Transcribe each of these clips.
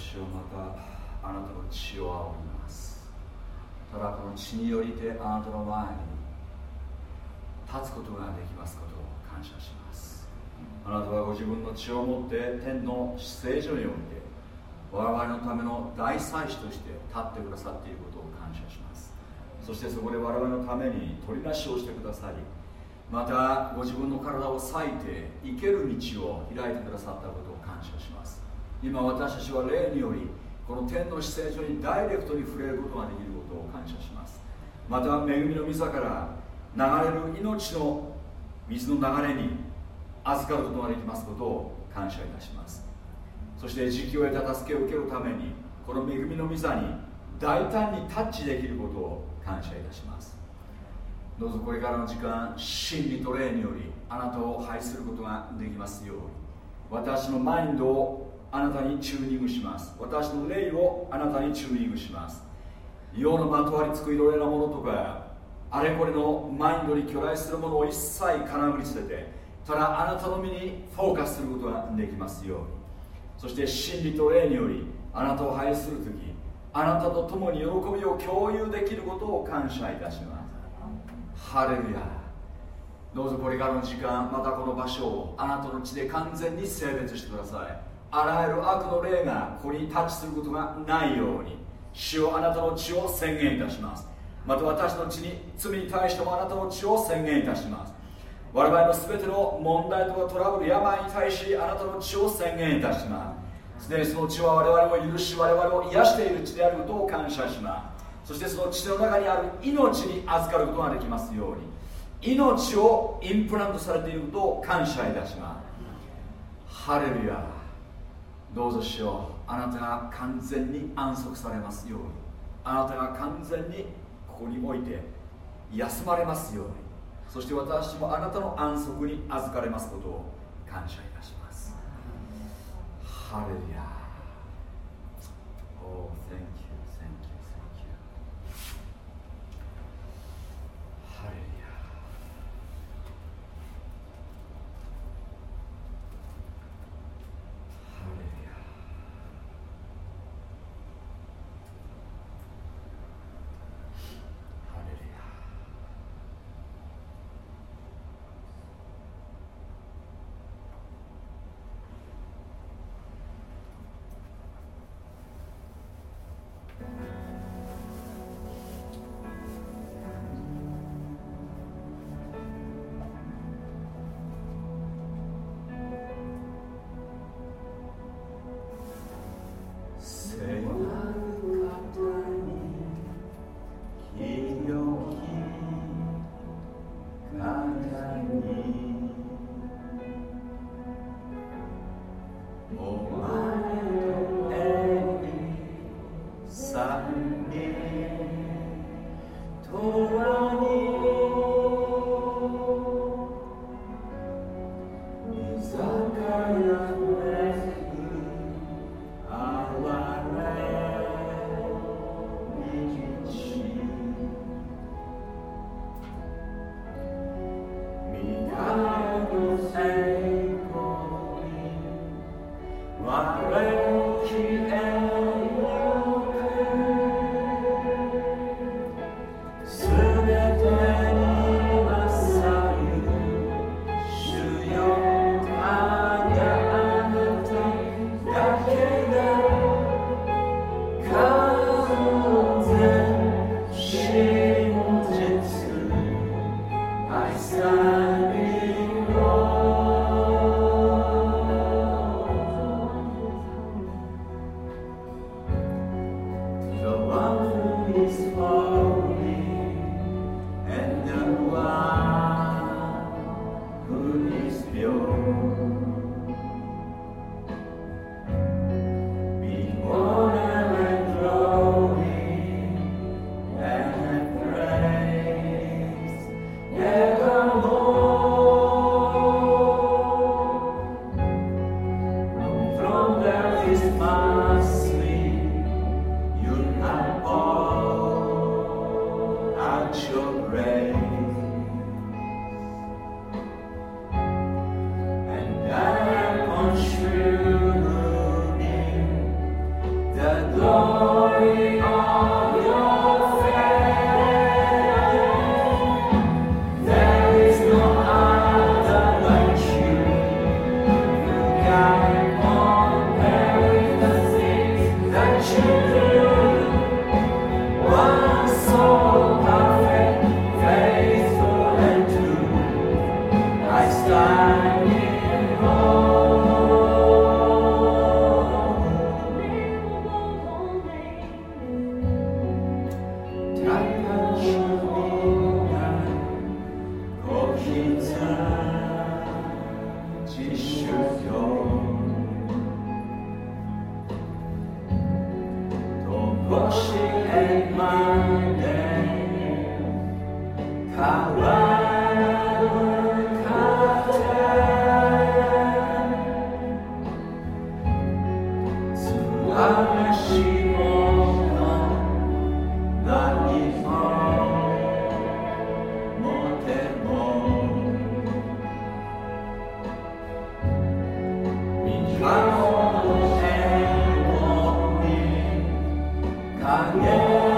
主よまたあなたの血を仰ぎます。ただこの血によりてあなたの前に立つことができますことを感謝します。あなたはご自分の血をもって天の聖所において我々のための大祭司として立ってくださっていることを感謝します。そしてそこで我々のために取り出しをしてくださりまたご自分の体を裂いて生ける道を開いてくださったことを感謝します。今私たちは霊によりこの天の姿勢上にダイレクトに触れることができることを感謝します。また恵みの御座から流れる命の水の流れに預かることができますことを感謝いたします。そして時期を得た助けを受けるためにこの恵みの御座に大胆にタッチできることを感謝いたします。どうぞこれからの時間真理と霊によりあなたを拝することができますように。私のマインドをあなたにチューニングします。私の霊をあなたにチューニングします。世のまとわりつくいろいろなものとかあれこれのマインドに巨来するものを一切金繰り捨ててただあなたの身にフォーカスすることができますよ。うにそして真理と霊によりあなたを拝する時あなたと共に喜びを共有できることを感謝いたします。ハレルヤ。どうぞこれからの時間またこの場所をあなたの血で完全に性別してください。あらゆる悪の霊がここにタッチすることがないように主をあなたの血を宣言いたします。また私の血に罪に対してもあなたの血を宣言いたします。我々の全ての問題とかトラブル病に対しあなたの血を宣言いたします。すでにその血は我々を許し我々を癒している血であることを感謝します。そしてその血の中にある命に預かることができますように命をインプラントされていることを感謝いたします。ハレルヤ。どうぞしようあなたが完全に安息されますように。あなたが完全にここにおいて休まれますように。そして私もあなたの安息に預かれますことを感謝いたします。ハレルヤ Daniel.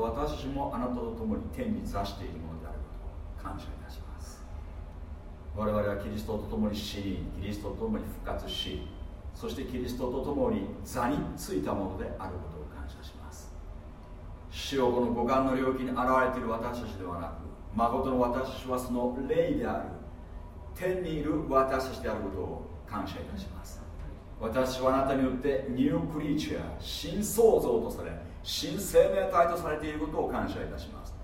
Oh, thank you. 天に座しているものであることを感謝いたします我々はキリストと共に死にキリストと共に復活しそしてキリストと共に座についたものであることを感謝します主よこの五感の領域に現れている私たちではなく誠の私たちはその霊である天にいる私たちであることを感謝いたします私はあなたによってニュークリーチャー新創造とされ新生命体とされていることを感謝いたします。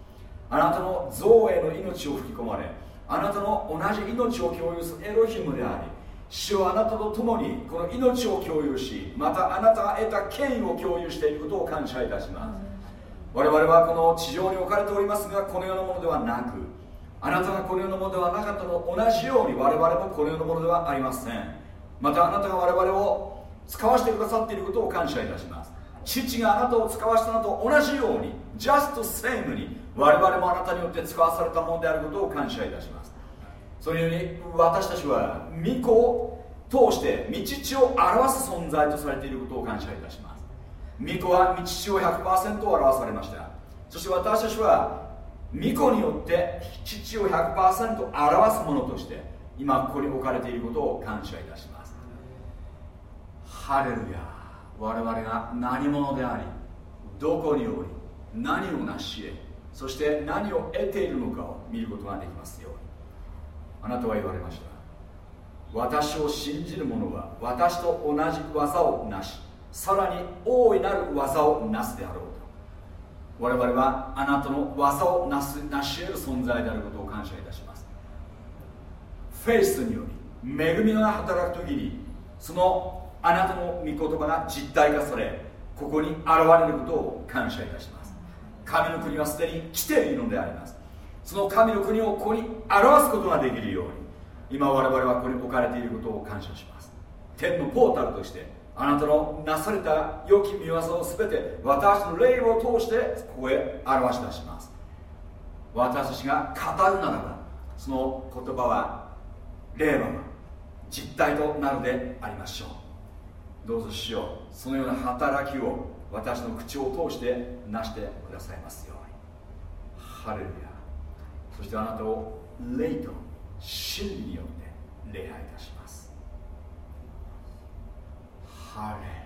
あなたの像への命を吹き込まれあなたの同じ命を共有するエロヒムであり主はあなたと共にこの命を共有しまたあなたが得た権威を共有していることを感謝いたします。我々はこの地上に置かれておりますがこの世のものではなくあなたがこの世のものではなかったの同じように我々もこの世のものではありません。またあなたが我々を使わせてくださっていることを感謝いたします。父があなたを使わせたのと同じように just same に我々もあなたによって使わされたものであることを感謝いたします。それより私たちは御子を通して道地を表す存在とされていることを感謝いたします。御子は道地を100%表されました。そして私たちは御子によって父を100%表すものとして今ここに置かれていることを感謝いたします。ハレルヤ我々が何者でありどこにおり何を成し得そして何を得ているのかを見ることができますように。あなたは言われました。私を信じる者は私と同じ技をなしさらに大いなる技をなすであろうと。我々はあなたの技をなす成し得る存在であることを感謝いたします。フェイスにより恵みが働く時にそのあなたの御言葉が実体化されここに現れることを感謝いたします。神の国はすでに来ているのであります。その神の国をここに表すことができるように今我々はここに置かれていることを感謝します。天のポータルとしてあなたのなされた良き見業を全て私の霊を通してここへ表し出します。私たちが語るならばその言葉は霊は実体となるでありましょう。どうぞしよう。そのような働きを私の口を通してなしてくださいますように。ハレルヤ。そしてあなたを霊と真理によって礼拝いたします。ハレルヤ。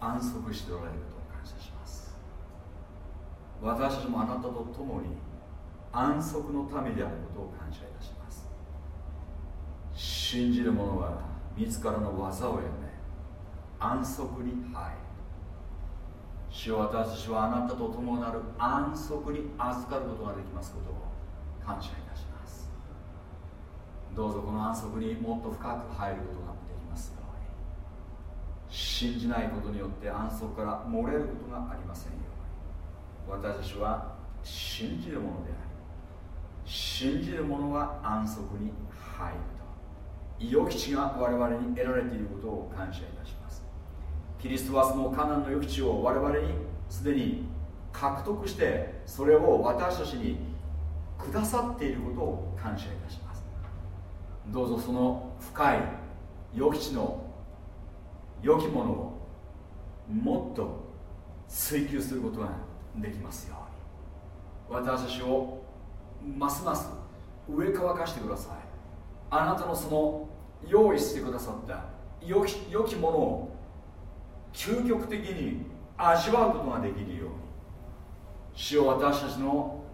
安息しておられることを感謝します。私たちもあなたと共に安息の民であることを感謝いたします。信じる者は自らの技をやめ安息に入る。主を私たちはあなたと共なる安息に預かることができますことを感謝いたします。どうぞこの安息にもっと深く入ることが信じないことによって安息から漏れることがありませんよ。私たちは信じるものであり信じる者は安息に入ると。予期地が我々に得られていることを感謝いたします。キリストはそのカナンの予期地を我々にすでに獲得してそれを私たちにくださっていることを感謝いたします。どうぞその深い予期地の良きものをもっと追求することができますよ。うに私たちをますます上乾かしてくださいあなたのその用意してくださった良き良きものを究極的に味わうことができるように。主を私たちの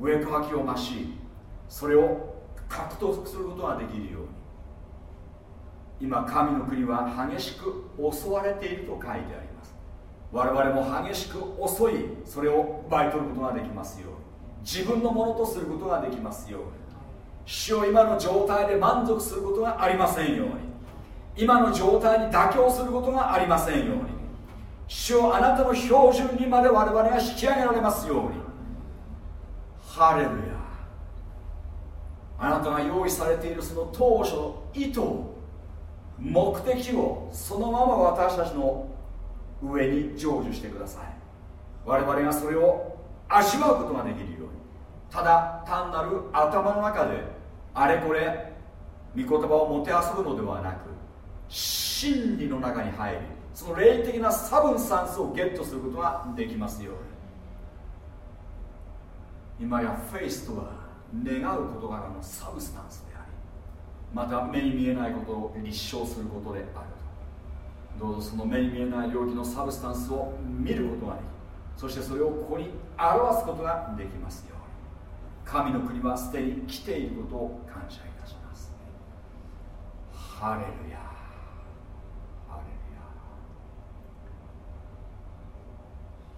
上乾きを増しそれを獲得することができるように。今神の国は激しく襲われていると書いてあります。我々も激しく襲いそれを奪い取ることができますように。自分のものとすることができますように。主を今の状態で満足することがありませんように。今の状態に妥協することがありませんように。主をあなたの標準にまで我々が引き上げられますように。ハレルヤ。あなたが用意されているその当初の意図を目的をそのまま私たちの上に成就してください。我々がそれを味わうことができるようにただ単なる頭の中であれこれ御言葉をもてあそぶのではなく真理の中に入りその霊的なサブンサンスをゲットすることができますように。今やフェイスとは願う事柄の substance。また目に見えないことを立証することであるどうぞその目に見えない領域の substance を見ることができそしてそれをここに表すことができますように。神の国はすでに来ていることを感謝いたします。ハレルヤハレルヤ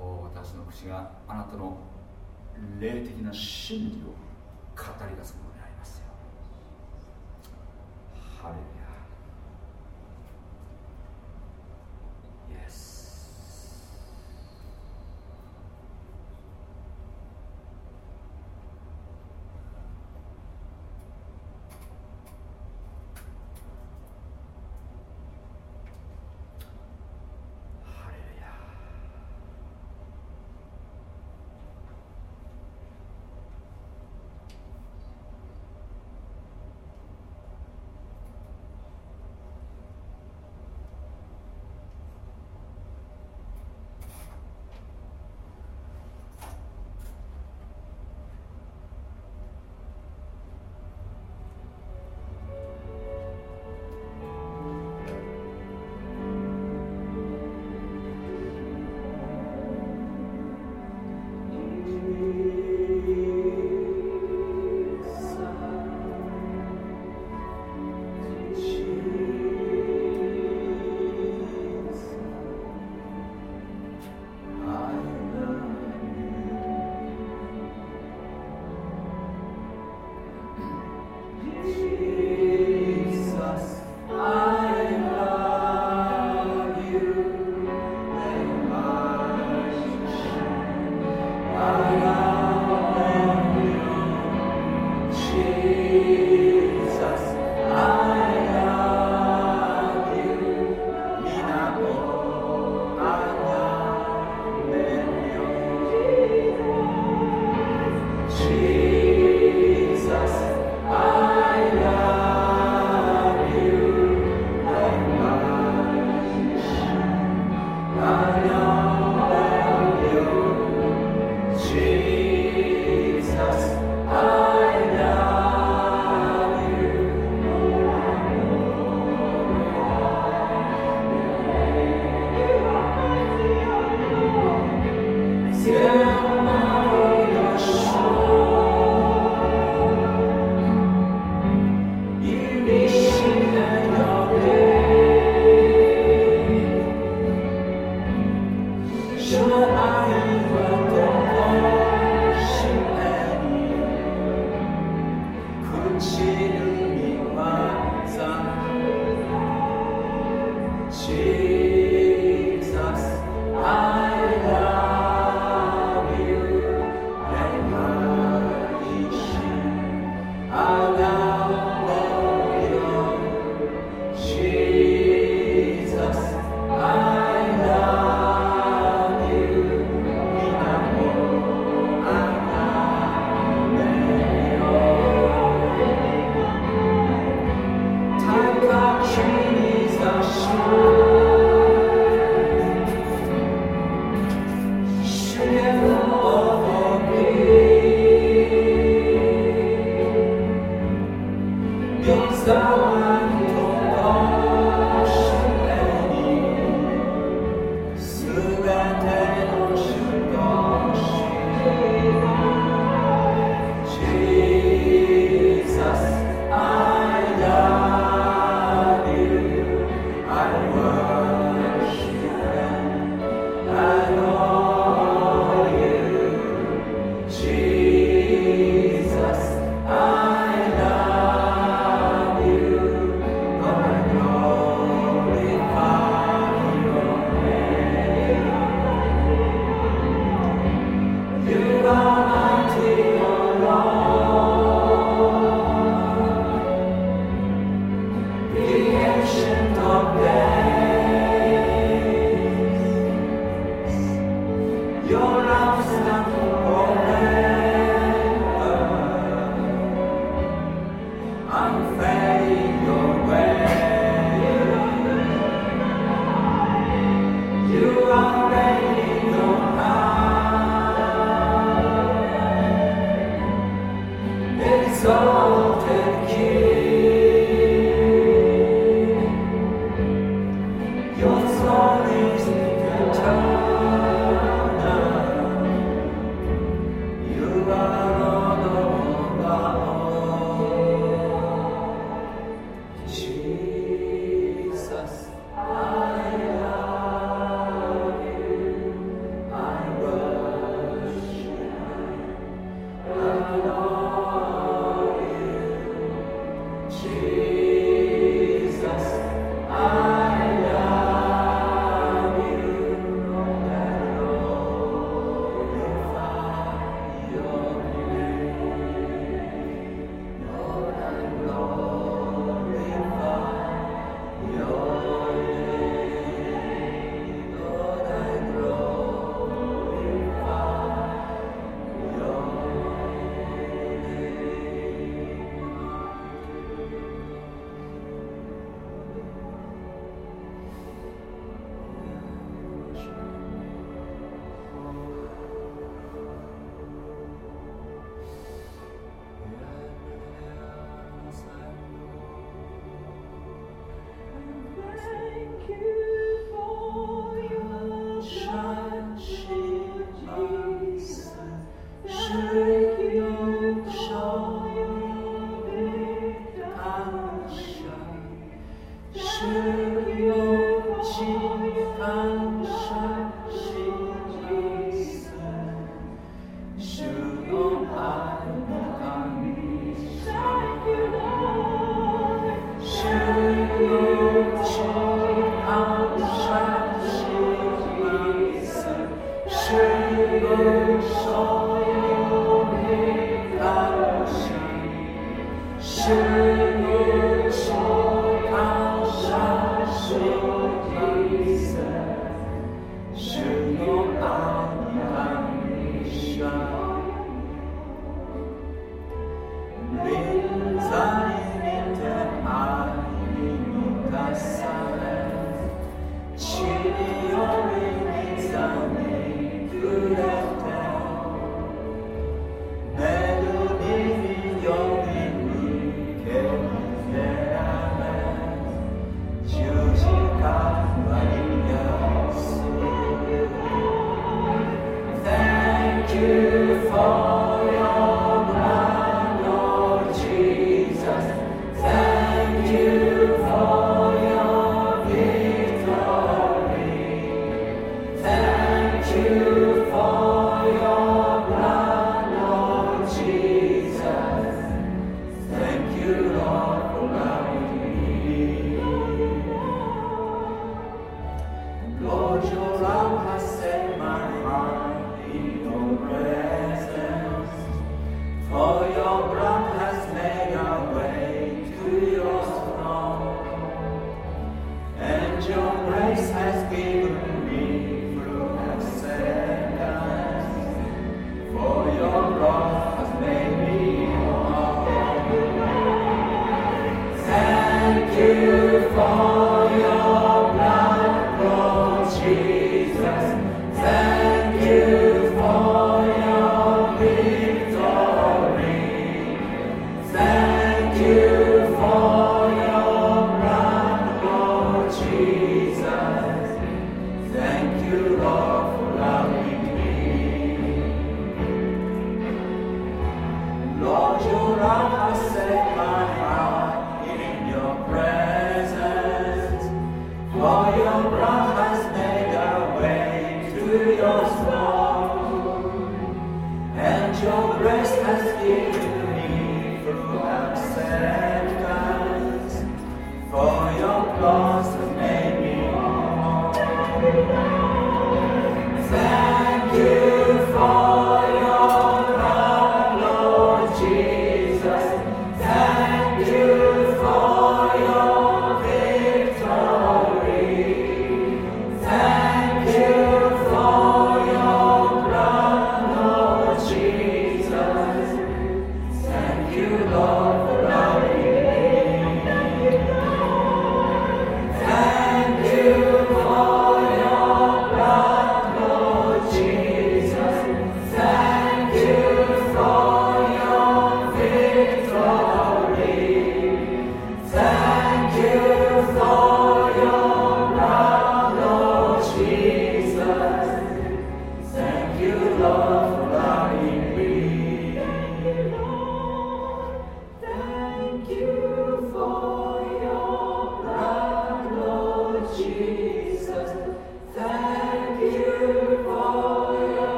お私の口があなたの霊的な真理を語り出すよハレ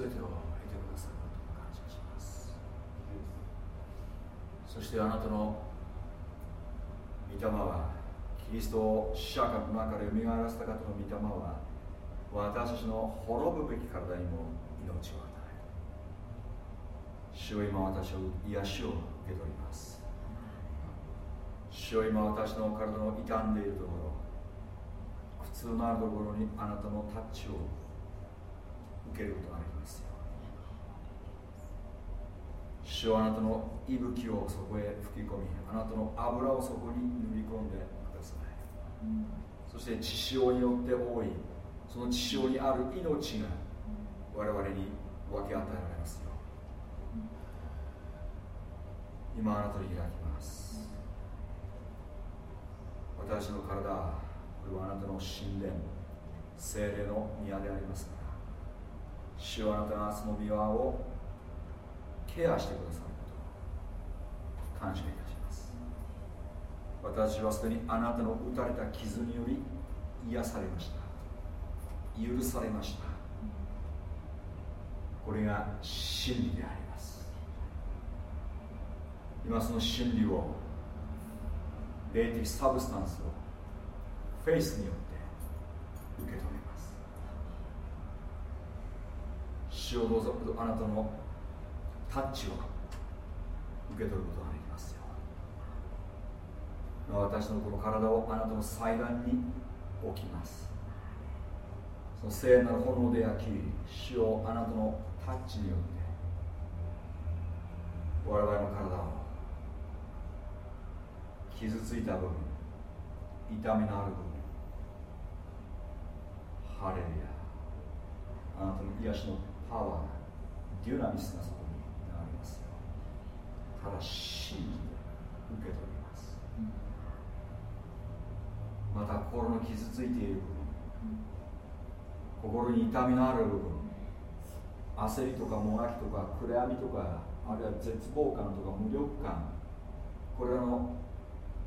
すべてを得てくださることを感謝します。そしてあなたの御霊はキリストを死者の中で蘇らせた方の御霊は私たちの滅ぶべき体にも命を与える。主は今私を癒しを受け取ります。主は今私の体の傷んでいるところ苦痛のあるところにあなたのタッチを受けることができますよ主はあなたの息吹をそこへ吹き込みあなたの油をそこに塗り込んでください、そして血潮によって多いその血潮にある命が我々に分け与えられますよ今あなたに開きます。私の体これはあなたの神殿精霊の宮でありますから。主はあなたがその宮をケアしてくださること。感謝いたします。私はすでにあなたの打たれた傷により癒されました。許されました。これが真理であります。今その真理を霊的サブスタンスをフェイスによって受け止めます。主をどうぞあなたのタッチを受け取ることができますよ私のこの体をあなたの祭壇に置きます。その聖なる炎で焼き主をあなたのタッチによって我々の体を傷ついた部分痛みのある部分ハレルヤあなたの癒しのパワーデュナミスがそこに流れますよただ信じて受け取ります。また心の傷ついている部分。心に痛みのある部分。焦りとかもがきとか暗闇とかあるいは絶望感とか無力感。これらの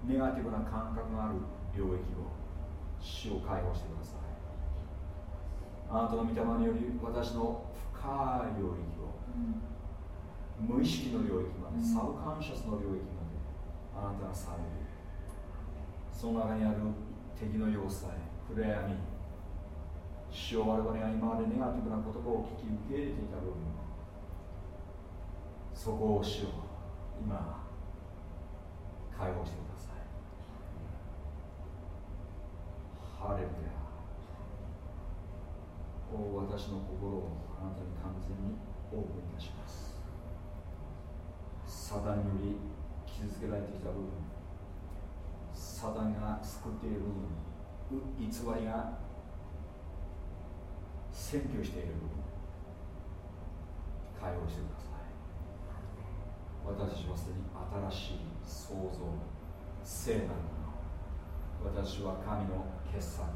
ネガティブな感覚がある領域を死を解放してください。あなたの御霊により私の深い領域を、無意識の領域まで、サブカンシャスの領域まであなたがされる。その中にある敵の要塞暗闇主を我々が今までネガティブな言葉を聞き受け入れていた部分。そこを主を今解放してください。ハレルヤ。お私の心をあなたに完全にオープンいたしますサタンにより傷つけられてきた部分サタンが救っている部分偽りが占拠している部分解放してください。私はすでに新しい創造聖なるもの私は神の傑作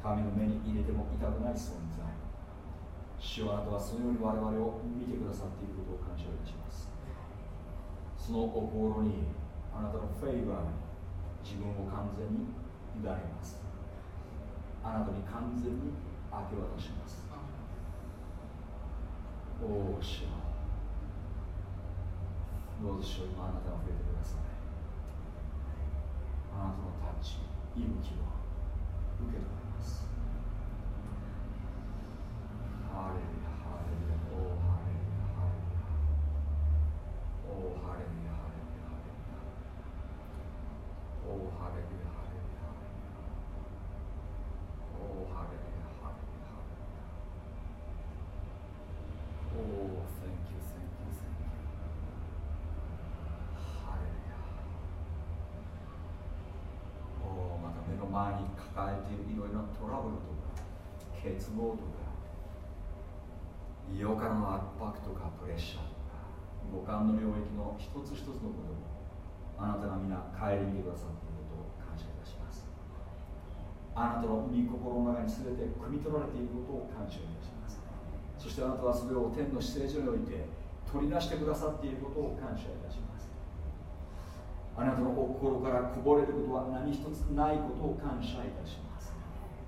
神の目に入れても痛くない存在。主はあなたはそのように我々を見てくださっていることを感謝いたします。その心にあなたのフェイバーに自分を完全に委ねます。あなたに完全に明け渡します。おお主よ。どうぞ主よ今あなたが触れてください。あなたのタッチ息吹を受け止めハレルヤ、ハレルヤ、おハレルヤ、ハレルヤ。おハレルヤ、ハレルヤ、ハレルヤ。おハレルヤ、ハレルヤ、おハレルヤ、ハレルヤ、ハレルヤ。お thank you, thank you, thank you. ハレルヤ。おまた目の前に抱えているいろいろなトラブルとか欠乏とか胃からの圧迫とかプレッシャーとか五感の領域の一つ一つのことをあなたが皆顧みてくださっていることを感謝いたします。あなたの御心の中に全て汲み取られていることを感謝いたします。そしてあなたはそれを天の姿勢上において取り出してくださっていることを感謝いたします。あなたのお心からこぼれることは何一つないことを感謝いたします。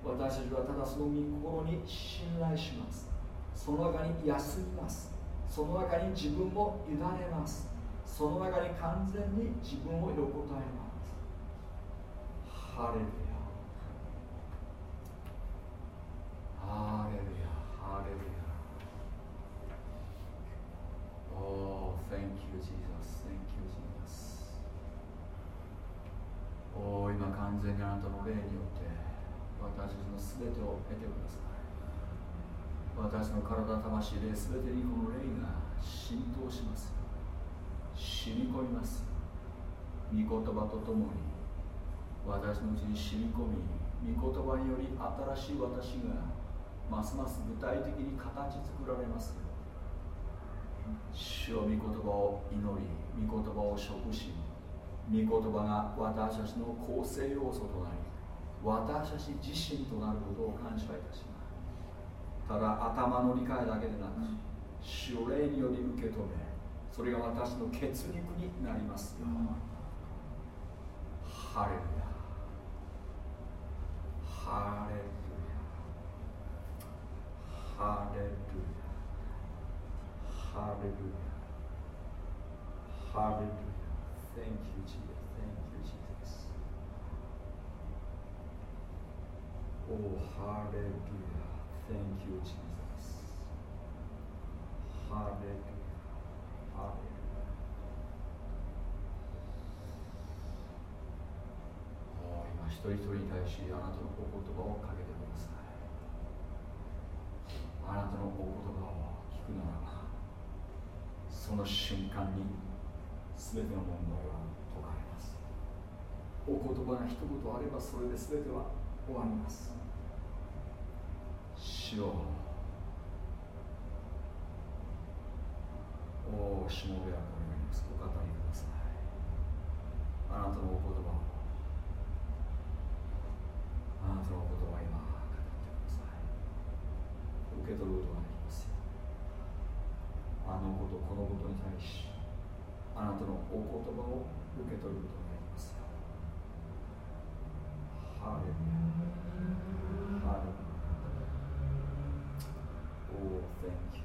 私たちはただその御心に信頼します。その中に休みます。その中に自分を委ねます。その中に完全に自分を横たえます。ハレルヤ。ハレルヤ。ハレルヤ。Oh, thank you, Jesus. Thank you, Jesus. お今完全にあなたの霊によって私たちの全てを得てください。私の体魂で全てにこの霊が浸透します。染み込みます。御言葉とともに私のうちに染み込み御言葉により新しい私がますます具体的に形作られます。主を御言葉を祈り御言葉を食し御言葉が私たちの構成要素となり私たち自身となることを感謝いたします。ただ頭の理解だけでなく主を霊により受け止めそれが私の血肉になりますよ Thank you, Jesus. Thank you, Jesus. Oh, hallelujah. Thank you, Jesus. Hallelujah. Hallelujah. Oh, 今一人一人に対しあなたのお言葉をかけてください。あなたのお言葉を聞くならば、その瞬間に全ての問題は解かれます。お言葉が一言あればそれで全ては終わります。主よおおしもべはこれがりますお語りください。あなたのお言葉をあなたのことは今語ってください。受け取ることができますよあのことこのことに対しあなたのお言葉を受け取ることになりますよハレルヤ。ハレルヤ。Oh, thank you.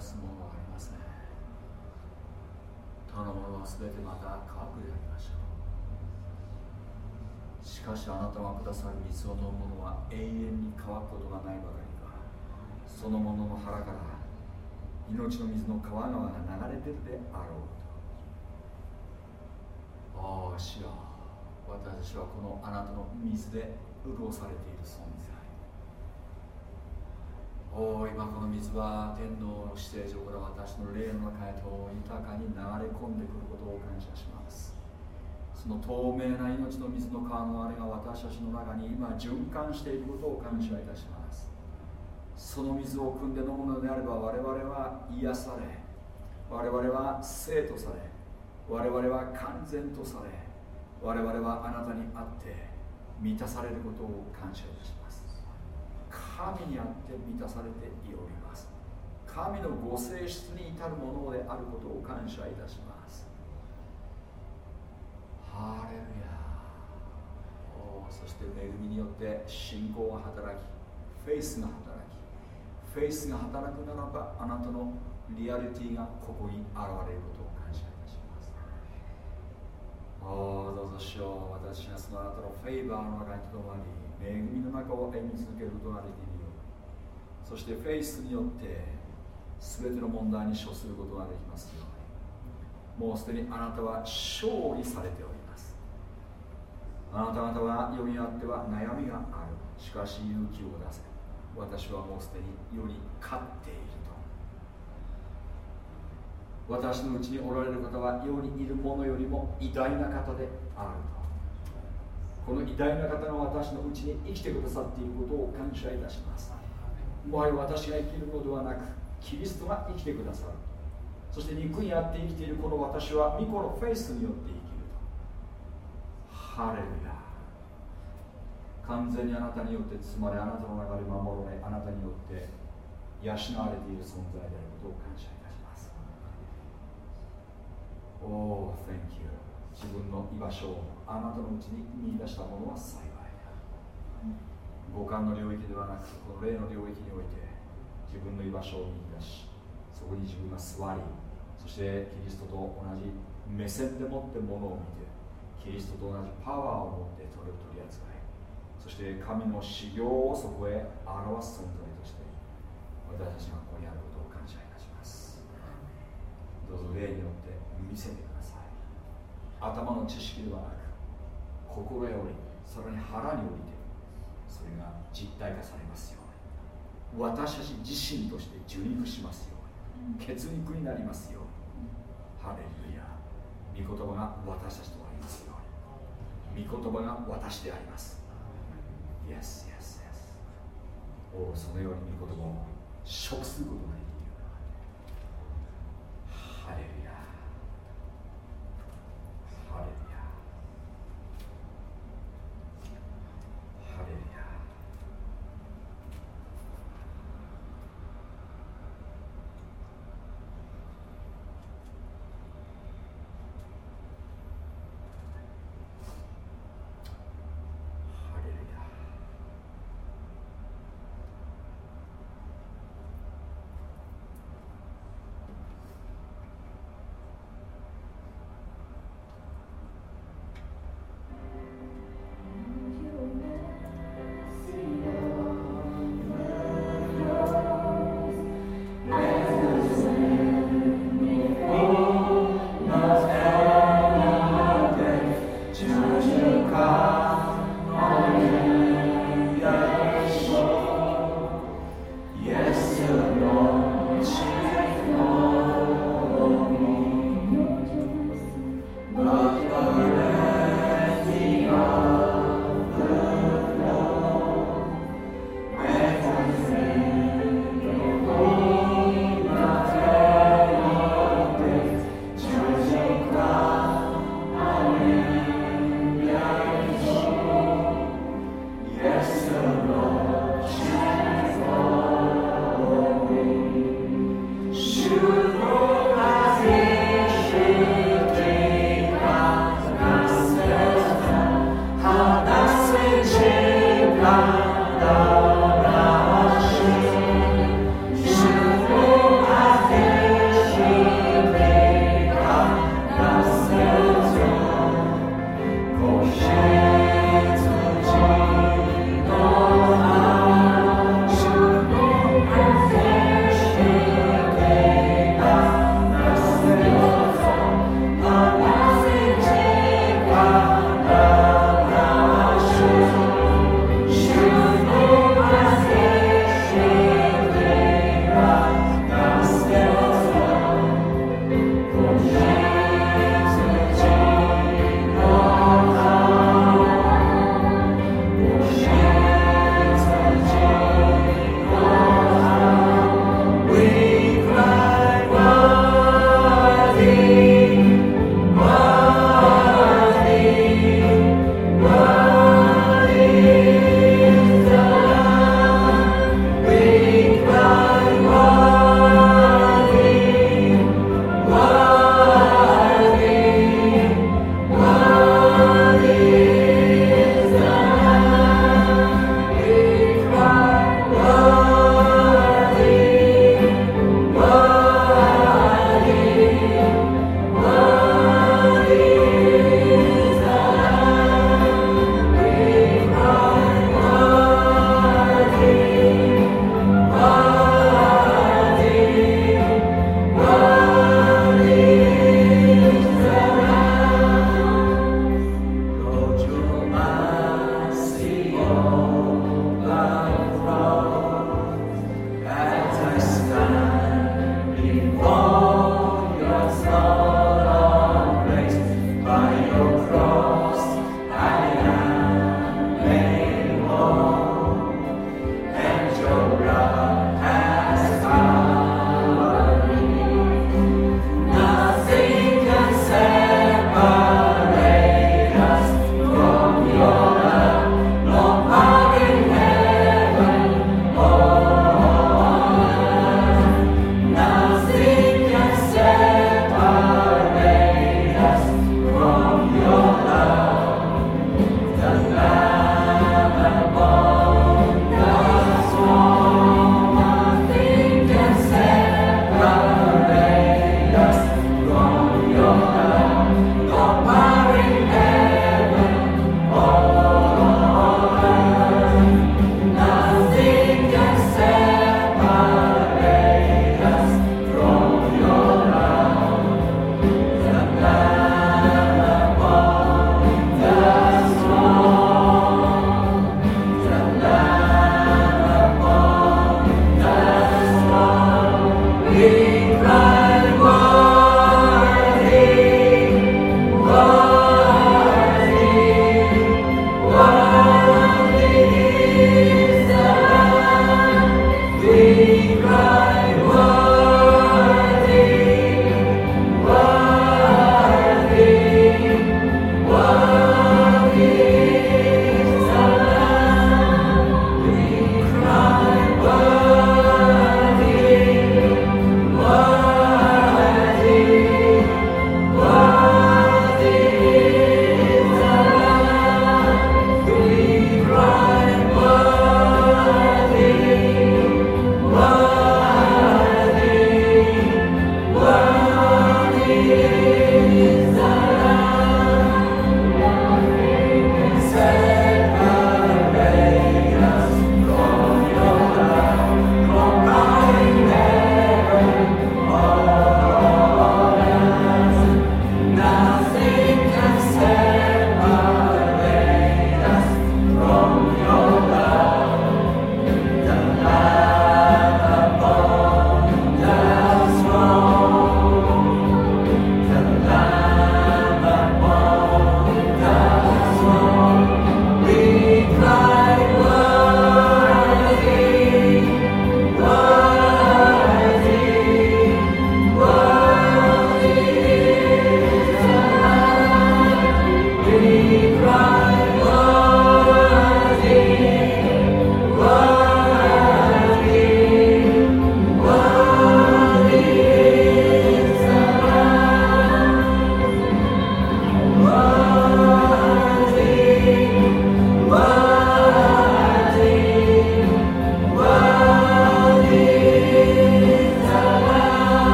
すものはありますね。他のものは全てまた乾くでありましょう。しかしあなたがくださる水を飲むものは永遠に乾くことがないばかりか。そのものの腹から命の水の川川が流れてるであろうと。ああ主よ。私はこのあなたの水で潤されている存在おお今この水は天皇の指定所から私の霊の中へと豊かに流れ込んでくることを感謝します。その透明な命の水の川のあれが私たちの中に今循環していることを感謝いたします。その水を汲んで飲むのであれば我々は癒され我々は生とされ我々は完全とされ我々はあなたにあって満たされることを感謝いたします。神にあって満たされております。神のご性質に至るものであることを感謝いたします。ハレルヤそして恵みによって信仰が働きフェイスが働きフェイスが働くならばあなたのリアリティがここに現れることをおおどうぞしよう。私がそのあなたのフェイバーの中にとどまり恵みの中を歩み続けることができる。そしてフェイスによって全ての問題に処することができますように。もうすでにあなたは勝利されております。あなた方は世にあっては悩みがある。しかし勇気を出せ。私はもうすでに世に勝っていると。私のうちにおられる方は世にいる者よりも偉大な方であると。この偉大な方が私のうちに生きてくださっていることを感謝いたします。もはや私が生きるのではなくキリストが生きてくださる。そして肉にあって生きているこの私は御子のフェイスによって生きると。ハレルヤ。完全にあなたによって包まれあなたの中で守られあなたによって養われている存在であることを感謝いおお、Thank you. 自分の居場所をあなたのうちに見出したものは幸いだ。五感の領域ではなくこの霊の領域において自分の居場所を見出しそこに自分が座りそしてキリストと同じ目線でもってものを見てキリストと同じパワーを持ってそれを取り扱いそして神の修行をそこへ表す存在として私たちがここにあることを感謝いたします。どうぞ霊によって見せてください。頭の知識ではなく心よりさらに腹に降りてそれが実体化されますように。私たち自身として受肉しますように。血肉になりますように。ハレルヤ。御言葉が私たちとありますように。御言葉が私であります。Yes, yes, yes. おそのように御言葉を食することが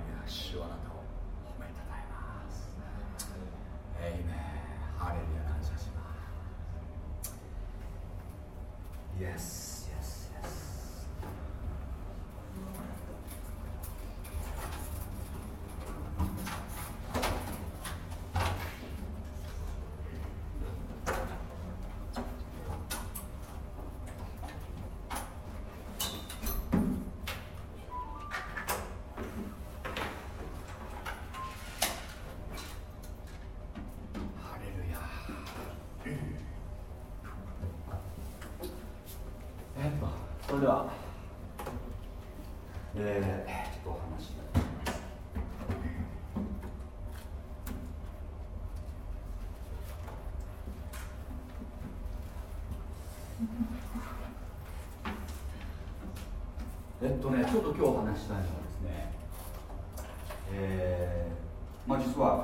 にハレルヤ主はあなたを。褒めたたえますエイメンハレルヤ感謝しますイエス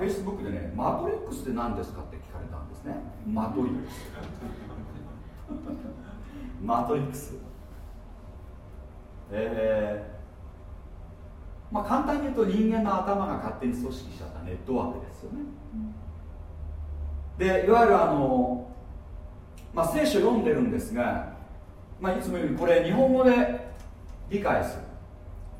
ェイスブックでね、マトリックスって何ですかって聞かれたんですね。マトリックス。マトリックス。えーまあ、簡単に言うと人間の頭が勝手に組織しちゃったネットワークですよね。で、いわゆるあの、まあ、聖書読んでるんですが、まあ、いつも言うようにこれ日本語で理解する。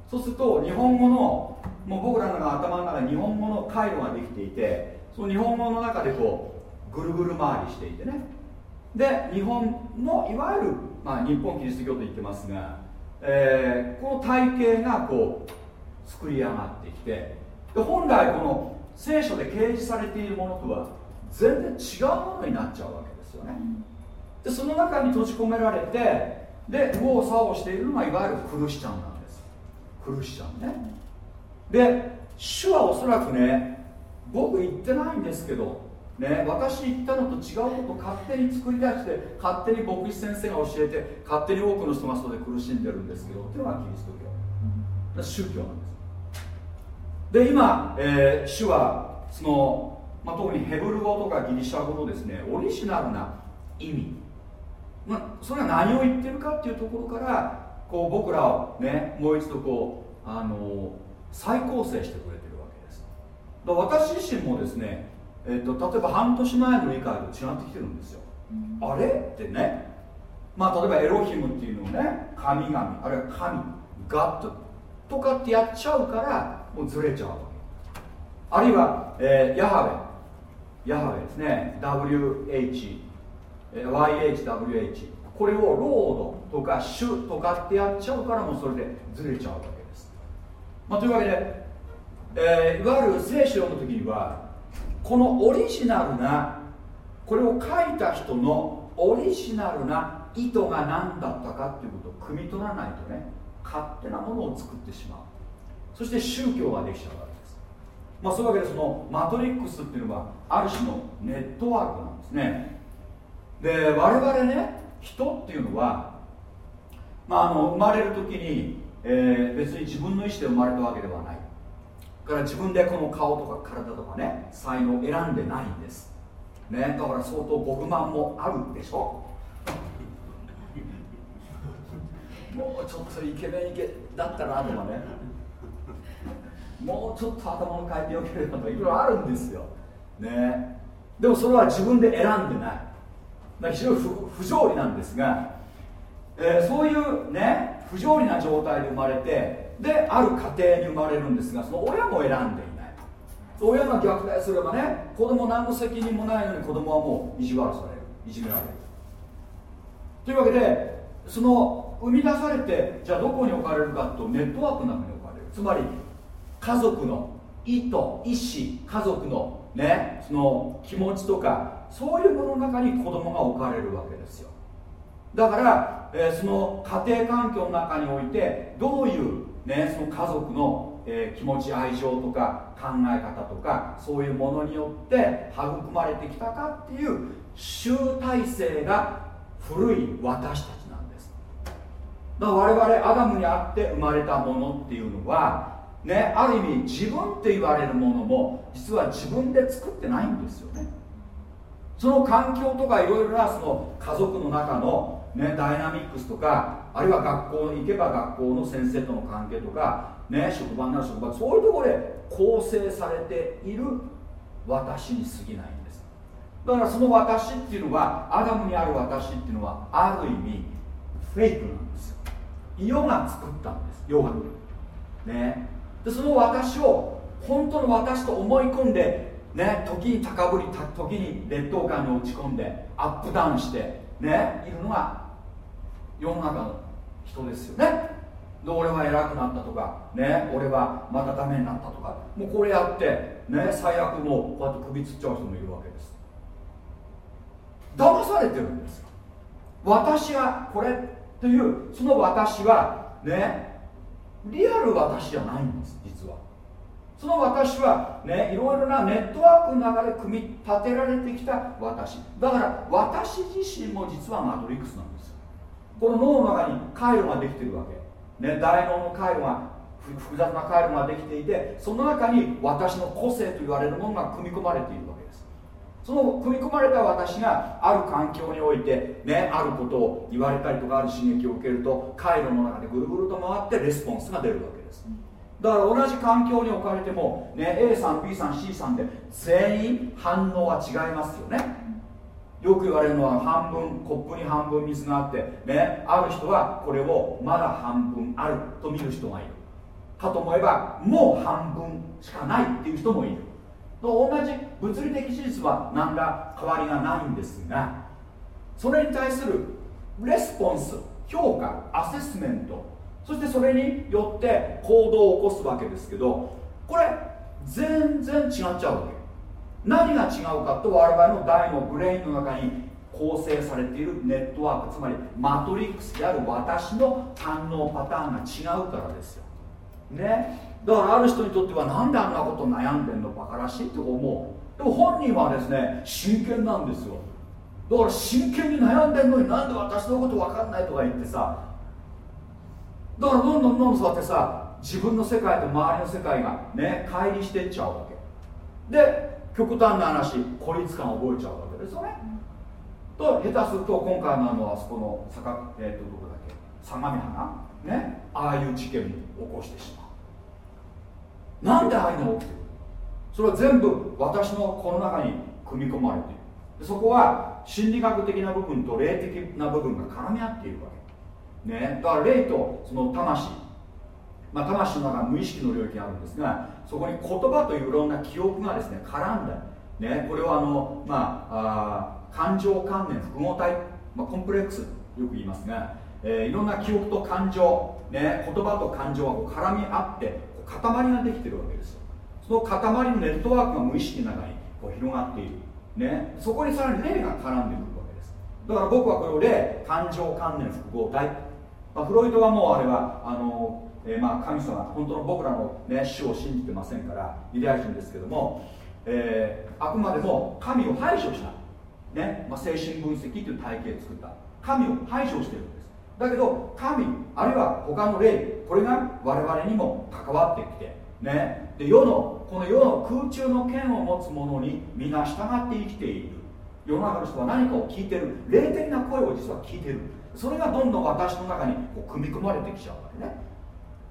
そうすると日本語のもう僕らの頭の中に日本語の回路ができていてその日本語の中でこうぐるぐる回りしていてね。で日本のいわゆる、まあ、日本キリスト教と言ってますが、えーこの体系がこう作り上がってきてで本来この聖書で掲示されているものとは全然違うものになっちゃうわけですよね。でその中に閉じ込められてで右往左往しているのがいわゆるクルシチャンなんです。クルシチャンねで主はおそらくね僕言ってないんですけどね、私言ったのと違うことを勝手に作り出して勝手に牧師先生が教えて勝手に多くの人がそれで苦しんでるんですけどっていうのがキリスト教。宗教なんです。で今、えー主はその、まあ、特にヘブル語とかギリシャ語のですねオリジナルな意味、まあ、それは何を言ってるかっていうところからこう僕らをねもう一度こうあの再構成してくれてるわけです。だ私自身もですね、えっと例えば半年前の理解と違ってきてるんですよ、あれってねまあ例えばエロヒムっていうのをね神々あるいは神ガッドとかってやっちゃうからもうずれちゃうわけ。あるいは、えーヤハウェヤハウェですね。WH えー YHWH これをロードとか主とかってやっちゃうからもうそれでずれちゃうまあ、というわけで、えーいわゆる聖書を読む時にはこのオリジナルなこれを書いた人のオリジナルな意図が何だったかっていうことを汲み取らないとね勝手なものを作ってしまう。そして宗教ができちゃうわけです。まあそういうわけでそのマトリックスっていうのはある種のネットワークなんですね。で我々ね人っていうのは、まあ、あの生まれる時に、えー別に自分の意思で生まれたわけではない。だから自分でこの顔とか体とかね才能を選んでないんです。ねだから相当ご不満もあるでしょ？もうちょっとイケメンイケだったなとかね。もうちょっと頭の回転よければとかいろいろあるんですよ。ね。でもそれは自分で選んでない。非常に不不条理なんですが、えーそういうね不条理な状態で生まれてである家庭に生まれるんですがその親も選んでいない。親が虐待すればね子供何の責任もないのに子供はもう意地悪される。いじめられる。というわけでその生み出されてじゃあどこに置かれるかとネットワークの中に置かれる。つまり家族の意図意思家族のねその気持ちとかそういうものの中に子供が置かれるわけですよ。だから、えーその家庭環境の中においてどういう、ね、その家族の、えー気持ち愛情とか考え方とかそういうものによって育まれてきたかっていう集大成が古い私たちなんです。だ我々アダムにあって生まれたものっていうのはねある意味自分って言われるものも実は自分で作ってないんですよね。その環境とかいろいろなその家族の中の、ね、ダイナミックスとかあるいは学校に行けば学校の先生との関係とか、ね、職場になる職場そういうところで構成されている私に過ぎないんです。だからその私っていうのはアダムにある私っていうのはある意味フェイクなんですよ。世が作ったんです世が。ね。でその私を本当の私と思い込んでね時に高ぶり時に劣等感に落ち込んでアップダウンしてねいるのが世の中の人ですよね。で俺は偉くなったとかね俺はまたダメになったとかもうこれやってね最悪もこうやって首つっちゃう人もいるわけです。騙されてるんです私はこれというその私はねリアル私じゃないんです実は。その私はねいろいろなネットワークの中で組み立てられてきた私。だから私自身も実はマトリックスなんです。この脳の中に回路ができてるわけ、ね、大脳の回路が複雑な回路ができていてその中に私の個性と言われるものが組み込まれているわけです。その組み込まれた私がある環境において、ね、あることを言われたりとかある刺激を受けると回路の中でぐるぐると回ってレスポンスが出るわけです。だから同じ環境に置かれても、ね、A さん B さん C さんで全員反応は違いますよね。よく言われるのは半分コップに半分水があってねある人はこれをまだ半分あると見る人がいる。かと思えばもう半分しかないっていう人もいる。同じ物理的事実は何ら変わりがないんですがそれに対するレスポンス評価アセスメントそしてそれによって行動を起こすわけですけどこれ全然違っちゃうわけ。何が違うかと我々の大の brain の中に構成されているネットワークつまりマトリックスである私の反応パターンが違うからですよ。ね。だからある人にとっては何であんなこと悩んでんのバカらしいって思う。でも本人はですね真剣なんですよ。だから真剣に悩んでんのになんで私のこと分かんないとか言ってさ。だからどんどんどんどんそうやってさ自分の世界と周りの世界がね乖離してっちゃうわけ。で極端な話孤立感を覚えちゃうわけですよね、と下手すると今回のあのあそこの坂、えー、とどこだっけ？相模原？ね？ああいう事件を起こしてしまう。なんでああいうの起きてる？それは全部私のこの中に組み込まれている。そこは心理学的な部分と霊的な部分が絡み合っているわけ、ね、だから霊とその魂。まあ、魂の中は無意識の領域があるんですがそこに言葉といういろんな記憶がですね絡んだ、ね、これはあの、まあ、あ感情関連複合体、まあ、コンプレックスよく言いますが、えー、いろんな記憶と感情、ね、言葉と感情がこう絡み合って塊ができてるわけですよ。その塊のネットワークが無意識の中にこう広がっている、ね、そこにさらに霊が絡んでくるわけです。だから僕はこれを霊感情関連複合体、まあ、フロイトはもうあれはあのえー、まあ神様本当の僕らの、ね、主を信じてませんからユダヤ人ですけども、えー、あくまでも神を排除した、ねまあ、精神分析という体系を作った。神を排除してるんです。だけど神あるいは他の霊これが我々にも関わってきてねで世のこの世の空中の剣を持つ者に皆従って生きている。世の中の人は何かを聞いてる。霊的な声を実は聞いてる。それがどんどん私の中にこう組み込まれてきちゃうわけね。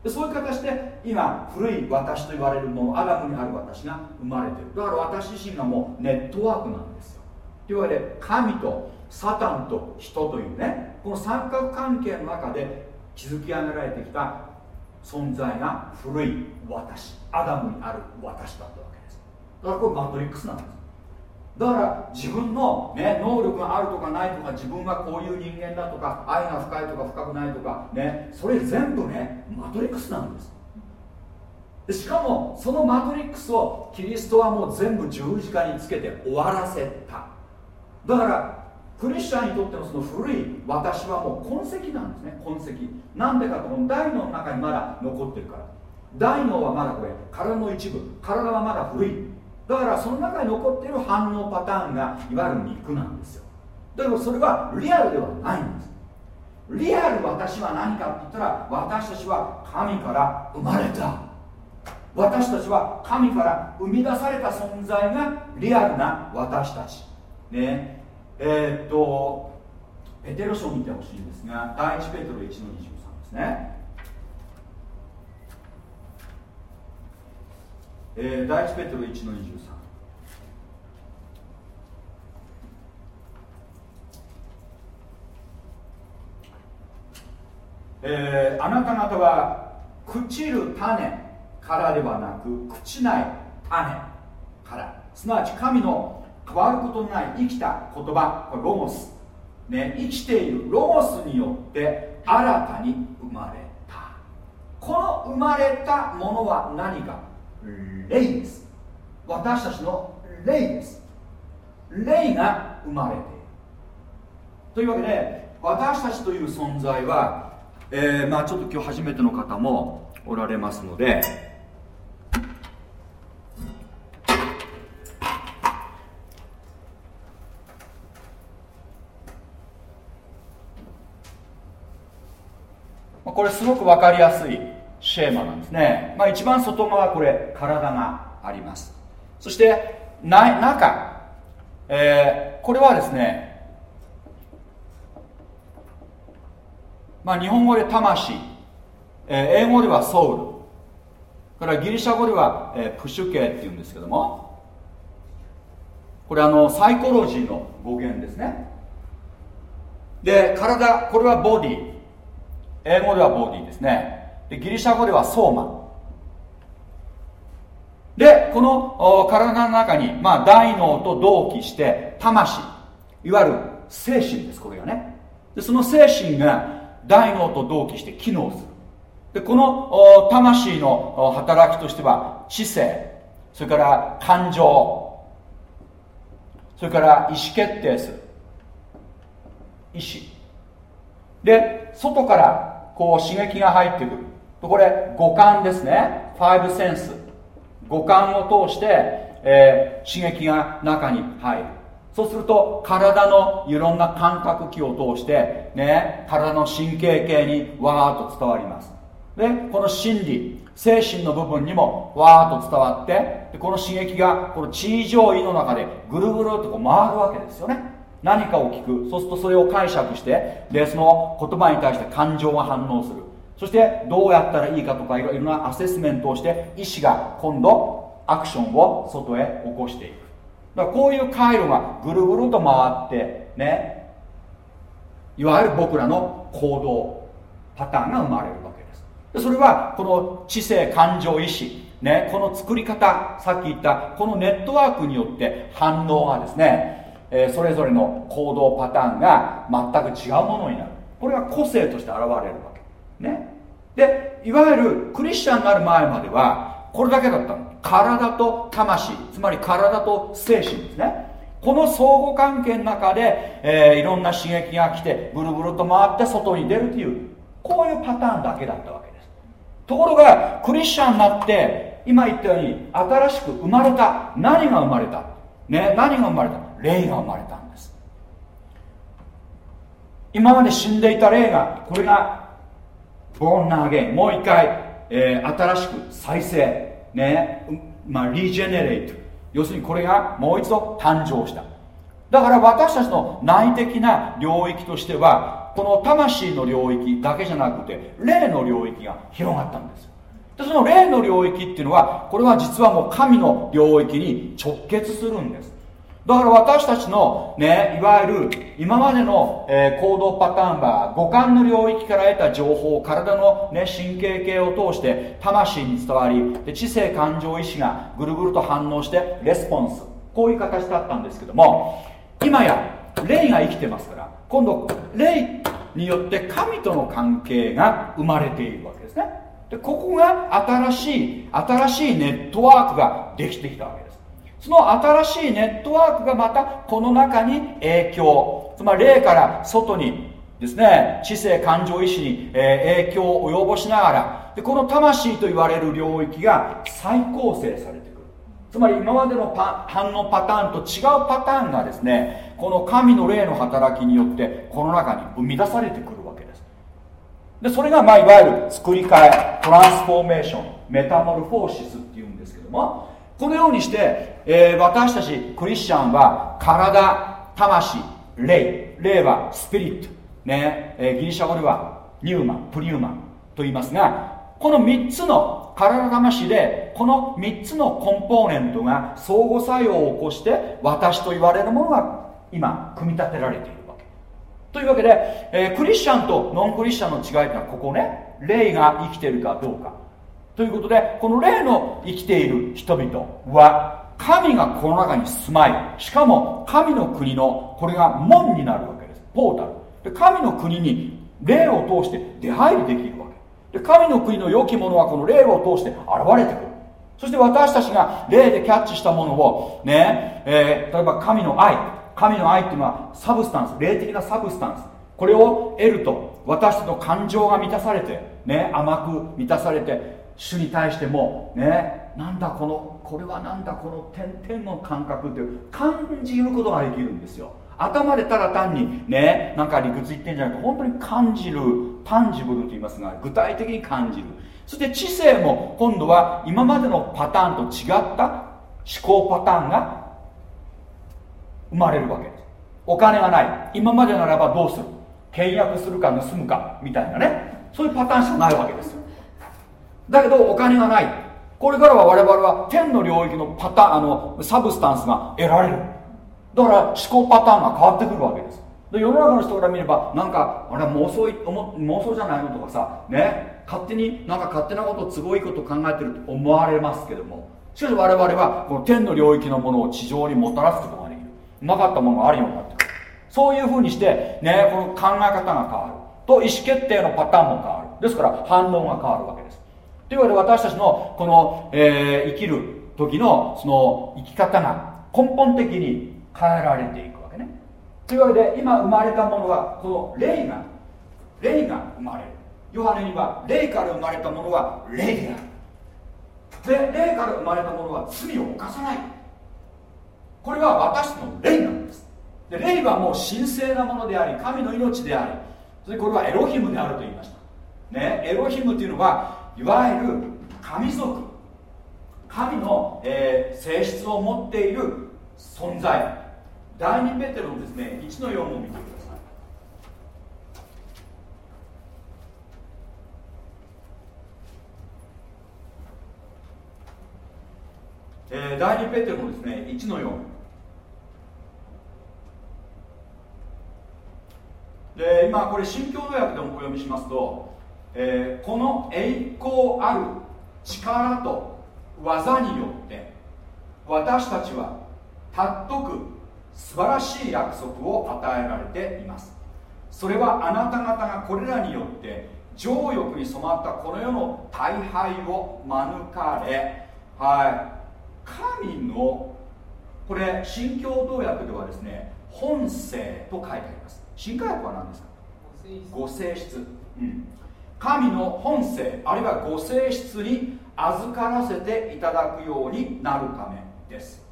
でそういう形で今古い私と言われるものアダムにある私が生まれている。だから私自身がもうネットワークなんですよ。というわけで神とサタンと人というねこの三角関係の中で築き上げられてきた存在が古い私アダムにある私だったわけです。だからこれマトリックスなんです。だから自分の、ね、能力があるとかないとか自分はこういう人間だとか愛が深いとか深くないとかねそれ全部ねマトリックスなんです。でしかもそのマトリックスをキリストはもう全部十字架につけて終わらせた。だからクリスチャンにとってのその古い私はもう痕跡なんですね痕跡。なんでかとこの大脳の中にまだ残ってるから。大脳はまだこれ体の一部。体はまだ古い。だからその中に残っている反応パターンがいわゆる肉なんですよ。だけどそれはリアルではないんです。リアル私は何かって言ったら私たちは神から生まれた。私たちは神から生み出された存在がリアルな私たち。ね。えー、っとペテロ書を見てほしいんですが第1ペテロ1の23ですね。えー、第1ペテロ1の23えー、あなた方は朽ちる種からではなく朽ちない種から。すなわち神の変わることのない生きた言葉これロゴス、ね、生きているロゴスによって新たに生まれた。この生まれたものは何か？霊です私たちの霊です霊が生まれている。というわけで私たちという存在はえー、まあちょっと今日初めての方もおられますのでこれすごく分かりやすい。シェーマなんですね、まあ、一番外側これ体があります。そして中、えー、これはですねまあ、日本語で魂、えー、英語ではソウル。からギリシャ語では、えー、プシュケっていうんですけども。これあのサイコロジーの語源ですね。で体これはボディ。英語ではボディですね。でギリシャ語ではソーマでこの体の中に、まあ、大脳と同期して魂。いわゆる精神ですこれがね。でその精神が大脳と同期して機能する。でこの魂の働きとしては知性。それから感情。それから意思決定する。意思で外からこう刺激が入ってくる。これ五感ですね。ファイブセンス。五感を通して、えー、刺激が中に入る。そうすると体のいろんな感覚器を通してね体の神経系にわーっと伝わります。でこの心理精神の部分にもわーっと伝わってでこの刺激がこの地上位の中でぐるぐるっとこう回るわけですよね。何かを聞く。そうするとそれを解釈してでその言葉に対して感情が反応する。そしてどうやったらいいかとかいろいろなアセスメントをして意思が今度アクションを外へ起こしていく。だからこういう回路がぐるぐると回ってねいわゆる僕らの行動パターンが生まれるわけです。でそれはこの知性感情意志ね、この作り方さっき言ったこのネットワークによって反応がですね、えー、それぞれの行動パターンが全く違うものになる。これが個性として現れるわけ。ね。でいわゆるクリスチャンになる前まではこれだけだったの。体と魂つまり体と精神ですね。この相互関係の中で、えー、いろんな刺激が来てぐるぐると回って外に出るというこういうパターンだけだったわけです。ところがクリスチャンになって今言ったように新しく生まれた。何が生まれた、ね、何が生まれた？霊が生まれたんです。今まで死んでいた霊がこれがボーンナーゲンもう一回、えー、新しく再生ねまあ、リジェネレート要するにこれがもう一度誕生した。だから私たちの内的な領域としてはこの魂の領域だけじゃなくて霊の領域が広がったんです。でその霊の領域っていうのはこれは実はもう神の領域に直結するんです。だから私たちのねいわゆる今までの、えー、行動パターンは五感の領域から得た情報体の、ね、神経系を通して魂に伝わりで知性感情意志がぐるぐると反応してレスポンス。こういう形だったんですけども今や霊が生きてますから今度霊によって神との関係が生まれているわけですね。でここが新しい新しいネットワークができてきたわけです。その新しいネットワークがまたこの中に影響。つまり霊から外にですね知性感情意志に、え、影響を及ぼしながら。でこの魂と言われる領域が再構成されてくる。つまり今までの反応パターンと違うパターンがですねこの神の霊の働きによってこの中に生み出されてくるわけです。でそれがまあいわゆる作り変え transformation metamorphosis っていうんですけどもこのようにして、えー、私たちクリスチャンは体魂霊。霊は spirit ね、えー、ギリシャ語ではニューマンプリューマンと言いますがこの3つの体魂でこの3つのコンポーネントが相互作用を起こして私と言われるものが今組み立てられているわけ。というわけで、えー、クリスチャンとノンクリスチャンの違いというのはここね霊が生きているかどうか。ということでこの霊の生きている人々は神がこの中に住まいしかも神の国のこれが門になるわけです。ポータル。で神の国に霊を通して出入りできるわけ。で神の国の良きものはこの霊を通して現れてくる。そして私たちが霊でキャッチしたものをね、えー、例えば神の愛。神の愛っていうのは substance。霊的な substance。これを得ると私たちの感情が満たされてね甘く満たされて主に対してもねなんだこのこれはなんだこの点々の感覚っていう感じることができるんですよ。頭でただ単にねなんか理屈言ってんじゃなくて本当に感じる tangible と言いますが具体的に感じる。そして知性も今度は今までのパターンと違った思考パターンが生まれるわけです。お金がない。今までならばどうする？契約するか盗むかみたいなね。そういうパターンしかないわけですよ。だけどお金がない。これからは我々は天の領域のパターンあのサブスタンスが得られる。だから思考パターンが変わってくるわけです。で世の中の人から見ればなんかあれ妄想妄想じゃないのとかさね？勝手になんか勝手なこと都合いいこと考えてると思われますけども。しかし我々はこの天の領域のものを地上にもたらすことができる。うまかったものがあるようになってくる。そういうふうにしてねこの考え方が変わる。と意思決定のパターンも変わる。ですから反応が変わるわけです。というわけで私たちのこの、えー、生きる時のその生き方が根本的に変えられていくわけね。というわけで今生まれたものはこの霊が霊が生まれる。ヨハネには霊から生まれたものは霊であるで霊から生まれたものは罪を犯さない。これは私の霊なんです。で霊はもう神聖なものであり神の命でありそれこれはエロヒムであると言いました。ねエロヒムっていうのはいわゆる神族。神の、えー、性質を持っている存在。第2ペテロのですね。1の4を見てください。えー、第2ペテロのですね。1の4で今これ新共同訳でもお読みしますとえー、この栄光ある力と技によって私たちは尊く素晴らしい約束を与えられていますそれはあなた方がこれらによって情欲に染まったこの世の大敗を免れはい神のこれ新共同訳ではですね本性と書いてあります新科学は何ですかご性質、うん、神の本性あるいはご性質に預からせていただくようになるためです。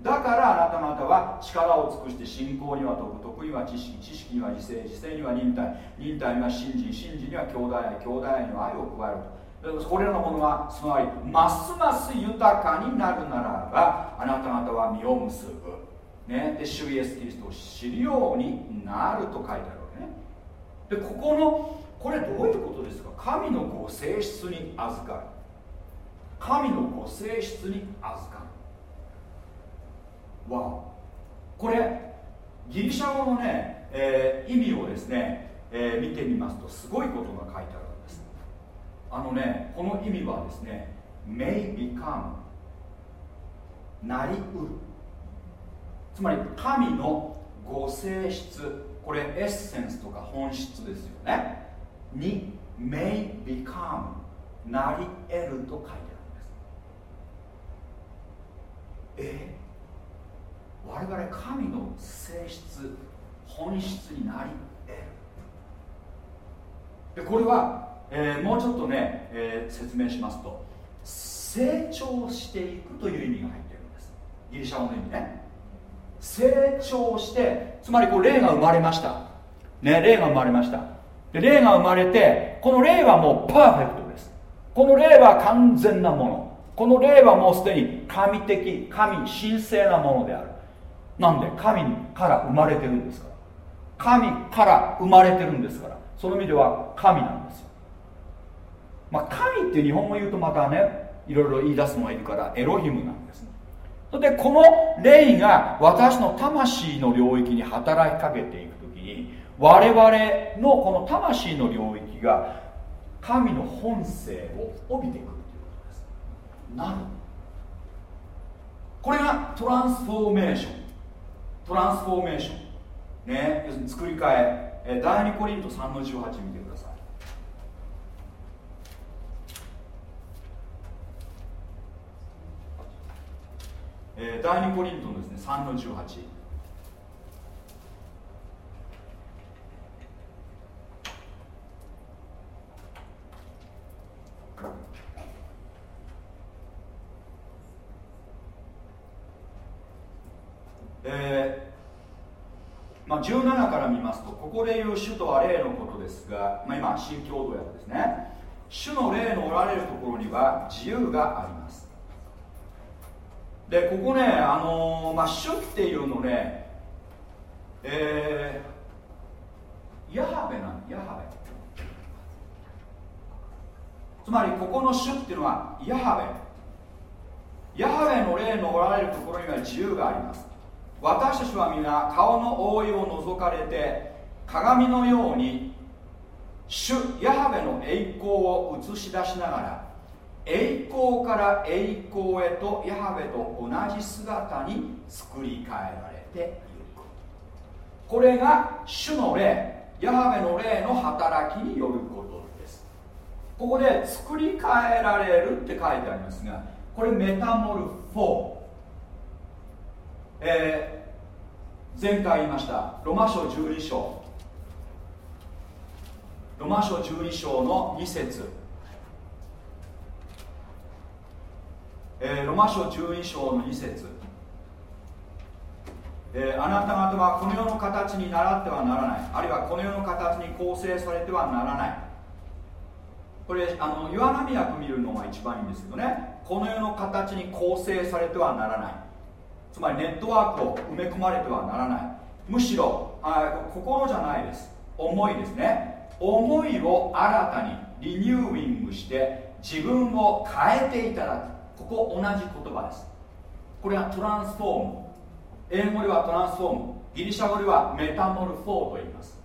だからあなた方は力を尽くして信仰には徳徳には知識知識には自制自制には忍耐。忍耐には信心信心には兄弟愛兄弟愛には愛を加えると。これらのものはすなわりますます豊かになるならばあなた方は実を結ぶ、ね、で主イエスキリストを知るようになると書いてあるわけね。でここのこれどういうことですか？神のご性質に預かる。神のご性質に預かる。わこれギリシャ語のね、えー、意味をですね、えー、見てみますとすごいことが書いてあるんです。あのねこの意味はですね may become なりうる。つまり神のご性質。これエッセンスとか本質ですよね。に may become なり得ると書いてあるんです。え？我々神の性質本質になり得る。でこれは、えー、もうちょっとね、えー、説明しますと成長していくという意味が入っているんです。ギリシャ語の意味ね。成長してつまりこう霊が生まれました。ね霊が生まれました。で霊が生まれてこの霊はもうパーフェクトです。この霊は完全なもの。この霊はもうすでに神的神神聖なものである。なんで神から生まれてるんですから。神から生まれてるんですから。その意味では神なんですよ。まあ神って日本語言うとまたねいろいろ言い出すのがいるからエロヒムなんですそれでこの霊が私の魂の領域に働きかけていく時に我々のこの魂の領域が神の本性を帯びてくということです。なる。これがトランスフォーメーション。トランスフォーメーション。ね。要するに作り変え。第2コリント3の18見てください、第2コリントのですね3の18えーまあ、17から見ますとここで言う主とは霊のことですが、まあ、今新共同訳ですね。主の霊のおられるところには自由があります。でここねあのー、まあ主っていうのねえー、ヤハベなんヤハベ。つまりここの主っていうのはヤハベヤハベの霊のおられるところには自由があります。私たちは皆顔の覆いを除かれて鏡のように主ヤハベの栄光を映し出しながら栄光から栄光へとヤハベと同じ姿に作り変えられているこれが主の霊ヤハベの霊の働きによること。ここで作り変えられるって書いてありますがこれメタモルフォー、えー、前回言いましたロマ書12章。ロマ書12章の2節。えー、ロマ書12章の2節、えー、あなた方はこの世の形に習ってはならない。あるいはこの世の形に構成されてはならない。これあの岩波訳見るのが一番いいんですけどね。この世の形に構成されてはならない。つまりネットワークを埋め込まれてはならない。むしろあ心じゃないです。思いですね。思いを新たに renewing して自分を変えていただく。ここ同じ言葉です。これは transform。英語では transform。ギリシャ語ではメタモルフォーと言います。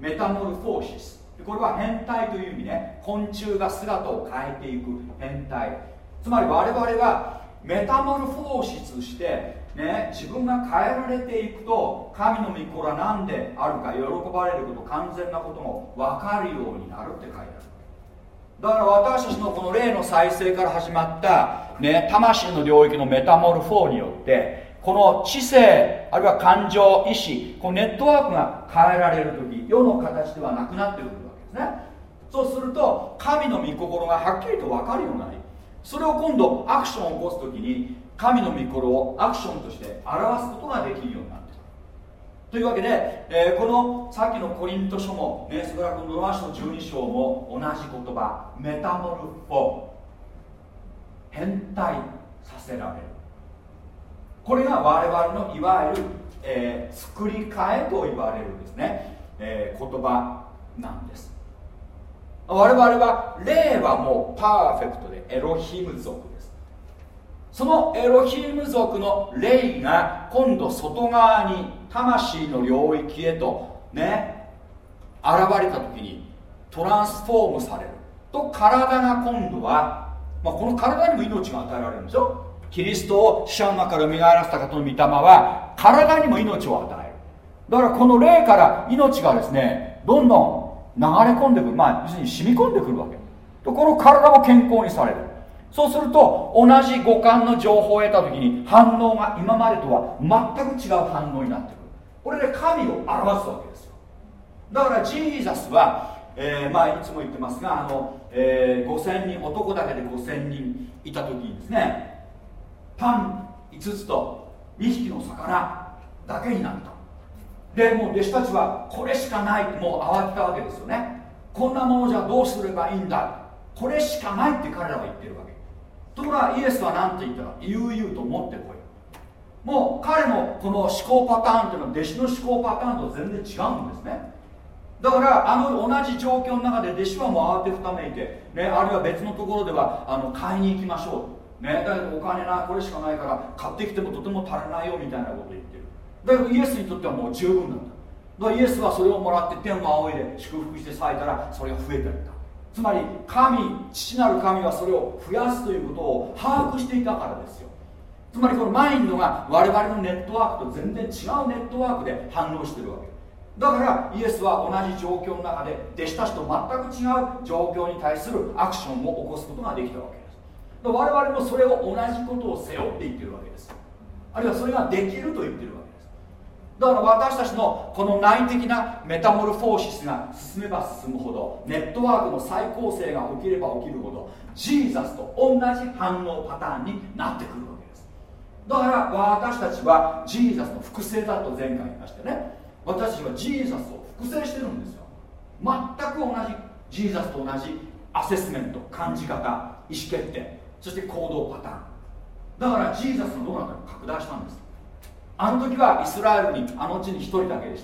metamorphosis。これは変態という意味ね。昆虫が姿を変えていく変態。つまり我々は metamorphosis して、ね、自分が変えられていくと神の御子が何であるか喜ばれること完全なことも分かるようになるって書いてある。だから私たちのこの霊の再生から始まった、ね、魂の領域のメタモルフォーによってこの知性あるいは感情意志このネットワークが変えられる時世の形ではなくなってくる。ね。そうすると神の御心がはっきりと分かるようになりそれを今度アクションを起こす時に神の御心をアクションとして表すことができるようになる。というわけで、えー、このさっきのコリント書も、ね、それからこのロマ書12章も同じ言葉メタモルフォ変態させられる。これが我々のいわゆる、えー、作り変えと言われるですね、えー、言葉なんです。我々は霊はもうパーフェクトでエロヒム族です。そのエロヒム族の霊が今度外側に魂の領域へとね現れた時にトランスフォームされる。と体が今度は、まあ、この体にも命が与えられるんですよ。キリストを死者の中から蘇らせた方の御霊は体にも命を与える。だからこの霊から命がですねどんどん流れ込んでくる。まあ要するに染み込んでくるわけ。とこの体も健康にされる。そうすると同じ五感の情報を得た時に反応が今までとは全く違う反応になってくる。これで神を表すわけですよ。だからジーザスは、えー、まあいつも言ってますがあの、えー、5000人男だけで5000人いた時にですねパン5つと2匹の魚だけになった。でもう弟子たちはこれしかないもう慌てたわけですよね。こんなものじゃどうすればいいんだ。これしかないって彼らは言ってるわけ。ところがイエスは何て言ったか悠々と持ってこい。もう彼のこの思考パターンっていうのは弟子の思考パターンと全然違うんですね。だからあの同じ状況の中で弟子はもう慌てふためいて、ね、あるいは別のところではあの買いに行きましょう、ね、だけどお金なこれしかないから買ってきてもとても足らないよみたいなこと言ってだけどイエスにとってはもう十分なんだ。だからイエスはそれをもらって天を仰いで祝福して咲いたらそれが増えていったつまり神父なる神はそれを増やすということを把握していたからですよ。つまりこのマインドが我々のネットワークと全然違うネットワークで反応してるわけ。だからイエスは同じ状況の中で弟子たちと全く違う状況に対するアクションを起こすことができたわけです。我々もそれを同じことを背負って言ってるわけですあるいはそれができると言ってるわけ。ですだから私たちのこの内的なメタモルフォーシスが進めば進むほどネットワークの再構成が起きれば起きるほどジーザスと同じ反応パターンになってくるわけです。だから私たちはジーザスの複製だと前回言いましてね。私たちはジーザスを複製してるんですよ。全く同じジーザスと同じアセスメント感じ方意思決定そして行動パターン。だからジーザスのどなたか拡大したんですあの時はイスラエルにあの地に1人だけでし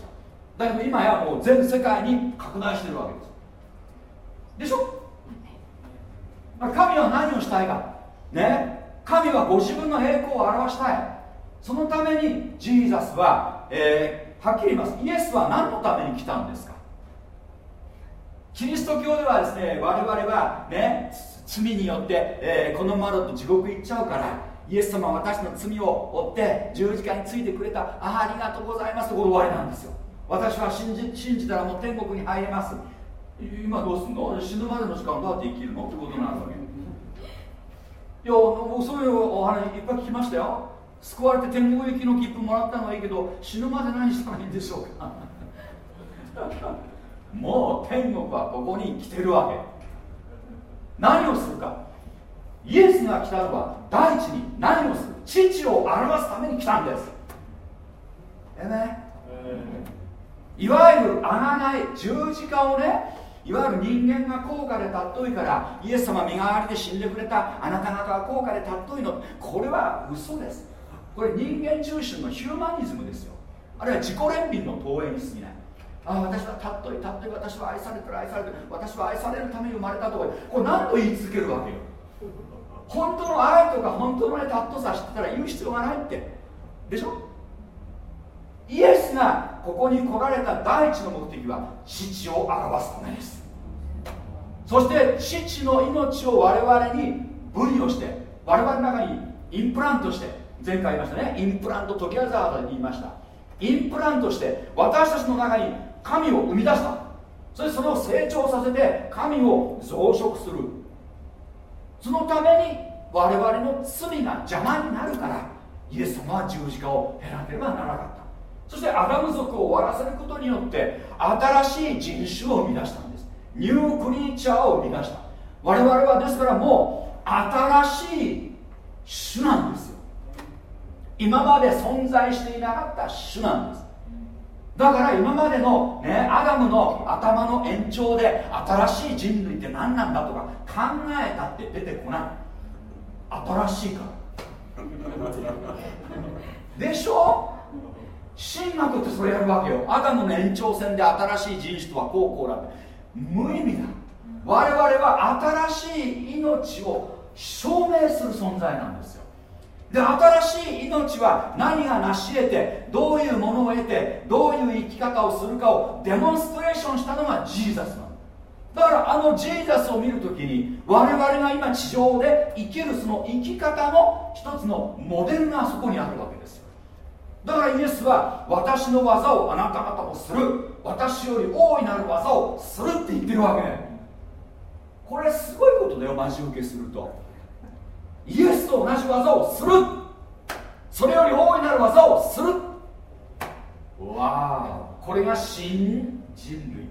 た。だけど今やもう全世界に拡大してるわけです。でしょ？神は何をしたいか。ね？神はご自分の栄光を表したい。そのためにジーザスは、えーはっきり言います。イエスは何のために来たんですか？キリスト教ではですね我々はね罪によって、えー、このままだと地獄行っちゃうからイエス様は私の罪を負って十字架についてくれたあありがとうございますところ終わりなんですよ。私は信じ信じたらもう天国に入れます。今どうすんの？死ぬまでの時間どうやって生きるの？ってことになるわけ。いやもうそういうお話いっぱい聞きましたよ。救われて天国行きの切符もらったのはいいけど死ぬまで何したらいいんでしょうか？もう天国はここに来てるわけ。何をするか。イエスが来たのは第一に何をする父を表すために来たんです。えね？いわゆる穴ない十字架をねいわゆる人間が高価で尊いからイエス様身代わりで死んでくれたあなた方は高価で尊いの。これは嘘です。これ人間中心のヒューマニズムですよ。あるいは自己憐憫の投影に過ぎない。ああ私はたっといたっとい私は愛されてる愛されてる私は愛されるために生まれたとかこれ何度言い続けるわけよ本当の愛とか本当のねたっとさ知ってたら言う必要がないって。でしょ？イエスがここに来られた第一の目的は父を表すためです。そして父の命を我々に分離をして我々の中にインプラントして前回言いましたね。インプラントトキャザーと言いました。インプラントして私たちの中に神を生み出した。そしてそれを成長させて神を増殖する。そのために我々の罪が邪魔になるからイエス様は十字架を減らなければならなかった。そしてアダム族を終わらせることによって新しい人種を生み出したんです。ニュークリーチャーを生み出した。我々はですからもう新しい種なんですよ。今まで存在していなかった種なんです。だから今までの、ね、アダムの頭の延長で新しい人類って何なんだとか考えたって出てこない。新しいから。でしょ？神学ってそれやるわけよ。アダムの延長線で新しい人種とはこうこうだって。無意味だ。我々は新しい命を証明する存在なんですで新しい命は何が成し得てどういうものを得てどういう生き方をするかをデモンストレーションしたのがジーザスなの。だからあのジーザスを見るときに我々が今地上で生きるその生き方の一つのモデルがそこにあるわけですだからイエスは私の技をあなた方もする。私より大いなる技をするって言ってるわけ。これすごいことだよ待ち受けすると。イエスと同じ技をする。それより大いなる技をする。わあこれが新人類。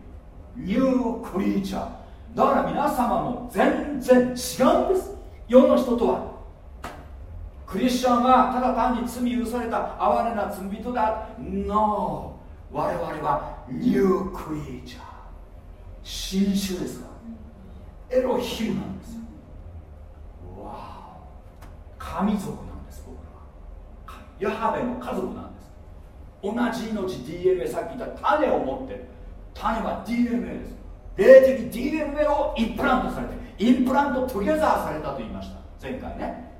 ニュークリーチャー。だから皆様も全然違うんです。世の人とは。クリスチャンはただ単に罪許された哀れな罪人だ。No 我々はニュークリーチャー。新種ですから。エロヒムなんですよ神族なんです僕らは。ヤハベの家族なんです。同じ命 DNA さっき言った種を持ってる種は DNA です。霊的 DNA をインプラントされてインプラントトゥゲザーされたと言いました。前回ね。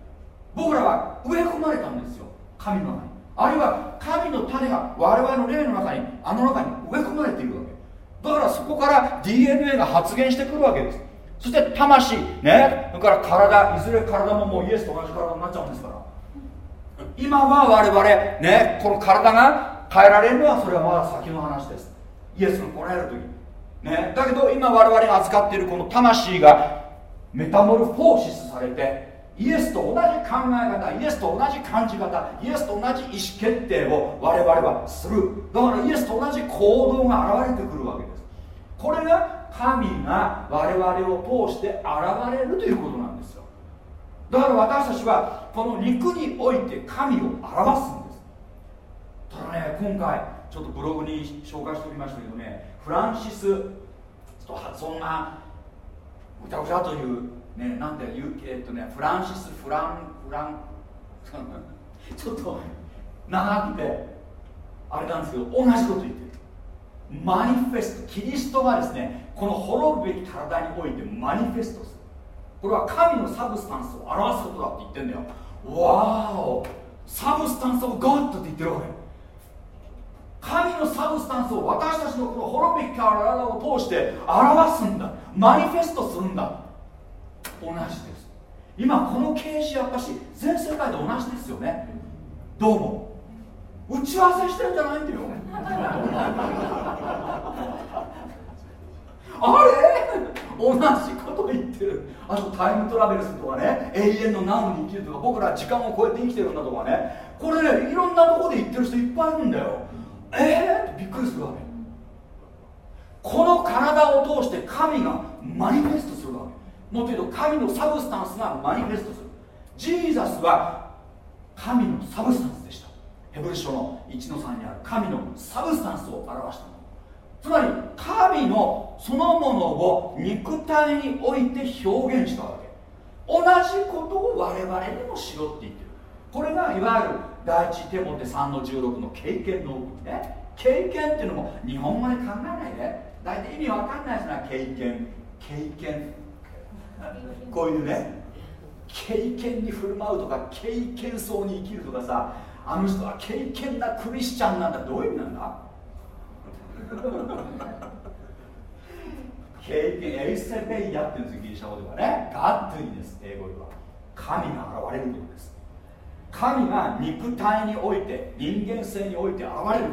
僕らは植え込まれたんですよ。神の中に。あるいは神の種が我々の霊の中にあの中に植え込まれているわけ。だからそこから DNA が発現してくるわけです。そして魂ね。それから体いずれ体ももうイエスと同じ体になっちゃうんですから。今は我々ねこの体が変えられるのはそれはまだ先の話です。イエスが来られる時。ね。だけど今我々が扱っているこの魂がメタモルフォーシスされてイエスと同じ考え方イエスと同じ感じ方イエスと同じ意思決定を我々はする。だからイエスと同じ行動が現れてくるわけです。これが神が我々を通して現れるということなんですよ。だから私たちはこの肉において神を表すんです。ただね今回ちょっとブログに紹介しておきましたけどねフランシスちょっと発音がぐちゃぐちゃというね、なんで言うえっとねフランシス・フランフラン ちょっと長くてあれなんですけど同じこと言ってる。マニフェストキリストがですねこの滅ぶべき体においてマニフェストする。これは神の substance を表すことだって言ってんだよ。 Wow。substance of God って言ってるわけ。神の substance を私たちのこの滅ぶべき体を通して表すんだ。 manifest するんだ。同じです。今この形式やっぱし全世界で同じですよね。どうも。打ち合わせしてるんじゃないんだよ。あれ？同じこと言ってる。あとタイムトラベルするとかね。永遠の now に生きるとか僕ら時間を超えて生きてるんだとかね。これねいろんなとこで言ってる人いっぱいいるんだよ。ええー、ってびっくりするわけ。この体を通して神が manifest するわけ。もっと言うと神のサブスタンスがマニフェストする。ジーザスは神のサブスタンスでした。ヘブル書の1の3にある神の substance を表したつまり神のそのものを肉体において表現したわけ。同じことを我々にもしろって言ってる。これがいわゆる第一テモテ3の16の経験のね。経験っていうのも日本語で考えないで。大体意味わかんないですね経験。経験。こういうね。経験に振る舞うとか経験そうに生きるとかさ。あの人は経験なクリスチャンなんだ。どういう意味なんだ？経験エイセベイヤっていうんですギリシャ語ではねガッドイです英語では。神が現れることです。神が肉体において人間性において現れる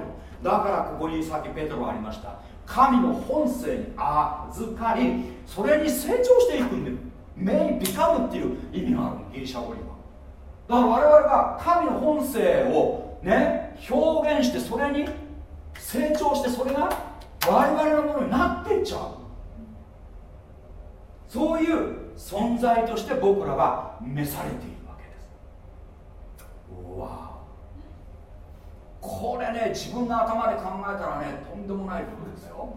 だからここにさっきペトロありました。神の本性に預かりそれに成長していくんだよ。メインビカムっていう意味があるギリシャ語には。だから我々が神の本性をね表現してそれに成長してそれが我々のものになっていっちゃう。そういう存在として僕らは召されているわけです。うわこれね自分の頭で考えたらねとんでもないことですよ。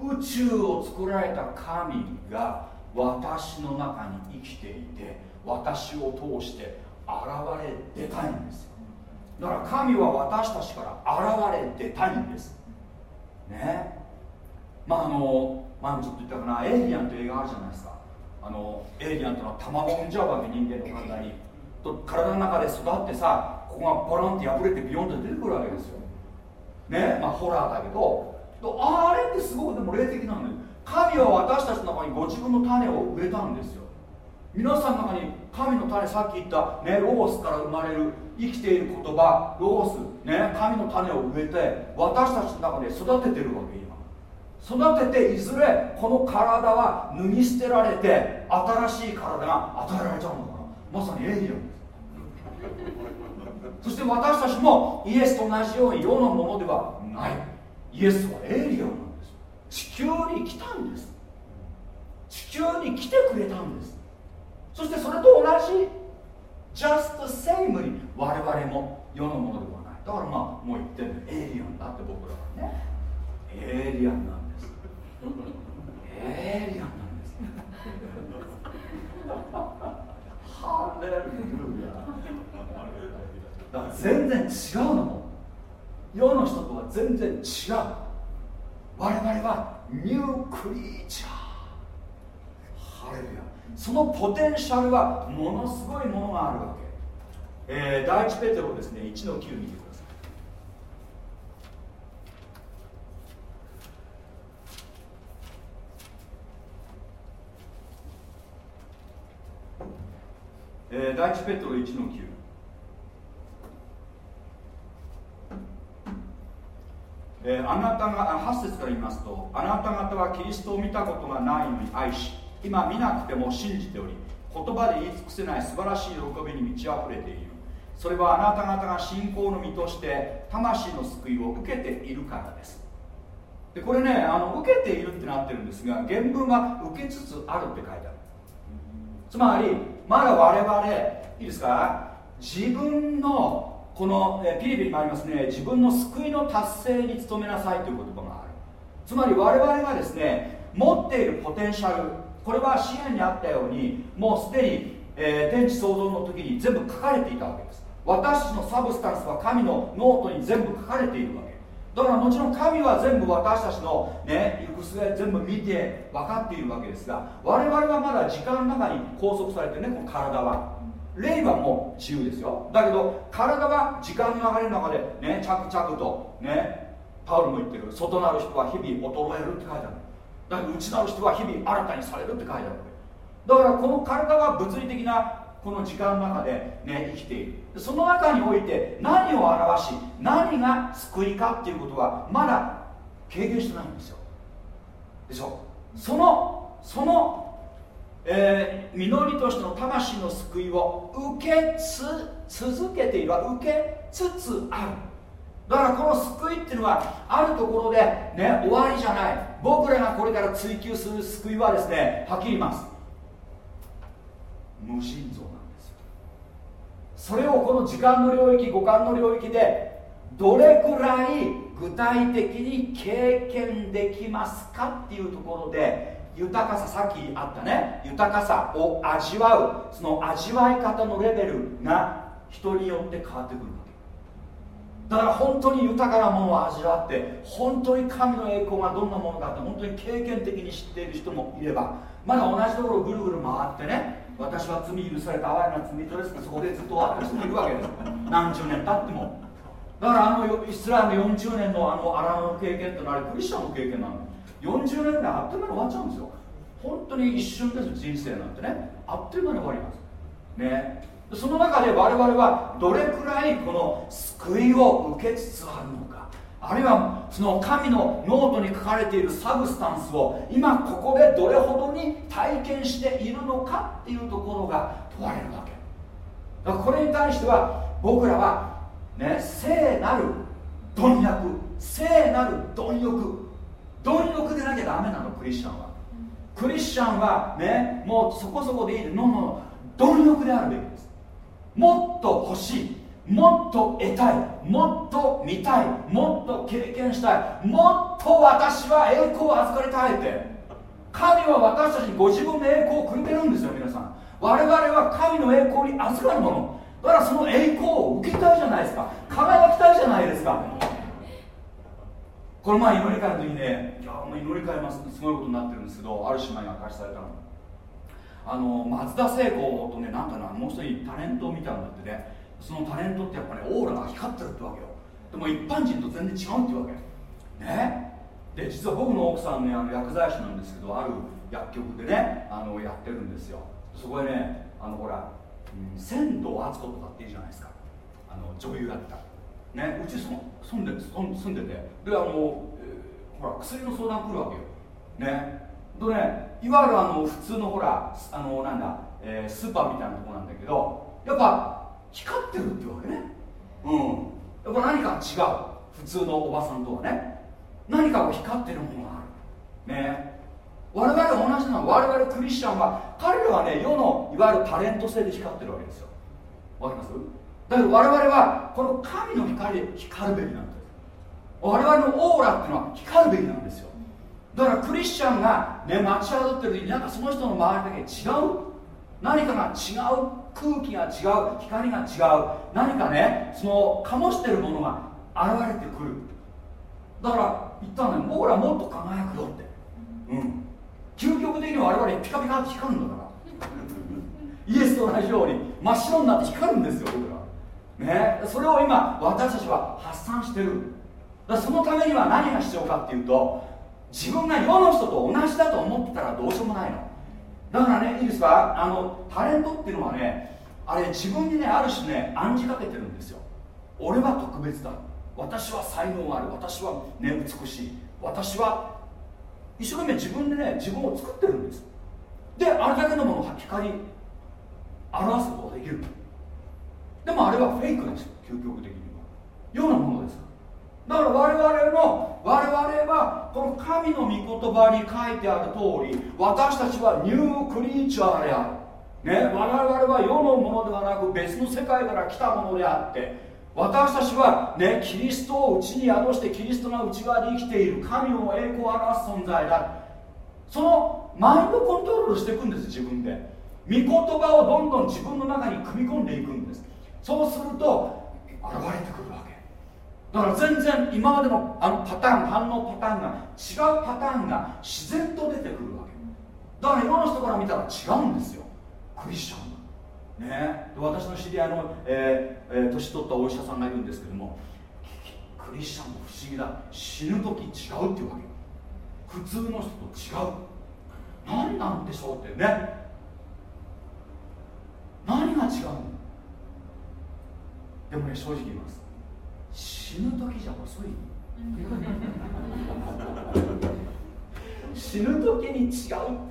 宇宙を作られた神が私の中に生きていて私を通して現れ出たいんですだから神は私たちから現れ出たいんです。ね。まああの前もちょっと言ったかな。エイリアンという映画あるじゃないですか。あのエイリアンというのは卵を産んじゃうわけ人間の体に。と体の中で育ってさここがバランって破れてビヨンと出てくるわけですよ。ね。まあホラーだけど。あれってすごくでも霊的なんだよ。神は私たちの中にご自分の種を植えたんですよ。皆さんの中に神の種さっき言った、ね、ロゴスから生まれる生きている言葉ロゴス、ね、神の種を植えて私たちの中で育ててるわけ今。育てていずれこの体は脱ぎ捨てられて新しい体が与えられちゃうのかな。まさにエイリアン。で すそして私たちもイエスと同じように世のものではない。イエスはエイリアンなんです。地球に来たんです。地球に来てくれたんです。そしてそれと同じジャストセイムに我々も世のものではない。だからまあもう言ってるエイリアンだって僕らはね。エイリアンなんです。エイリアンなんです。ハレルヤ。だから全然違うの。も世の人とは全然違う。我々はニュークリーチャー。ハレルヤ。そのポテンシャルはものすごいものがあるわけ、えー、第一ペテロですね1の9見てください。えー、第一ペテロ1の9えー、あなたが8節から言いますとあなた方はキリストを見たことがないのに愛し今見なくても信じており言葉で言い尽くせない素晴らしい喜びに満ち溢れている。それはあなた方が信仰の身として魂の救いを受けているからです。でこれねあの受けているってなってるんですが原文は受けつつあるって書いてある。つまりまだ我々いいですか？自分のこの、えピリピにもありますね。自分の救いの達成に努めなさいという言葉がある。つまり我々がですね持っているポテンシャルこれは詩篇にあったようにもうすでに、えー、天地創造の時に全部書かれていたわけです。私たちの substance は神のノートに全部書かれているわけ。だからもちろん神は全部私たちのね行く末全部見て分かっているわけですが我々はまだ時間の中に拘束されてねこの体は。霊はもう自由ですよ。だけど体は時間の流れの中でね着々とねパウロも言ってる外なる人は日々衰えるって書いてある。だけど内なる人は日々新たにされるって書いてある。だからこの体は物理的なこの時間の中でね生きている。その中において何を表し何が救いかっていうことはまだ経験してないんですよ。でしょ？そのそのえー、実りとしての魂の救いを受けつ続けている。受けつつある。だからこの救いっていうのはあるところでね終わりじゃない。僕らがこれから追求する救いはですねはっきり言います。無尽蔵なんですよ。それをこの時間の領域五感の領域でどれくらい具体的に経験できますかっていうところで豊かささっきあったね豊かさを味わうその味わい方のレベルが人によって変わってくる。だから本当に豊かなものを味わって本当に神の栄光がどんなものかって本当に経験的に知っている人もいればまだ同じところをぐるぐる回ってね私は罪許された哀れな罪人ですがそこでずっと終わってる人もいるわけです。何十年経っても。だからあのイスラエルの40年のあの荒野の経験ってのはあれクリスチャンの経験なの。40年ぐらいあっという間に終わっちゃうんですよ。本当に一瞬です人生なんてね。あっという間に終わります。ね。その中で我々はどれくらいこの救いを受けつつあるのかあるいはその神のノートに書かれている substance を今ここでどれほどに体験しているのかっていうところが問われるわけだからこれに対しては僕らはね聖なる貪欲聖なる貪欲貪欲でなきゃダメなのクリスチャンはクリスチャンはねもうそこそこでいいのの貪欲であるべきもっと欲しいもっと得たいもっと見たいもっと経験したいもっと私は栄光を預かりたいって。神は私たちにご自分の栄光をくれてるんですよ皆さん。我々は神の栄光に預かるもの。だからその栄光を受けたいじゃないですか。輝きたいじゃないですか。この前祈り会の時にねいやも祈り会ますすごいことになってるんですけどある姉妹が明かしされたの。あの松田聖子とねなんかなもう一人タレントを見たんだってね。そのタレントってやっぱねオーラが光ってるってわけよ。でも一般人と全然違うってわけ。ね？で実は僕の奥さんねあの薬剤師なんですけどある薬局でねあのやってるんですよ。そこでねあのほら、うん、仙道敦子とかっていいじゃないですか。あの女優だった。ね、うちそ住んで住んでて。であの、えー、ほら薬の相談来るわけよ。ね？でねいわゆるあの普通のほらあのなんだ、えー、スーパーみたいなとこなんだけどやっぱ光ってるっていうわけね。うん。やっぱ何か違う。普通のおばさんとはね。何かこう光ってるものがある。ね。我々同じなの我々クリスチャンは彼らはね世のいわゆるタレント性で光ってるわけですよ。わかります？だけど我々はこの神の光で光るべきなんです我々のオーラっていうのは光るべきなんですよ。だからクリスチャンがね街歩ってる時になんかその人の周りだけ違う？何かが違う？空気が違う？光が違う？何かねその醸してるものが現れてくる。だから言ったのよ。僕らもっと輝くよって。うん。究極的に我々ピカピカって光るんだから。イエスと同じように真っ白になって光るんですよ僕ら。ね。それを今私たちは発散してる。だそのためには何が必要かっていうと自分が世の人と同じだと思ってたらどうしようもないの。だからねいいですか？あのタレントっていうのはねあれ自分にねある種ね暗示かけてるんですよ。俺は特別だ。私は才能ある。私はね美しい。私は一生懸命自分でね自分を作ってるんです。であれだけのものを光表すことができるでもあれはフェイクです。究極的には。ようなものですだから我々の我々はこの神の御言葉に書いてある通り私たちはニュークリーチャーである、ね、我々は世のものではなく別の世界から来たものであって私たちはねキリストを内に宿してキリストが内側で生きている。神の栄光を表す存在だ。そのマインドコントロールしていくんです自分で。御言葉をどんどん自分の中に組み込んでいくんです。そうすると現れてくるわけ。だから全然今までのあのパターン反応パターンが違うパターンが自然と出てくるわけ。だから世の人から見たら違うんですよ。クリスチャンね。私の知り合いの、えーえー、年取ったお医者さんがいるんですけどもクリスチャンも不思議だ。死ぬ時違うっていうわけ。普通の人と違う。何なんでしょうってね。何が違うの？でもね正直言います。死ぬ時じゃ遅い。死ぬ時に違うっ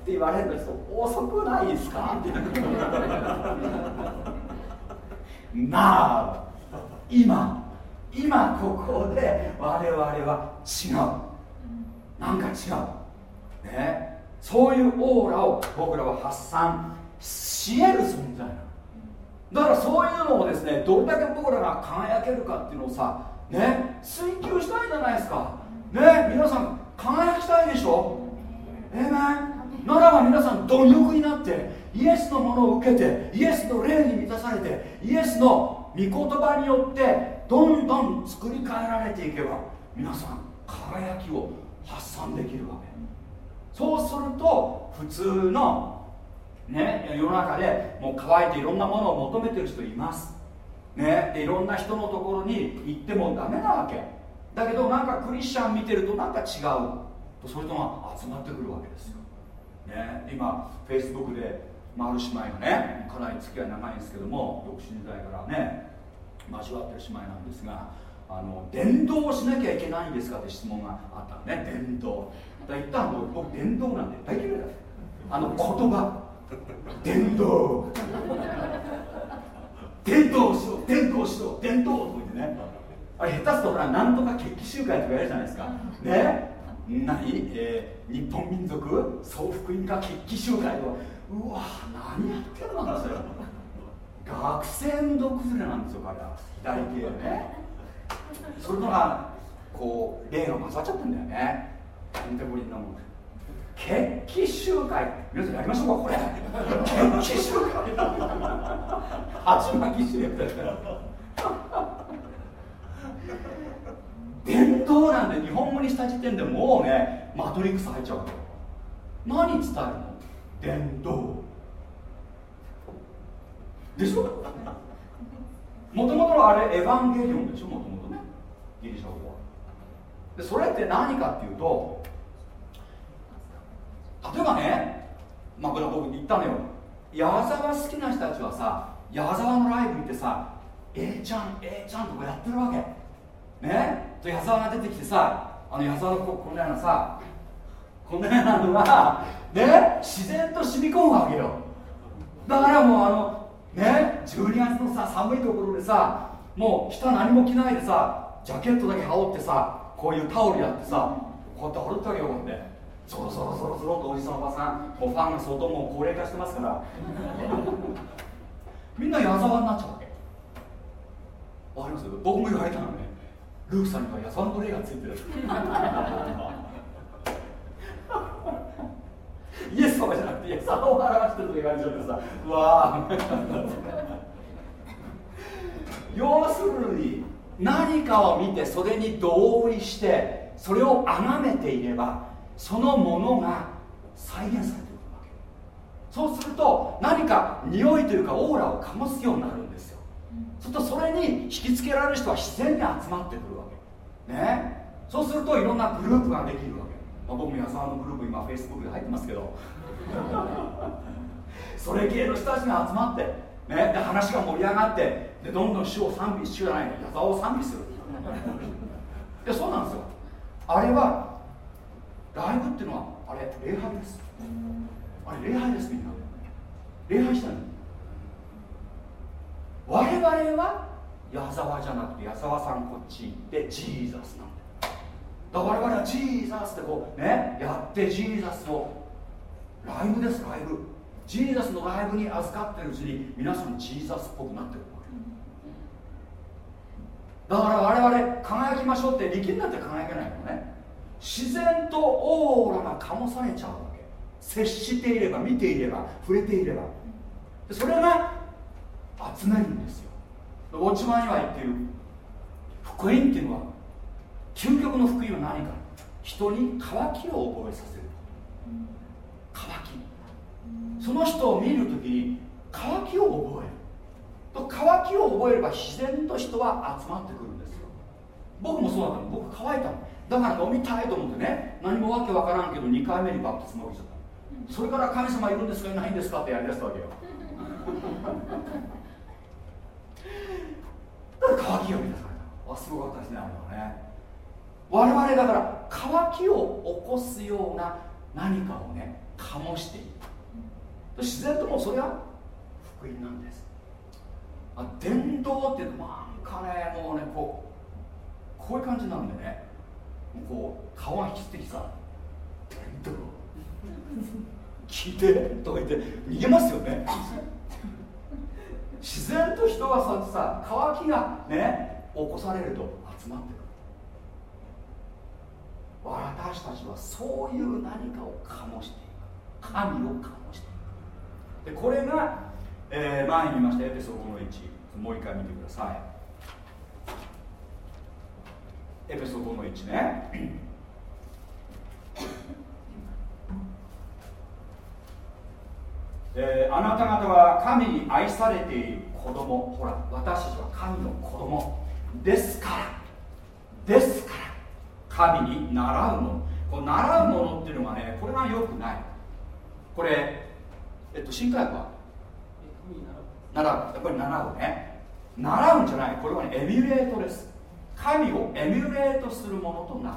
て言われる人遅くないですか？なあ今今ここで我々は違う。なんか違う。ね。そういうオーラを僕らは発散し得る存在なのだからそういうのをですねどれだけ僕らが輝けるかっていうのをさね追求したいじゃないですか。ね皆さん輝きたいでしょ？えめならば皆さん貪欲になってイエスのものを受けてイエスの霊に満たされてイエスの御言葉によってどんどん作り変えられていけば皆さん輝きを発散できるわけ。そうすると普通のね、世の中でもう乾いていろんなものを求めてる人います、ね、でいろんな人のところに行ってもダメなわけ。だけどなんかクリスチャン見てるとなんか違うとそういう人が集まってくるわけですよ、ね、今フェイスブックで、まあ、る姉妹がねかなり付き合い長いんですけども独身時代からね交わってる姉妹なんですがあの伝道をしなきゃいけないんですかって質問があったのね伝道。だ言ったら僕伝道なんて大嫌いだあの言葉。伝道。伝道しろ伝道しろ伝道と言ってね。あれ下手すとなんとか決起集会とかやるじゃないですか。ね？何、えー、日本民族総福音化決起集会とうわ何やってるのなんですよ学生運動崩れなんですよ彼は左系ね。それとがこう例が混ざっちゃってんだよね。コンテコリンなもん決起集会。皆さんやりましょうかこれ。決起集会。鉢巻きして。る伝統なんで日本語にした時点でもうねマトリックス入っちゃう何伝えるの？伝統でしょ？もともとのあれエヴァンゲリオンでしょ？もともとね。ギリシャ語は。でそれって何かっていうと例えばねまあこれは僕言ったのよ。矢沢好きな人たちはさ矢沢のライブ行ってさ A ちゃん A ちゃんとかやってるわけ。ね？と矢沢が出てきてさあの矢沢のここんなようなさこんなようなのがね？自然と染み込むわけよ。だからもうあのね？12月のさ寒いところでさもう下何も着ないでさジャケットだけ羽織ってさこういうタオルやってさこうやって羽織ってわけよこうやってそろそろそろそろとおじさんおばさんもうファンが相当もう高齢化してますから。みんな矢沢になっちゃうわけ。わかります？僕も言われたのね。ルークさんには矢沢の霊がついてる。イエス様じゃなくて矢沢を表してると言われちゃってさうわ要するに何かを見てそれに同意してそれを崇めていればそのものが再現されてくわけ。そうすると何か匂いというかオーラを醸すようになるんですよ。するとそれに引きつけられる人は自然に集まってくるわけ。ね。そうするといろんなグループができるわけ、まあ、僕も矢沢のグループ今フェイスブックで入ってますけど。それ系の人たちが集まってね、で話が盛り上がってでどんどん主を賛美主じゃないの矢沢を賛美する。でそうなんですよ。あれはライブっていうのはあれ礼拝です。あれ礼拝ですみんな。礼拝したの。我々は矢沢じゃなくて矢沢さんこっち行ってジーザスなんだ。だから我々はジーザスってこうねやってジーザスをライブですライブ。ジーザスのライブに預かってるうちに皆さんジーザスっぽくなってるだから我々輝きましょうって力になって輝けないのね。自然とオーラが醸されちゃうわけ。接していれば見ていれば触れていれば。それが集めるんですよ。ウォッチマンには言っている。福音っていうのは究極の福音は何か。人に渇きを覚えさせる。渇き。その人を見るときに渇きを覚える。と渇きを覚えれば自然と人は集まってくるんですよ。僕もそうだったの。僕乾いたの。だから飲みたいと思ってね何もわけわからんけど2回目にバプテスマ受けちゃった。それから神様いるんですかいないんですかってやりだしたわけよ。だから乾きを満たされた。あすごかったですねあれはね。我々だから乾きを起こすような何かをね醸している自然ともそれは福音なんです。あ伝道っていうのなんかねもうねこうこういう感じなんでね。こう顔が引きつってきさ伝道聞いてとか言って逃げますよね。自然と人はそうやってさ乾きがね起こされると集まってくる。私たちはそういう何かを醸していく。神を醸していく。でこれが、えー、前に言いましたエペソ5の1もう一回見てください。エペソ5の1ね。えー、あなた方は神に愛されている子供。ほら私たちは神の子供。ですから。ですから。神に習うもの。この習うものっていうのがねこれがよくない。これえっと新海は？習う。やっぱり習うね。習うんじゃない。これはねエミュレートです神をエミュレートするものとなる。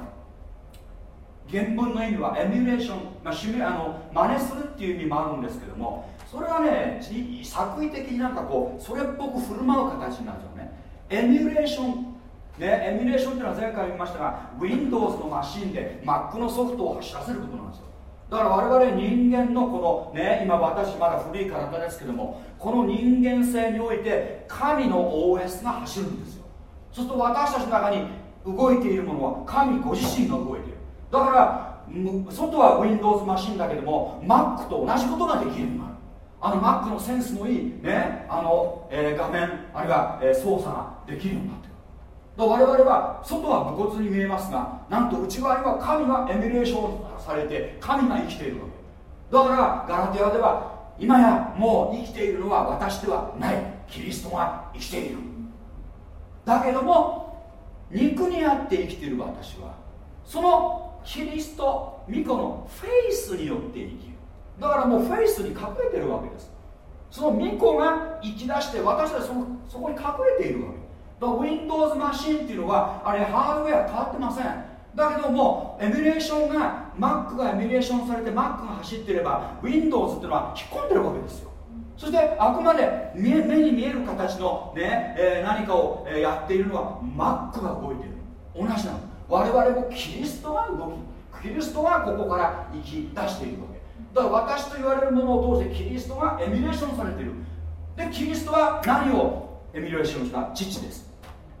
原文の意味はエミュレーション、まあ、シミあの真似するっていう意味もあるんですけどもそれはね作為的になんかこうそれっぽく振る舞う形になるんですよね。エミュレーションね、エミュレーションっていうのは前回言いましたが Windows のマシンで Mac のソフトを走らせることなんですよ。だから我々人間のこのね今私まだ古い体ですけどもこの人間性において神の OS が走るんですよ。そうすると私たちの中に動いているものは神ご自身が動いている。だから外は Windows マシンだけども Mac と同じことができるようになる。あの Mac のセンスのいい、ね、あの、えー、画面あるいは、えー、操作ができるようになってる。だ我々は外は武骨に見えますがなんと内側には神がエミュレーションされて神が生きているわけ。だからガラテアでは今やもう生きているのは私ではない。キリストが生きている。だけども肉にあって生きている私はそのキリスト巫女のフェイスによって生きる。だからもうフェイスに隠れてるわけです。その巫女が生き出して私たちそのそこに隠れているわけ。だから Windows マシンっていうのはあれハードウェア変わってません。だけどもエミュレーションが Mac がエミュレーションされて Mac が走ってれば Windows っていうのは引っ込んでるわけですよ。そしてあくまで目に見える形のね、えー、何かをやっているのは Mac が動いている。同じなの。我々もキリストが動きキリストがここから生き出しているわけ。だから私と言われるものを通してキリストがエミュレーションされている。でキリストは何をエミュレーションした？父です。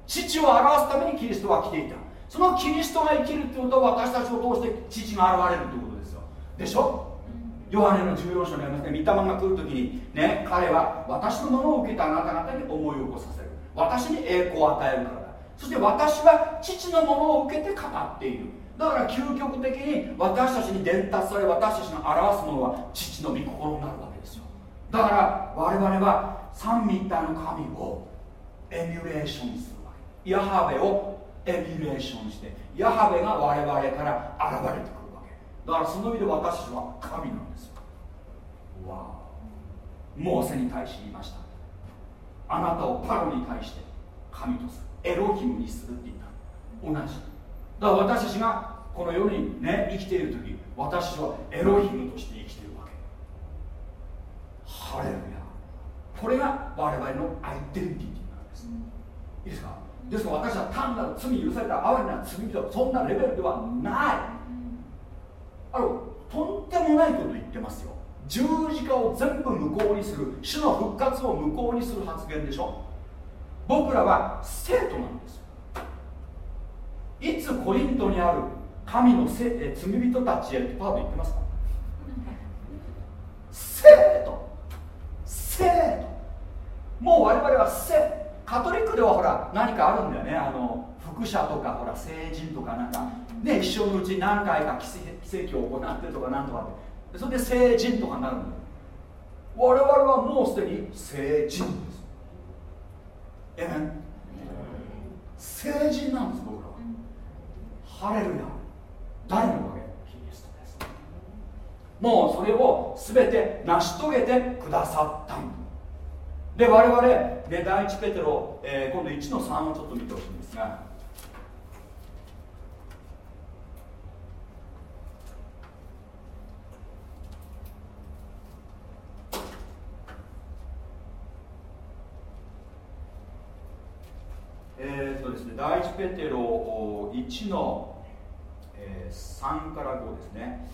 父を表すためにキリストは来ていた。そのキリストが生きるってことは私たちを通して父が現れるってことですよ。でしょ？ヨハネの14章にありますね。御霊が来るときにね彼は私のものを受けたあなた方に思い起こさせる。私に栄光を与えるからだ。そして私は父のものを受けて語っている。だから究極的に私たちに伝達され私たちの表すものは父の御心になるわけですよ。だから我々は三位一体の神をエミュレーションするわけ。ヤハベをエミュレーションしてヤハベが我々から現れてくる。だからその意味で私たちは神なんですよ。わモーセに対して言いました。あなたをパロに対して神とする。エロヒムにするって言った。同じ。だから私たちがこの世にね生きている時私はエロヒムとして生きているわけ。ハレルヤ。これが我々のアイデンティティなんです。いいですか？ですから私は単なる罪許された哀れな罪人そんなレベルではない。あのとんでもないこと言ってますよ。十字架を全部無効にする主の復活を無効にする発言でしょ。僕らは生徒なんですいつコリントにある神のせえ罪人たちへってパート言ってますか？生徒。生徒。もう我々は生カトリックではほら何かあるんだよね。あの副者とかほら成人とかなんか。ね一生のうち何回か奇跡を行ってとかなんとかって。それで成人とかになるんだよ。我々はもうすでに成人です。え？成人なんです僕らは。ハレルヤ。誰のおかげ。キリストです。もうそれを全て成し遂げてくださったんで我々、ね、第一ペテロ、えー、今度1の3をちょっと見てほしいんですが。え、っとですね第一ペテロ1の、えー、3から5ですね。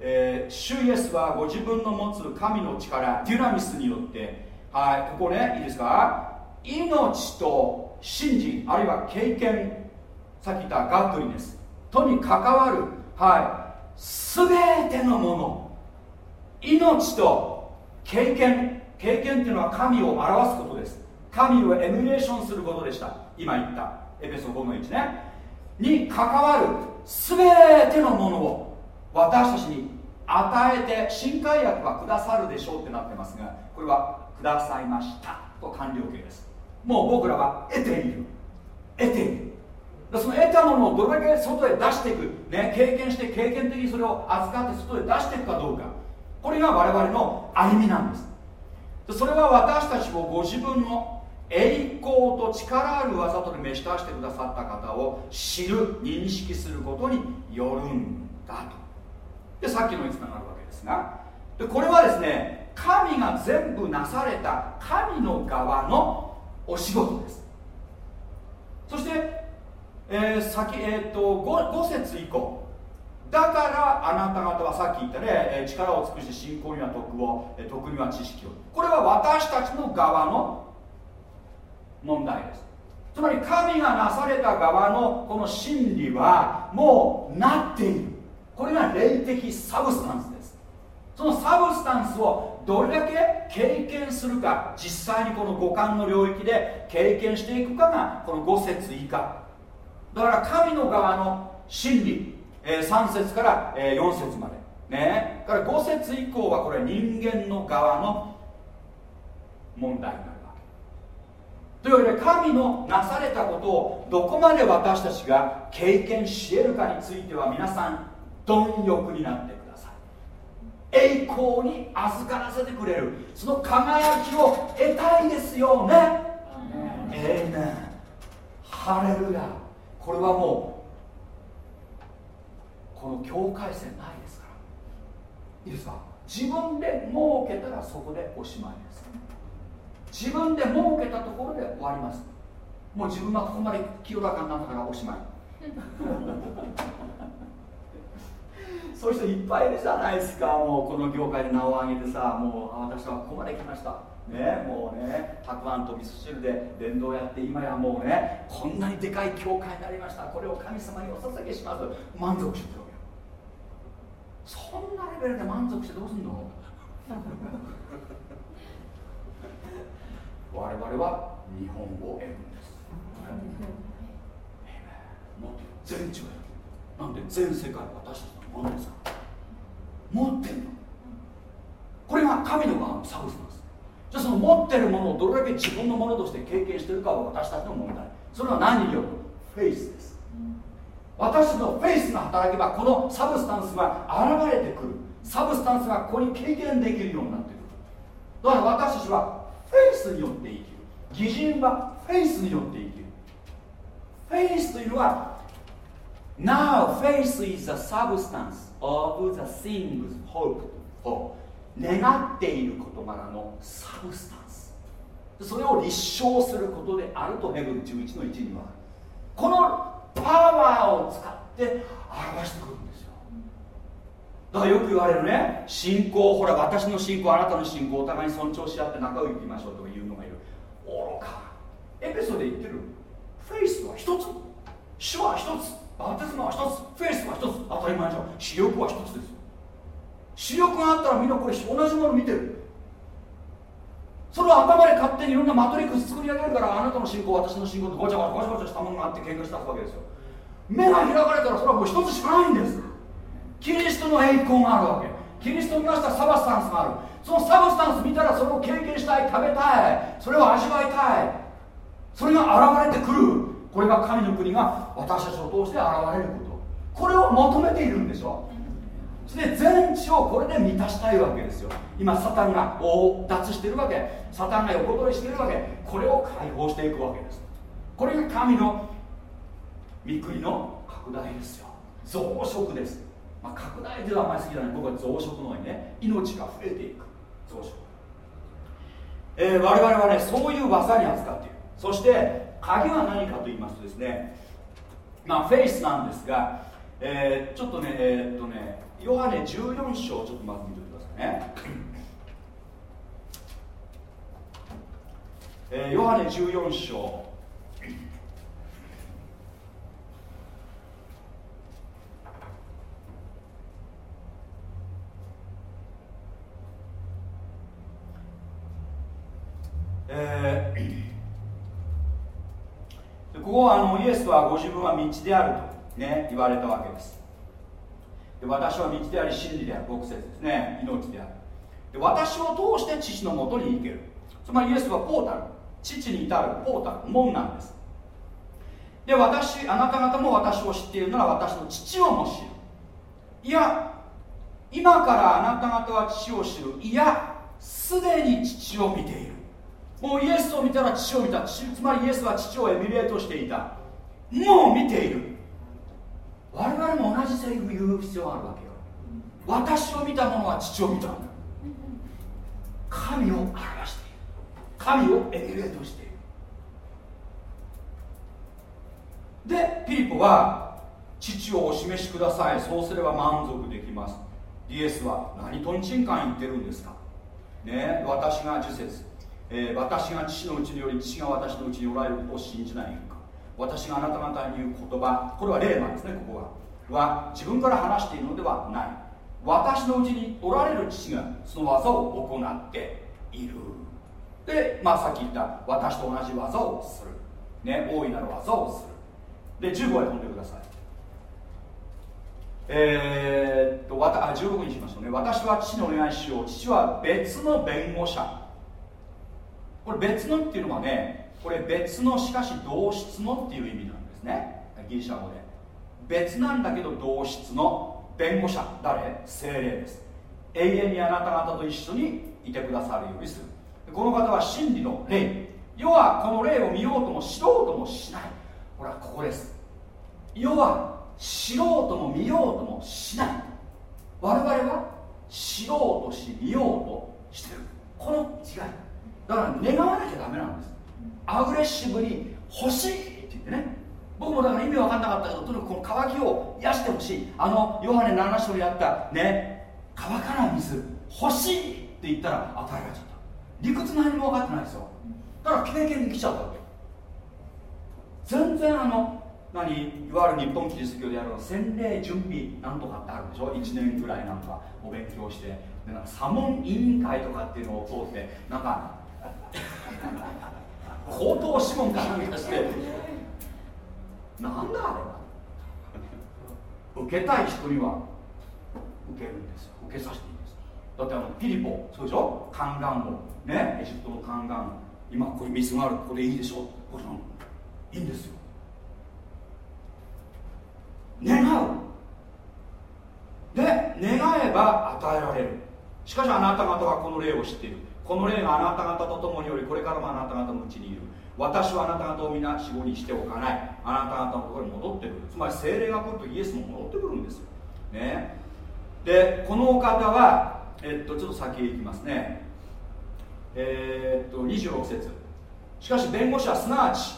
えー、主イエスはご自分の持つ神の力デュナミスによってはいここねいいですか？命と信心あるいは経験さっき言ったガッドリネスとに関わるはい全てのもの。命と経験。経験っていうのは神を表すことです。神をエミュレーションすることでした。今言った。エペソ5の1ね。に関わる全てのものを私たちに与えて新海薬はくださるでしょうってなってますがこれはださいました。と完了形です。もう僕らは得ている。得ている。その得たものをどれだけ外へ出していく、ね、経験して経験的にそれを預かって外へ出していくかどうか。これが我々の歩みなんです。それは私たちをご自分の栄光と力ある技とで召し出してくださった方を知る認識することによるんだと。でさっきのにつながるわけですが。でこれはですね神が全部なされた神の側のお仕事です。そして、えー、先、えーと、5, 5節以降。だからあなた方はさっき言ったね力を尽くして信仰には徳を徳には知識を。これは私たちの側の問題です。つまり神がなされた側のこの真理はもうなっている。これが霊的 substance です。その substance をどれだけ経験するか実際にこの五感の領域で経験していくかがこの5節以下。だから神の側の真理、えー、3節から、えー、4節まで。ね。から5節以降はこれ人間の側の問題になるわけ。というわけで神のなされたことをどこまで私たちが経験し得るかについては皆さん貪欲になって栄光に預からせてくれる。その輝きを得たいですよね。ええねハレルヤこれはもうこの境界線ないですから。いいですか？自分で儲けたらそこでおしまいです。自分で儲けたところで終わります。もう自分はここまで清らかになったからおしまいそういう人いっぱいいるじゃないですか。もうこの業界で名を上げてさもう私はここまで来ました。ねもうねたくあんと味噌汁で伝道やって今やもうねこんなにでかい教会になりました。これを神様にお捧げします。満足してるわけよ。そんなレベルで満足してどうすんの？我々は日本語を得るんです。もっと全地をなんで全世界私たち持ってんの。これが神の側のサブスなんです。じゃあその持ってるものをどれだけ自分のものとして経験してるかは私たちの問題。それは何によるフェイスです。私のフェイスが働けばこの substance が現れてくる。 substance がここに経験できるようになってくる。だから私たちはフェイスによって生きる。義人はフェイスによって生きる。フェイスというのは Now faith is the substance of the things hoped for 願っている事柄のサブスタンスそれを立証することであるとヘブル11の1にはこのパワーを使って表してくるんですよ。だからよく言われるね。信仰ほら私の信仰あなたの信仰お互いに尊重し合って仲良くいきましょうとか言うのがいる。愚か。エペソで言ってる。フェイスは一つ。主は一つ。バプテスマは一つ faith は一つ当たり前じゃん。視力は一つです。視力があったらみんなこれ同じもの見てる。それを頭で勝手にいろんなマトリックス作り上げるからあなたの信仰私の信仰とごちゃごちゃごちゃごちゃしたものがあって喧嘩したわけですよ。目が開かれたらそれはもう一つしかないんです。キリストの栄光があるわけ。キリストに出した substance がある。そのサブスタンス見たらそれを経験したい食べたい。それを味わいたい。それが現れてくる。これが神の国が私たちを通して現れること。これを求めているんでしょ。それで全地をこれで満たしたいわけですよ。今サタンが横脱してるわけ。サタンが横取りしてるわけ。これを解放していくわけです。これが神の御国の拡大ですよ。増殖です、まあ、拡大ではあまり好きじゃない。僕は増殖の方にね命が増えていく。増殖、えー、我々はねそういう技に扱っている。そして鍵は何かと言いますとですねまあフェイスなんですが、えー、ちょっとねえー、っとねヨハネ14章ちょっとまず見てくださいね、えー、ヨハネ14章。えー、ここはあのイエスはご自分は道であると、ね、言われたわけです。で私は道であり真理である。僕説ですね。命である。で私を通して父のもとに行ける。つまりイエスはポータル。父に至るポータル門なんです。で私あなた方も私を知っているなら私の父をも知る。いや今からあなた方は父を知る。いやすでに父を見ている。もうイエスを見たら父を見た。つまりイエスは父をエミュレートしていた。もう見ている。我々も同じセリフ言う必要があるわけよ。私を見た者は父を見たんだ。神を表している。神をエミュレートしている。でピリポは父をお示しください。そうすれば満足できます。イエスは何とんちんかん言ってるんですか。ね私が受説。えー、私が父のうちにより父が私のうちにおられることを信じないか。私があなた方に言う言葉これは霊なんですねここは。は自分から話しているのではない。私のうちにおられる父がその技を行っている。で、まあ、さっき言った私と同じ技をする、ね、大いなる技をする。で15へ飛んでください。えー、っとわたあ16にしましょうね。私は父にお願いしよう。父は別の弁護者。これ別のっていうのはねこれ別のしかし同質のっていう意味なんですね。ギリシャ語で。別なんだけど同質の弁護者。誰？精霊です。永遠にあなた方と一緒にいてくださるようにする。この方は真理の霊。要はこの霊を見ようとも知ろうともしない。ほらここです。要は知ろうとも見ようともしない。我々は知ろうとし見ようとしてる。この違い。だから願わなきゃダメなんです。アグレッシブに欲しいって言ってね。僕もだから意味分かんなかったけどとにかくこの渇きを癒してほしい。あのヨハネ7章にあったね乾かない水欲しいって言ったら与えられちゃった。理屈何も分かってないですよ。だから経験に来ちゃったわけ。全然あの何いわゆる日本キリスト教でやる洗礼準備なんとかってあるでしょ。1年ぐらいなんかお勉強してでなんか左門委員会とかっていうのを通ってなんか口頭諮問かなんかしてなんだあれは。受けたい人には受けるんですよ。受けさせていいんです。だってあのピリポそうでしょ？宦官を。ね？エジプトの宦官今ここに水がある。ここでいいでしょ？これいいんですよ。願う。で願えば与えられる。しかしあなた方はこの例を知っている。この霊があなた方と共によりこれからもあなた方のうちにいる。私はあなた方を皆死後にしておかない。あなた方のところに戻ってくる。つまり精霊が来るとイエスも戻ってくるんですよ、ね、でこのお方はえっとちょっと先へ行きますね。えー、っと26節。しかし弁護士はすなわち、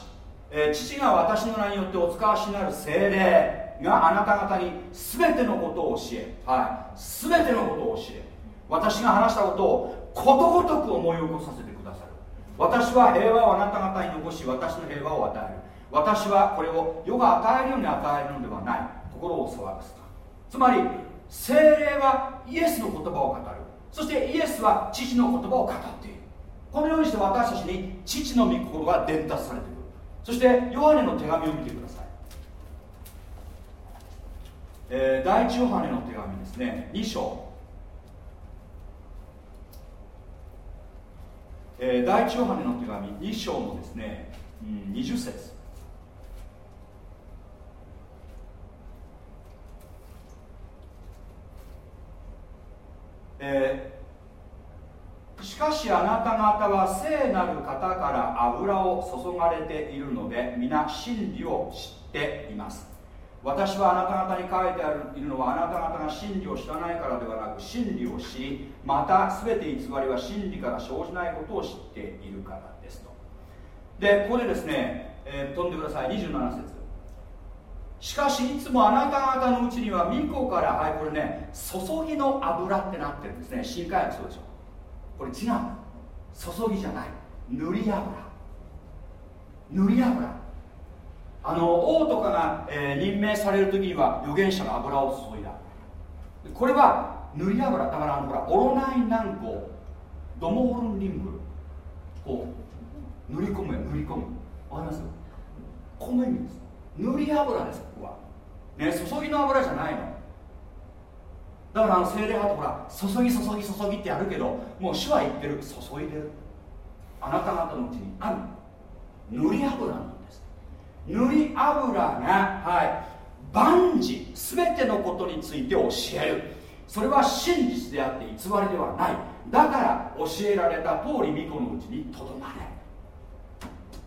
えー、父が私の名によってお使わしになる精霊があなた方に全てのことを教え、はい、全てのことを教え私が話したことをことごとく思い起こさせてくださる。私は平和をあなた方に残し私の平和を与える。私はこれを世が与えるように与えるのではない。心を騒がすつまり精霊はイエスの言葉を語る。そしてイエスは父の言葉を語っている。このようにして私たちに父の御心が伝達されてくる。そしてヨハネの手紙を見てください、えー、第一ヨハネの手紙ですね。2章。えー、第一ヨハネの手紙2章のですね、うん、20節。えー、しかしあなた方は聖なる方から油を注がれているので皆真理を知っています。私はあなた方に書いてあるいるのはあなた方が真理を知らないからではなく真理を知りまた全て偽りは真理から生じないことを知っているからですと。でここでですね、えー、飛んでください。27節。しかしいつもあなた方のうちには巫女からはいこれね注ぎの油ってなってるんですね。新海薬そうでしょ。これ違う注ぎじゃない。塗り油。塗り油。あの王とかが、えー、任命される時には預言者が油を注いだ。これは塗り油だからほらオロナイン軟膏ドモホルンリングこう塗り込むや塗り込む。わかります？この意味です。塗り油ですここは。ね注ぎの油じゃないの。だからあの精霊派とほら注ぎ注ぎ注ぎってやるけどもう主は言ってる注いでる。あなた方のうちにある。塗り油なの。塗り油が、はい、万事全てのことについて教える。それは真実であって偽りではない。だから教えられた通り巫女のうちにとどまれ。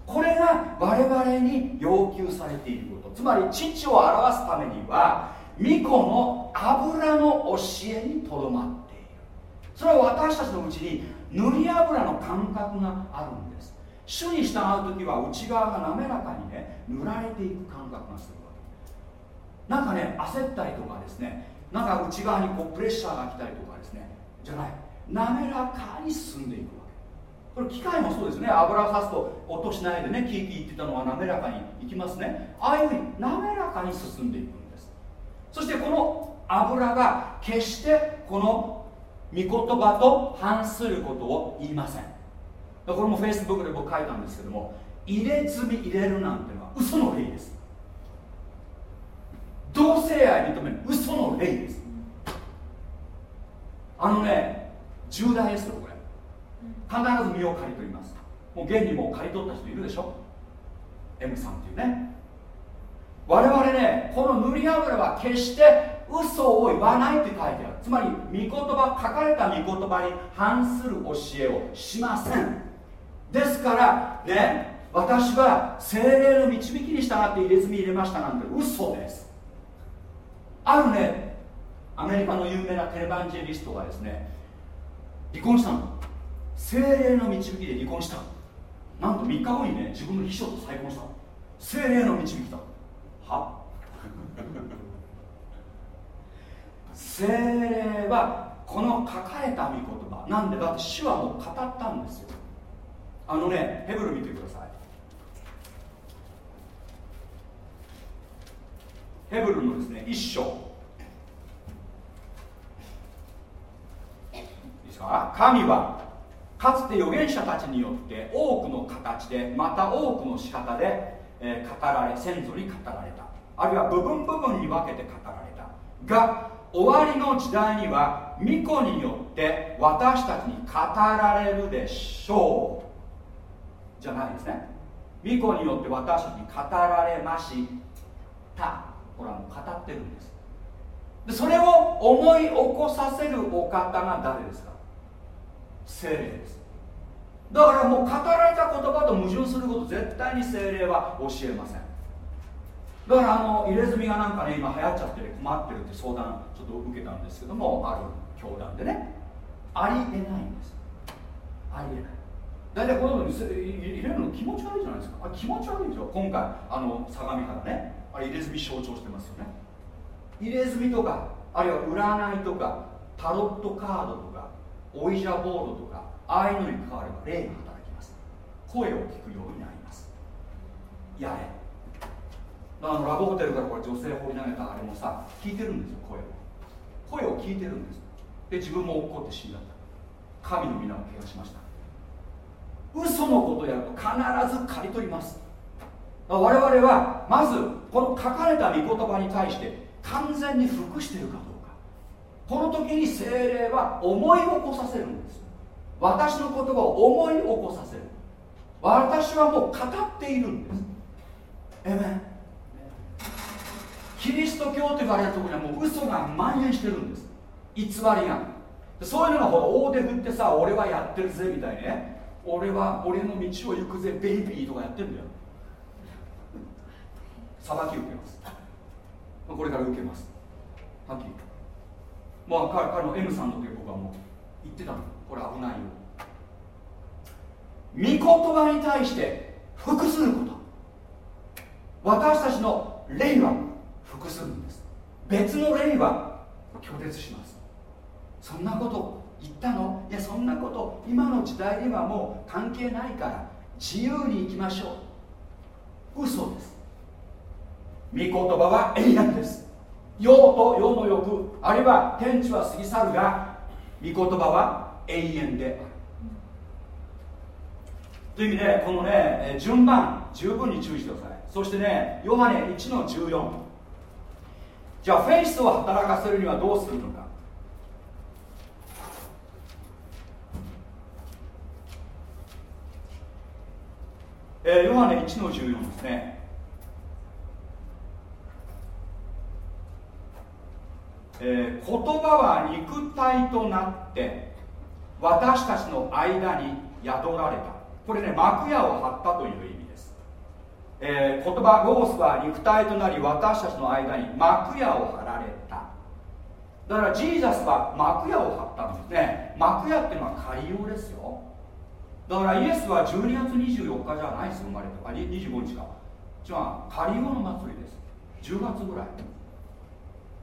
これが我々に要求されていること。つまり父を表すためには巫女の油の教えにとどまっている。それは私たちのうちに塗り油の感覚があるんです。主に従う時は内側が滑らかにね塗られていく感覚がするわけ。なんかね焦ったりとかですねなんか内側にこうプレッシャーが来たりとかですねじゃない。滑らかに進んでいくわけ。これ機械もそうですね。油をさすと音しないでねキーキー言ってたのは滑らかにいきますね。ああいうふうに滑らかに進んでいくんです。そしてこの油が決してこの御言葉と反することを言いません。これもフェイスブックで僕書いたんですけども入れ墨入れるなんてのは嘘の霊です。同性愛認める嘘の霊です。あのね重大ですよこれ。必ず身を刈り取ります。もう現にもう刈り取った人いるでしょ。M さんっていうね。我々ねこの塗り油は決して嘘を言わないって書いてある。つまり御言葉書かれた御言葉に反する教えをしません。ですからね私は精霊の導きに従って入れ墨入れましたなんて嘘です。あるねアメリカの有名なテレバンジェリストがですね離婚したの。精霊の導きで離婚したなんと3日後にね自分の秘書と再婚した精霊の導きだ。は？精霊はこの書かれた御言葉。なんでだって主はもう語ったんですよ。あのねヘブル見てください。ヘブルのですね一章。神はかつて預言者たちによって多くの形でまた多くの仕方で、え、語られ先祖に語られた。あるいは部分部分に分けて語られた。が終わりの時代には巫女によって私たちに語られるでしょう。じゃないですね。巫女によって私たちに語られました。これはもう語ってるんです。でそれを思い起こさせるお方が誰ですか？精霊です。だからもう語られた言葉と矛盾すること絶対に精霊は教えません。だからあの入れ墨がなんかね今流行っちゃって困ってるって相談ちょっと受けたんですけどもある教団でね。ありえないんです。ありえない。大体この入れるの気持ち悪いじゃないですか。あ気持ち悪いでしょ今回あの相模原ね。あれ入れ墨象徴してますよね。入れ墨とかあるいは占いとかタロットカードとかオイジャボードとかああいうのに関われば霊が働きます。声を聞くようになります。やれ。あのラブホテルからこれ女性放り投げたあれもさ聞いてるんですよ声を。声を聞いてるんです。で自分も怒って死んだ。神の皆を怪我しました。嘘のことやると必ず刈り取ります。我々はまずこの書かれた御言葉に対して完全に服しているかどうか。この時に精霊は思い起こさせるんです。私の言葉を思い起こさせる。私はもう語っているんです。えめキリスト教と言われるところにはもう嘘が蔓延してるんです。偽りが。そういうのがほら大手振ってさ俺はやってるぜみたいね。俺は俺の道を行くぜベイビーとかやってんだよ。裁き受けます。これから受けます。はっきりもう彼の M さんの時僕はもう言ってたの。これ危ないよ。御言葉に対して服すること。私たちの霊は服するんです。別の霊は拒絶します。そんなこと言ったの？いやそんなこと今の時代にはもう関係ないから自由に行きましょう。嘘です。御言葉は永遠です。世と世の欲あるいは天地は過ぎ去るが御言葉は永遠である。という意味でこのね順番十分に注意してください。そしてねヨハネ1の14じゃあフェイスを働かせるにはどうするのか。えー、ヨハネ1の14ですね。えー、言葉は肉体となって私たちの間に宿られた。これね幕屋を張ったという意味です、えー、言葉ロゴスは肉体となり私たちの間に幕屋を張られた。だからジーザスは幕屋を張ったんですね。幕屋っていうのは仮用ですよ。だからイエスは12月24日じゃないです生まれたあ25日か。じゃあ仮用の祭りです。10月ぐらい。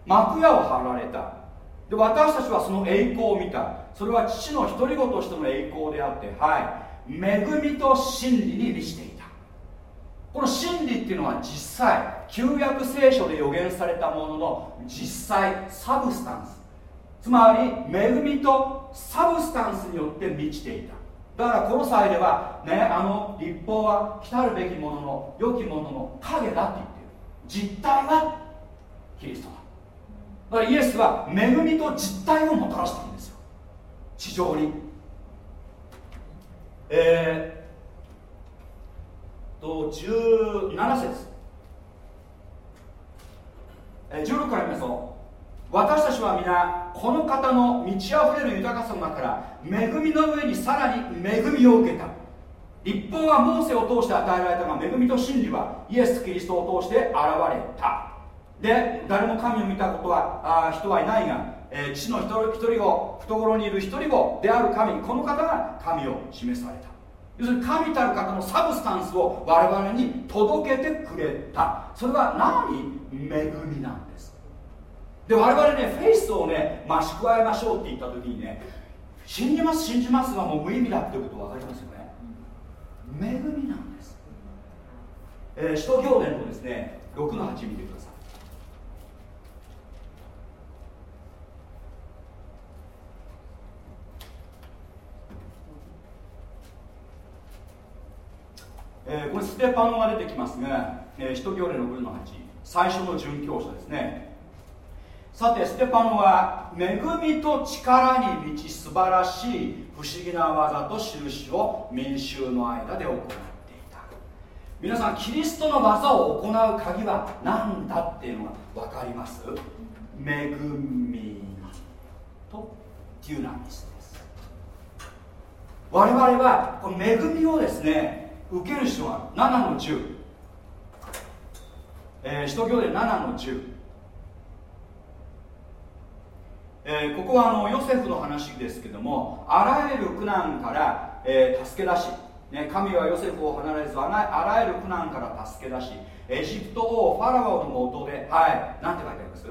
幕屋を張られた。で私たちはその栄光を見た。それは父の独り子としての栄光であってはい。恵みと真理に満ちていた。この真理っていうのは実際旧約聖書で予言されたものの実際 substance。つまり恵みと substance によって満ちていた。だからこの際ではねあの律法は来たるべきものの良きものの影だって言ってる。実体はキリストだ。だからイエスは恵みと実体をもたらしたんですよ。地上に。えー、と17節。え16から見ますと私たちは皆この方の満ち溢れる豊かさの中から恵みの上にさらに恵みを受けた。立法はモーセを通して与えられたが恵みと真理はイエス・キリストを通して現れた。で誰も神を見たことはあ人はいないが、えー、父の一人一人子懐にいる一人子である神この方が神を示された。要するに神たる方のサブスタンスを我々に届けてくれた。それは何？恵みなんですで我々ねフェイスをね増し加えましょうって言った時にね信じます信じますがもう無意味だっていうこと分かりますよね。恵みなんです、えー、使徒行伝のですね6の8見てください。えー、これステパノが出てきますが、えー、使徒行伝6の8最初の殉教者ですね。さてステパノは恵みと力に満ち素晴らしい不思議な技と印を民衆の間で行っていた。皆さんキリストの技を行う鍵は何だっていうのが分かります？恵みとデュナミスです。我々はこの恵みをですね受ける人は7の10、えー、使徒行で7の10えー、ここはあのヨセフの話ですけどもあらゆる苦難から、えー、助け出し、ね、神はヨセフを離れずあらゆる苦難から助け出しエジプト王ファラオのもとではいなんて書いてあります？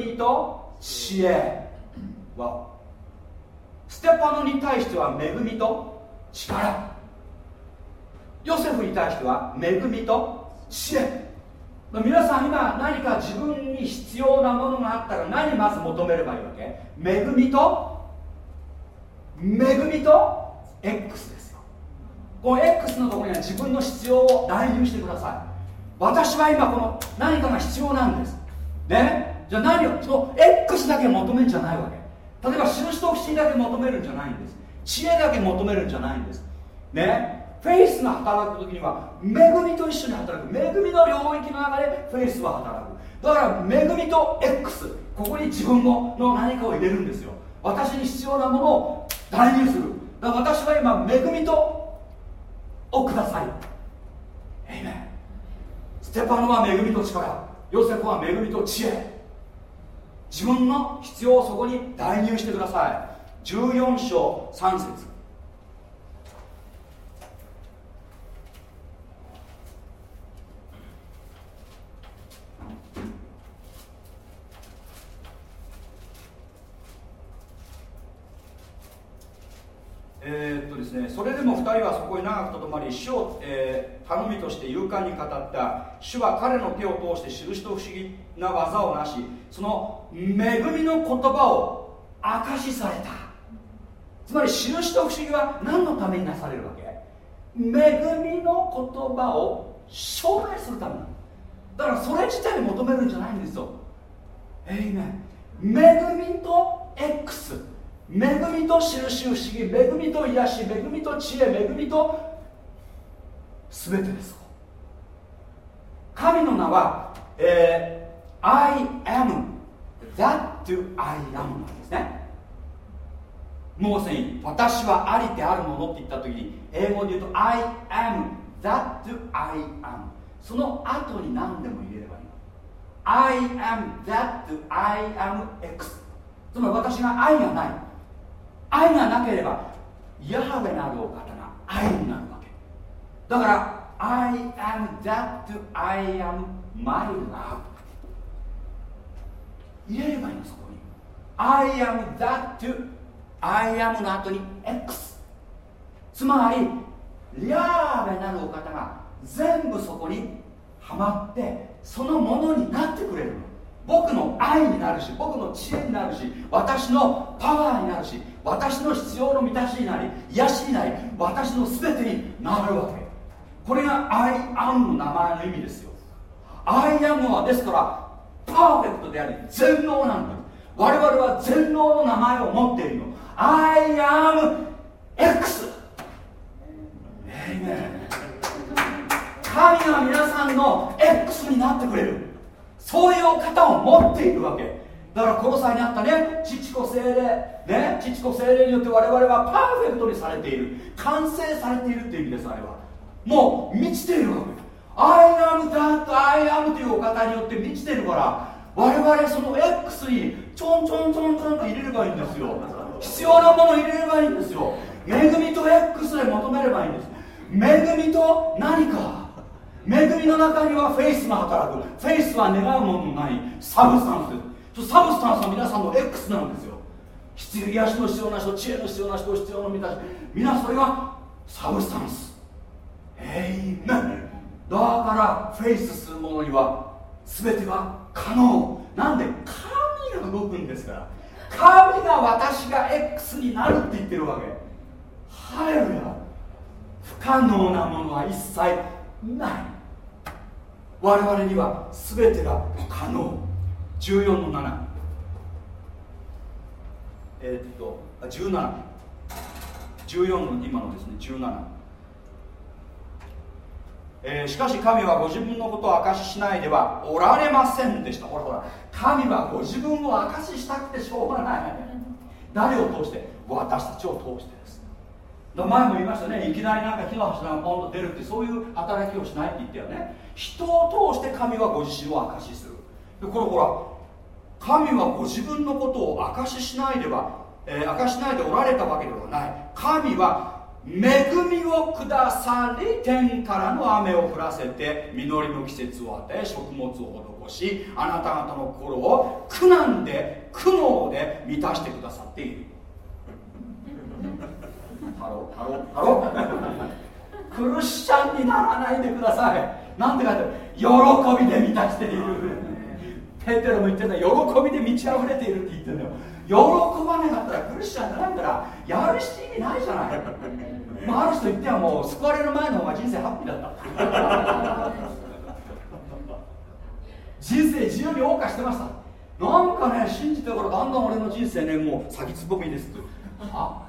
恵みと知恵。はステパノに対しては恵みと力。ヨセフに対しては恵みと知恵。皆さん今何か自分に必要なものがあったら何まず求めればいいわけ？恵みと？恵みと？X ですよ。この X のところには自分の必要を代入してください。私は今この何かが必要なんです。ねじゃあ何を？その X だけ求めるんじゃないわけ。例えば印と不思議だけ求めるんじゃないんです。知恵だけ求めるんじゃないんです。ね？フェイスが働く時には恵みと一緒に働く。恵みの領域の中でフェイスは働く。だから恵みと X ここに自分のの何かを入れるんですよ。私に必要なものを代入する。だから私は今恵みとをください。エイメンステパノは恵みと力。ヨセフは恵みと知恵。自分の必要をそこに代入してください。14章3節。えー、っとですね、それでも2人はそこに長くとどまり主を、えー、頼みとして勇敢に語った主は彼の手を通して印と不思議な技をなしその恵みの言葉を証しされた。つまり印と不思議は何のためになされるわけ？恵みの言葉を証明するためなだからそれ自体に求めるんじゃないんですよ。えいめ恵みと X 恵みと印不思議恵みと癒し恵みと知恵恵みと全てです神の名は、えー、I am. That I am なんですね。モーセに私はありであるものって言った時に英語で言うと I am. That I am その後に何でも入れればいい I am. That I am X つまり私が愛がない。愛がなければヤハウェなるお方が愛になるわけ。だから I am that I am my love. 入れればいいのそこに。I am that I am の後に X つまりヤハウェなるお方が全部そこにはまってそのものになってくれるの。僕の愛になるし僕の知恵になるし私のパワーになるし私の必要の満たしになり癒しになり私の全てになるわけ。これが I am の名前の意味ですよ。I am はですからパーフェクトであり全能なんだ我々は全能の名前を持っているの。I am X 神が皆さんの X になってくれる。そういう方を持っているわけ。だからこの際にあったね父子精霊ね父子精霊によって我々はパーフェクトにされている。完成されているっていう意味ですあれは。もう満ちているわけ I am that I am というお方によって満ちているから我々その X にちょんちょんちょんちょんと入れればいいんですよ。必要なものを入れればいいんですよ。恵みと X で求めればいいんです。恵みと何か。恵みの中にはフェイスが働く。フェイスは願うもののないサブスタンスです。サブスタンスは皆さんの X なんですよ。必要癒しの必要な人知恵の必要な人必要の満たし皆それが substance。Amen だからフェイスする者には全てが可能。なんで神が動くんですから。神が私が X になるって言ってるわけ。ハレルヤ。不可能なものは一切ない。我々には全てが不可能。14の7え、っと17 14の今のですね17えー、しかし神はご自分のことを明かししないではおられませんでした。ほらほら神はご自分を明かししたくてしょうがない。誰を通して？私たちを通してです。前も言いましたね。いきなりなんか火の柱がポンと出るってそういう働きをしないって言ったよね。人を通して神はご自身を明かしする。これほら神はご自分のことを明かししないでは、えー、明かしないでおられたわけではない。神は恵みをくださり天からの雨を降らせて実りの季節を与え食物を施しあなた方の心を苦難で苦悩で満たしてくださっている。ハロハロハロクリスチャンにならないでください。なんでかって喜びで満たしている。ペテロも言ってた喜びで満ち溢れているって言ってんだよ。喜ばなかったらクリスチャンじゃないからやるして意味ないじゃない、まあ、ある人言ってはもう救われる前の方が人生ハッピーだった。人生自由に謳歌してました。なんかね信じてからだんだん俺の人生ねもう先つぼみですって。は？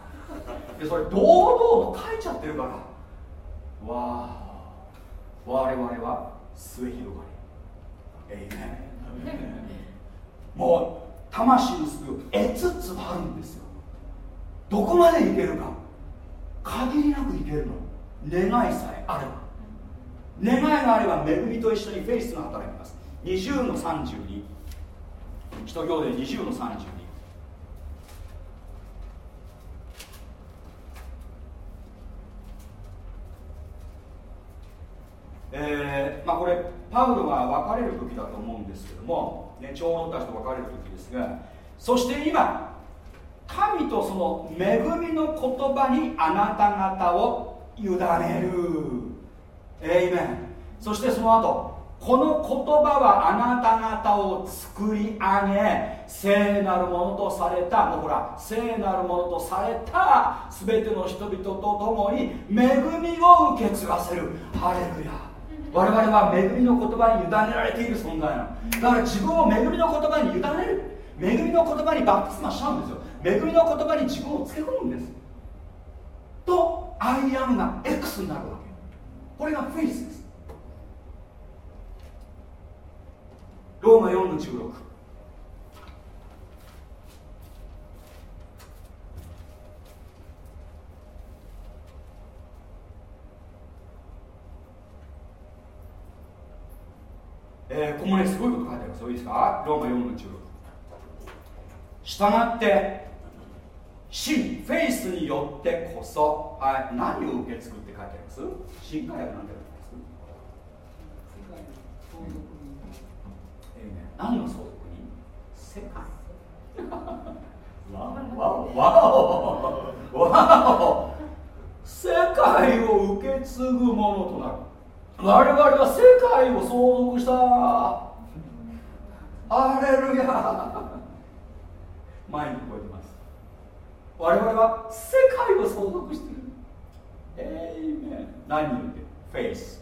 でそれ堂々と書いちゃってるから。わあ。我々は末広がり。えいねもう魂の救いを得つつあるんですよ。どこまでいけるか。限りなくいけるの。願いさえあれば。願いがあれば恵みと一緒にフェイスが働きます。20の32一行で20の32えーまあ、これパウロが別れる時だと思うんですけども、ね、長老たちと別れる時ですがそして今神とその恵みの言葉にあなた方を委ねる。エイメンそしてその後この言葉はあなた方を作り上げ聖なるものとされた。もうほら聖なるものとされた。全ての人々と共に恵みを受け継がせる。ハレルヤ。我々は恵みの言葉に委ねられている存在なの。だから自分を恵みの言葉に委ねる。恵みの言葉にバックスマしちゃうんですよ。恵みの言葉に自分をつけ込むんです。と I am が X になるわけ。これがフェイスです。ローマ4の16えー、ここもねすごいこと書いてあります。いいですか？ローマ4の16従って真フェイスによってこそ、はい、何を受け継ぐって書いてあります？新海訳なんて何の相続に？世界。わわわわ世界を受け継ぐものとなる我々は世界を相続した。ハレルヤ。前に超えてます。我々は世界を相続している。えいめ何によってフェイス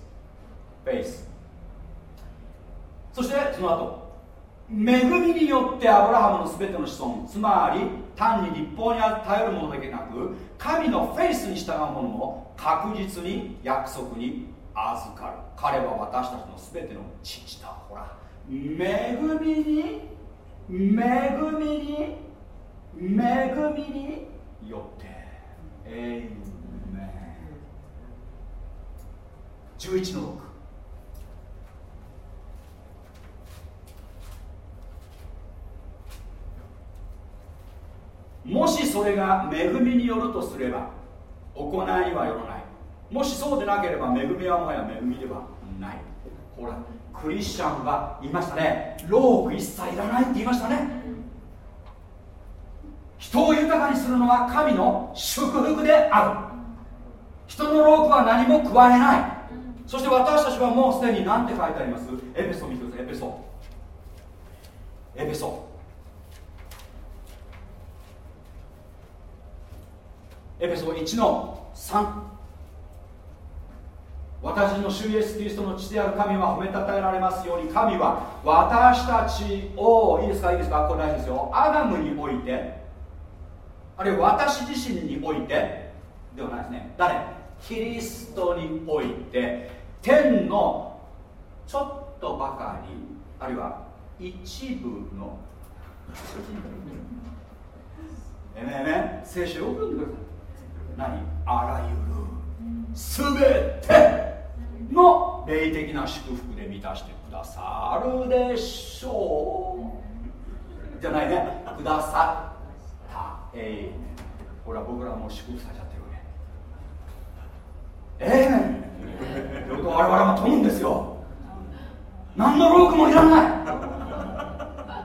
フェイスそしてその後恵みによってアブラハムの全ての子孫つまり単に律法に頼るものだけなく神のフェイスに従う者も確実に約束に預かる。彼は私たちの全ての父だほら恵みに恵みに恵みに。よってエイメン。11の6もしそれが恵みによるとすれば行いはよらないもしそうでなければ恵みはもはや恵みではない。ほらクリスチャンは言いましたね。労苦一切いらないって言いましたね。人を豊かにするのは神の祝福である。人の労苦は何も加えない。そして私たちはもうすでに何て書いてあります？エペソ見てください。エペソ。エペソ。エペソ1の3私の主イエスキリストの父である神は褒めたたえられますように神は私たちをいいですかいいですかこれ大事ですよ。アダムにおいてあるいは私自身においてではないです。ね誰？キリストにおいて天のちょっとばかりあるいは一部の。えめえめ聖書を読んでください。何？あらゆる。すべての霊的な祝福で満たしてくださるでしょう。じゃないね。くださった。ええー、ほら僕らも祝福されちゃってるわけええー、我々も飛ぶんですよ。何のロークもいらない。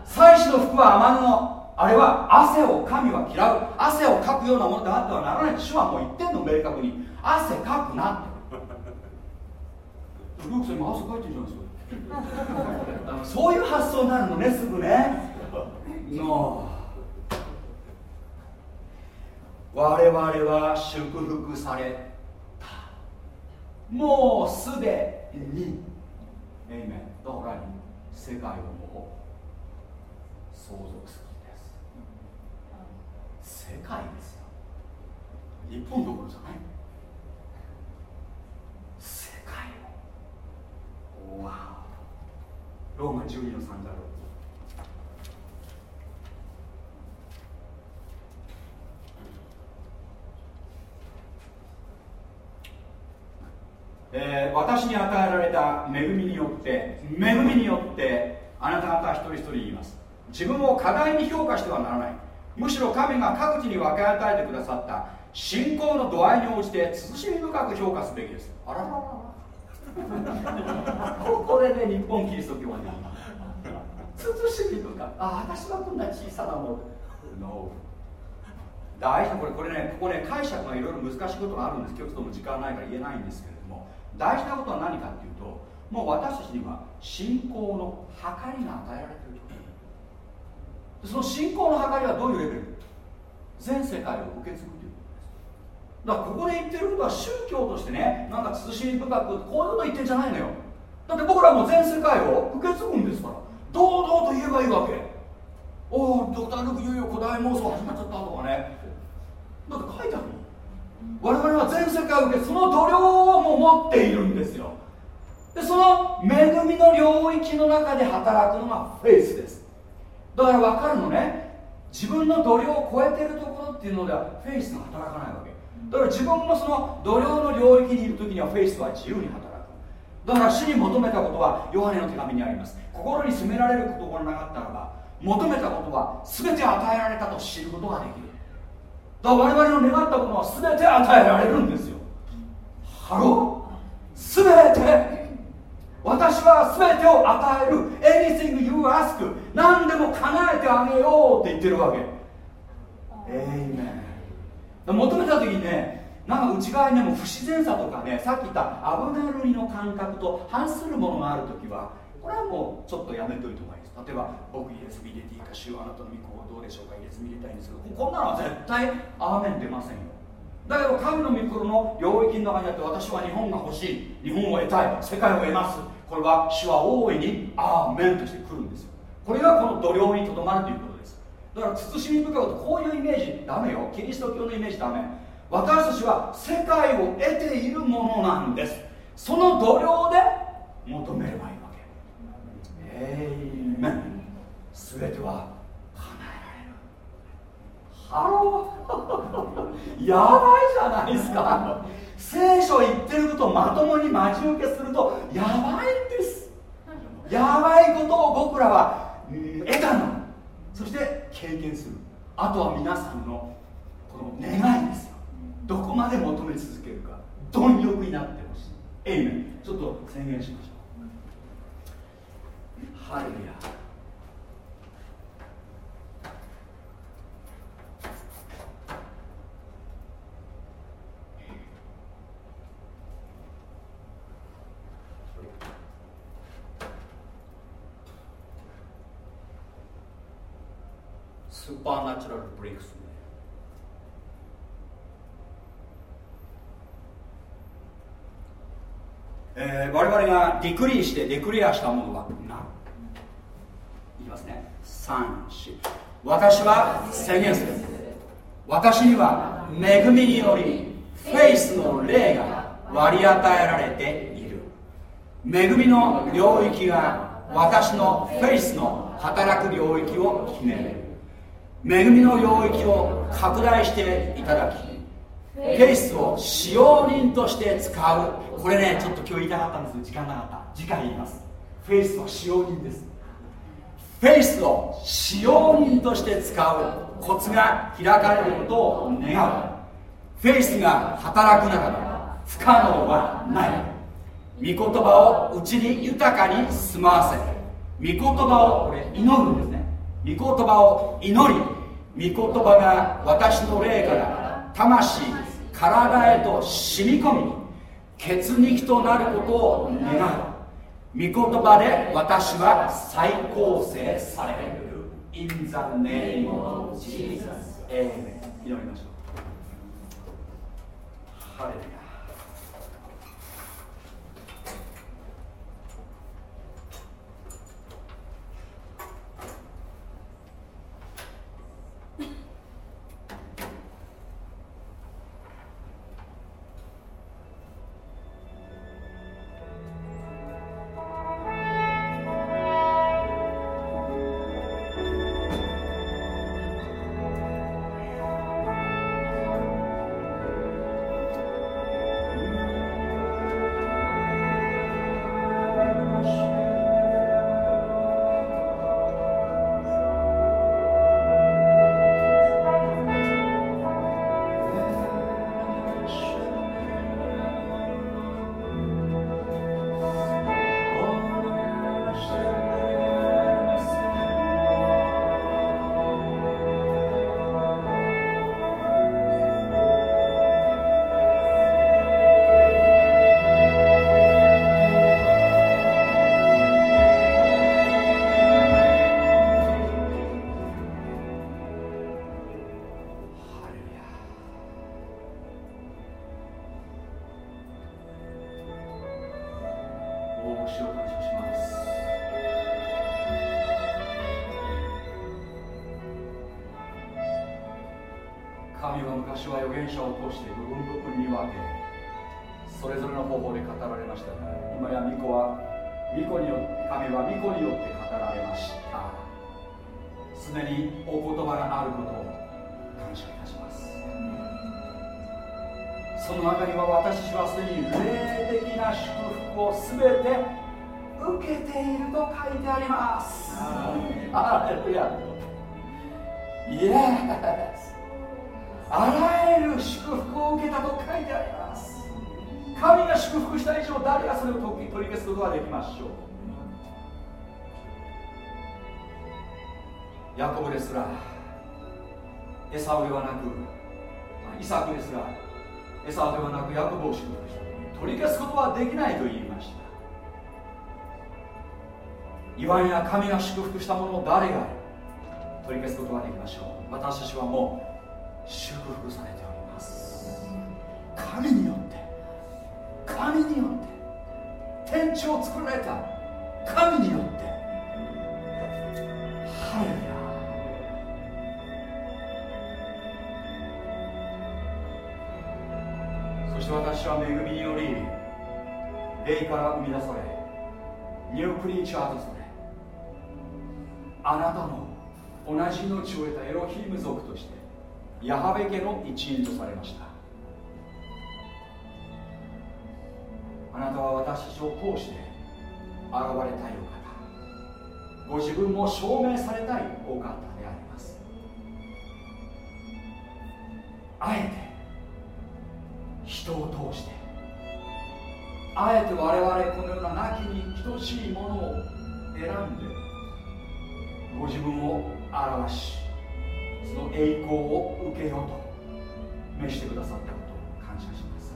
祭祀の服は天布あれは汗を神は嫌う。汗をかくようなものであってはならない。主はもう言ってんの明確に。汗かくなって。ルークさん今汗かいてるじゃないですか。そういう発想になるのねすぐね。の我々は祝福された。もうすでに。エイメンだから世界をもう相続する世界ですよ。日本どころじゃない。世界を。わローマ12の3だろうえー、私に与えられた恵みによって恵みによってあなた方一人一人言います。自分を過大に評価してはならないむしろ神が各地に分け与えてくださった。信仰の度合いに応じて慎み深く評価すべきです。あららら ここでね日本キリスト教はね慎み深く。あ私はこんな小さなもの。No 大事なこれこれねここね解釈がいろいろ難しいことがあるんです。今日ちょっと時間ないから言えないんですけれども。大事なことは何かっていうともう私たちには信仰の計りが与えられてその信仰の計りはどういうレベル？全世界を受け継ぐということです。だからここで言ってることは宗教としてねなんか慎み深くこういうこと言ってんじゃないのよ。だって僕らも全世界を受け継ぐんですから。堂々と言えばいいわけ。おおドクター・ルークいよいよ古代妄想始まっちゃったとかね。だって書いてある我々は全世界を受けその度量をも持っているんですよ。でその恵みの領域の中で働くのがフェイスです。だから分かるのね。自分の度量を超えてるところっていうのではフェイスが働かないわけ。だから自分のその度量の領域にいる時にはフェイスは自由に働く。だから死に求めたことはヨハネの手紙にあります。心に責められることがなかったらば求めたことは全て与えられたと知ることができる。だから我々の願ったことは全て与えられるんですよ。 Hello？全て。私は全てを与える。anything you ask 何でも叶えてあげようって言ってるわけ。えいめ求めた時にねなんか内側にねもう不自然さとかねさっき言った危ないルリの感覚と反するものがある時はこれはもうちょっとやめといた方がいいです。例えば僕イエス入れていいか主はあなたの御子どうでしょうか。イエス入れたいんですけどこんなのは絶対アーメン出ませんよ。だけど神の御心の領域の中にあって私は日本が欲しい。日本を得たい。世界を得ます。これは主は大いにアーメンとしてくるんですよ。これがこの度量にとどまるということです。だから慎み深くとこういうイメージダメよ。キリスト教のイメージダメ。私たちは世界を得ているものなんです。その度量で求めればいいわけ。えいめん全ては叶えられる。 Hello。やばいじゃないですか。聖書言ってることをまともに真に受けするとやばいんです。やばいことを僕らは、得たの。そして経験する。あとは皆さんのこの願いですよ。どこまで求め続けるか。貪欲になってほしい。エイメン。ちょっと宣言しましょう。ハレルヤsupernatural breaks えー、我々が decree して declare したものは何？いきますね。34私は宣言する。私には恵みによりフェイスの霊が割り与えられている。恵みの領域が私のフェイスの働く領域を決める。恵みの領域を拡大していただきフェイスを使用人として使う。これねちょっと今日言いたかったんです時間なかった。次回言います。 faith は使用人です。 faith を使用人として使う。コツが開かれることを願う。フェイスが働く中で不可能はない。御言葉をうちに豊かに住まわせ御言葉をこれ祈るんですね。御言葉を祈り御言葉が私の霊から魂体へと染み込み血肉となることを願う。御言葉で私は再構成される。In the name of Jesus. 祈りましょう。神は昔は預言者を通して部分部分に分けそれぞれの方法で語られましたが今や巫女は巫女によって神は巫女によって語られました。常にお言葉があることを感謝いたします。その中には私はすでに霊的な祝福を全て受けていると書いてあります。あれや イエス。あらゆる祝福を受けたと書いてあります。神が祝福した以上誰がそれを取り消すことができましょう。ヤコブですらエサウではなくイサクですらエサウではなくヤコブを祝福した。取り消すことはできないと言いました。いわゆる神が祝福したものを誰が取り消すことができましょう。私たちはもう祝福されております。神によって神によって天地を作られた。神によって。ハレルヤ。そして私は恵みにより霊から生み出されニュークリーチャーズあなたの同じ命を得たエロヒーム族としてヤハベ家の一員とされました。あなたは私たちを通して現れたいお方。ご自分も証明されたいお方であります。あえて人を通してあえて我々このような亡きに等しいものを選んでご自分を表しの栄光を受けようと召してくださったことを感謝します。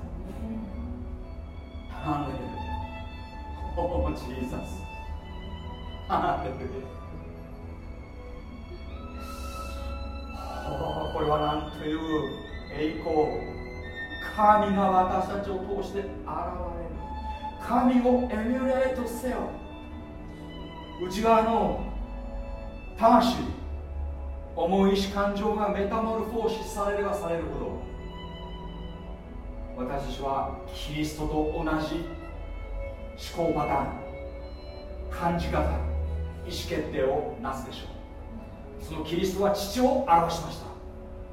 ハレルヤ。おおジーザスハレルヤ。これは何という栄光。神が私たちを通して現れる。神をエミュレートせよ。内側の魂重い意志感情がメタモルフォーシスされればされるほど私たちはキリストと同じ思考パターン感じ方意思決定をなすでしょう。そのキリストは父を表しました。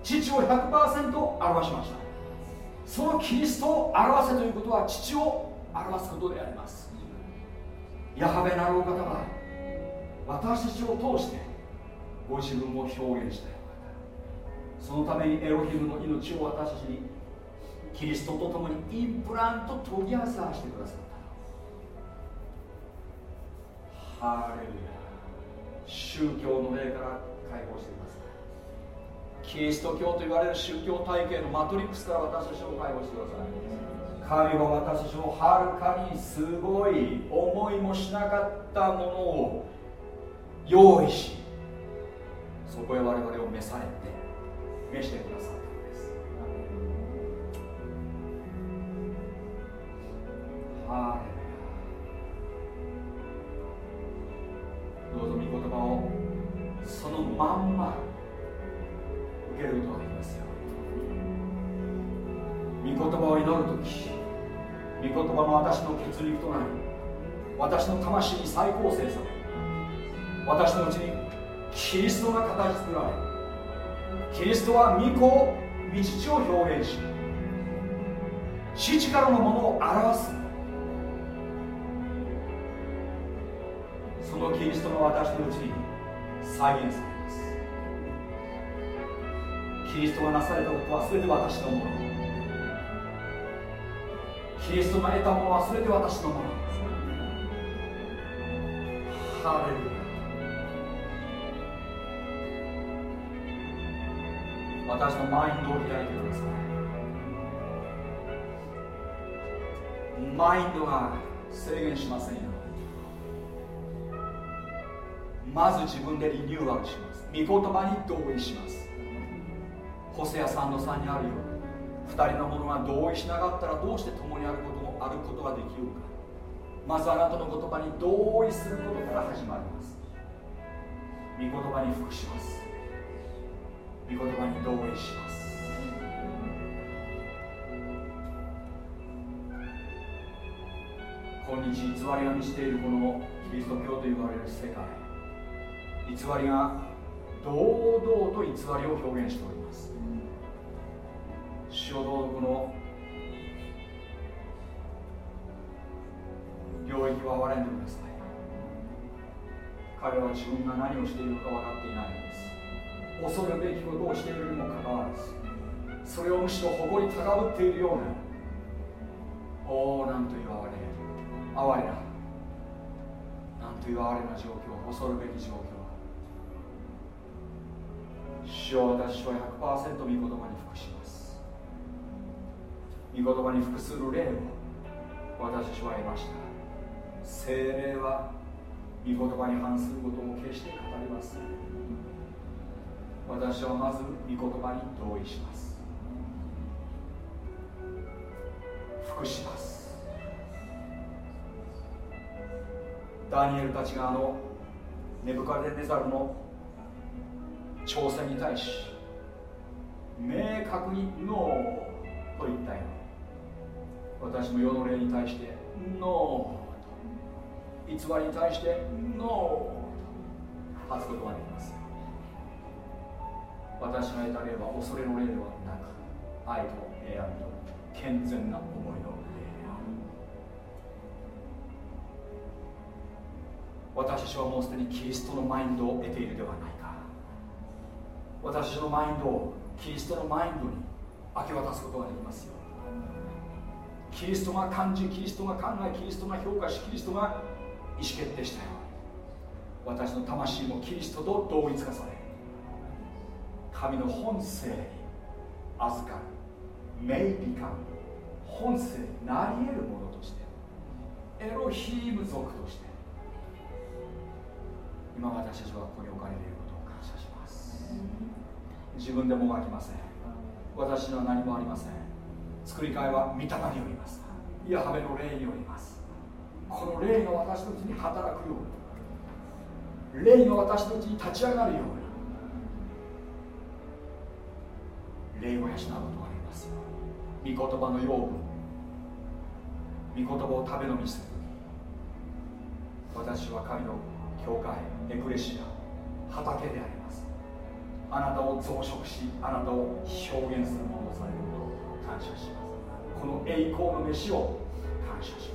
父を100%表しました。そのキリストを表せということは父を表すことであります。ヤハベなるお方は私たちを通してご自分を表現したいそのためにエロヒムの命を私たちにキリストと共にインプラント研ぎ合わせしてくださった。ハレルヤ宗教の霊から解放してくださいキリスト教と言われる宗教体系のマトリックスから私たちを解放してください神は私たちをはるかにすごい思いもしなかったものを用意しそこへ我々を召されて召してくださったのです。はどうぞ御言葉をそのまんま受けることができますよ御言葉を祈る時御言葉の私の血肉となり私の魂に再構成され私のうちにキリストが形作られキリストは御子を道父を表現し父からのものを表す。そのキリストの私のうちに再現されます。キリストがなされたことは全て私のもの。キリストが得たものは全て私のもの。ハレルヤ。私のマインドを開いてください。マインドが制限しませんよ。まず自分でリニューアルします。御言葉に同意します。ホセアさんの3にあるように2人の者が同意しなかったらどうして共にあることもあることができるか。まずあなたの言葉に同意することから始まります。御言葉に服します。御言葉に同意します。今日偽りが満ちているこのキリスト教と言われる世界偽りが堂々と偽りを表現しております。主をどうぞこの領域は憐れんでください。彼は自分が何をしているか分かっていないのです。恐るべきことをしているにもかかわらずそれをむしろ誇り高ぶっているようなおおなんという哀れ哀れななんという哀れな状況恐るべき状況主は私は100%御言葉に服します御言葉に服する霊を私たちは得ました精霊は御言葉に反することを決して語りません私はまず御言葉に同意します。服します。ダニエルたちがあのネブカデネザルの挑戦に対し明確にノーと言ったよ私も世の霊に対してノーと偽りに対してノーと発すことができます。私が得た霊は恐れの霊ではなく愛と平安と健全な思いの霊である私たちはもうすでにキリストのマインドを得ているではないか。私たちのマインドをキリストのマインドに明け渡すことができますよキリストが感じキリストが考えキリストが評価しキリストが意思決定したように。私の魂もキリストと同一化され神の本性に預かる。メイビカム本性になり得るものとして。エロヒーム族として。今私たちはここに置かれていることを感謝します。自分でもがきません。私には何もありません。作り替えは御霊によります。ヤハベの霊によります。この霊が私のうちに働くように。霊が私のうちに立ち上がるように。霊を養うことがあります。よ御言葉の養分御言葉を食べ飲みする私は神の教会エクレシア畑であります。あなたを増殖しあなたを表現するものとされることを感謝します。この栄光の飯を感謝します。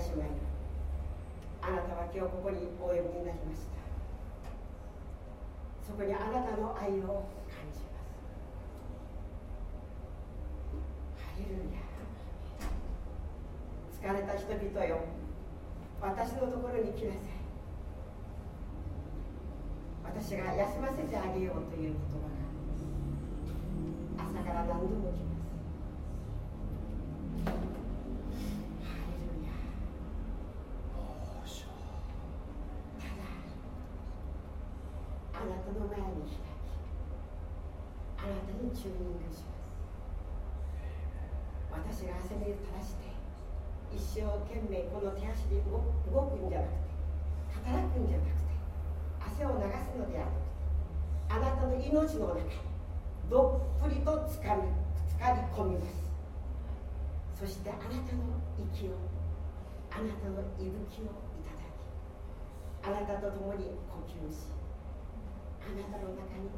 姉妹あなたは今日ここにお呼びになりました。そこにあなたの愛を目の前に開きあなたにチューニングします私が汗水垂らして一生懸命この手足で動くんじゃなくて働くんじゃなくて汗を流すのではなくてあなたの命の中にどっぷりとつかみつかり込みますそしてあなたの息をあなたの息吹をいただきあなたと共に呼吸しあなたの中に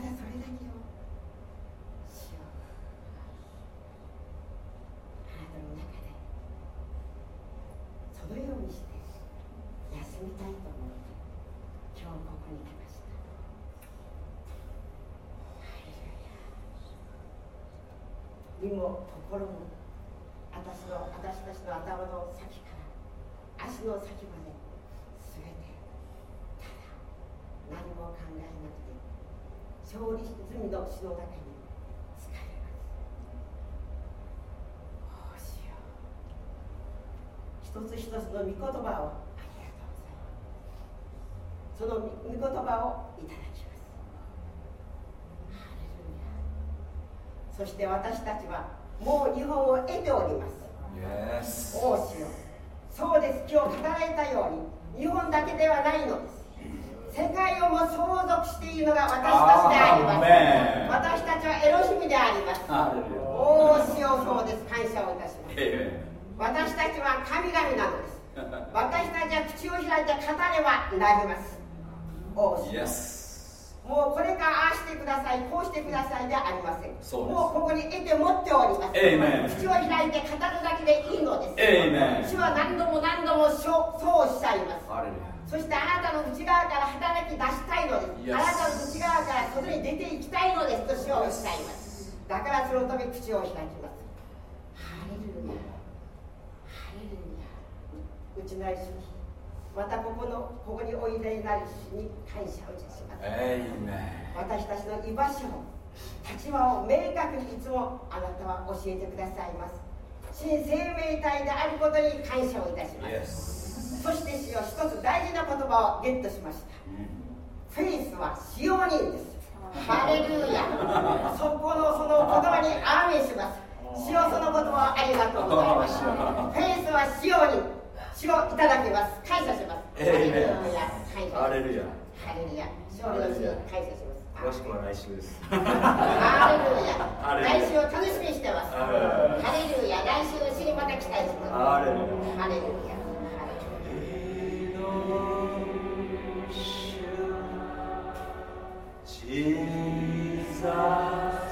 ただそれだけをしようあなたの中でそのようにして休みたいと思って今日ここに来ました身も心も私の私たちの頭の先から足の先まで全てただ何も考えなくて勝利済みの死の中に疲れますどうしよう一つ一つの御言葉をありがとうございます。その御言葉をいただきますそして私たちはもう日本を得ております、yes. 王子よ。そうです。今日語られたように日本だけではないの。です世界をも相続しているのが私たちであります。私たちはエロヒミであります。おおしよそうです感謝をいたします私たちは神々なのです。私たちは口を開いて語ればなります。おお.もうこれからああしてくださいこうしてくださいではありません。もうここに得て持っております。口を開いて語るだけでいいのです。主は何度も何度もそうおっしゃいますそしてあなたの内側から働き出したいのです、あなたの内側から外に出ていきたいのですと主はおっしゃいます。だからそのため口を開きます。ハレルヤ。ハレルヤ。内なり主またここのここにおいでになる主に感謝をいたします。私たちの居場所を立場を明確にいつもあなたは教えてくださいます。新生命体であることに感謝をいたします.そして主よ一つ大事な言葉をゲットしました、フェイスは使用人です。ハレルーヤ。そこのその言葉にアーメンします。主よその言葉をありがとうございます。フェイスは使用人主をいただきます。感謝します。ハレルヤ。ハレルヤ。ハレルヤ。主感謝します。詳しくは来週です。ハレルヤ。来週を楽しみにしてます。ハレルヤ。来週の主にまた期待します。ハレルヤ。Jesus.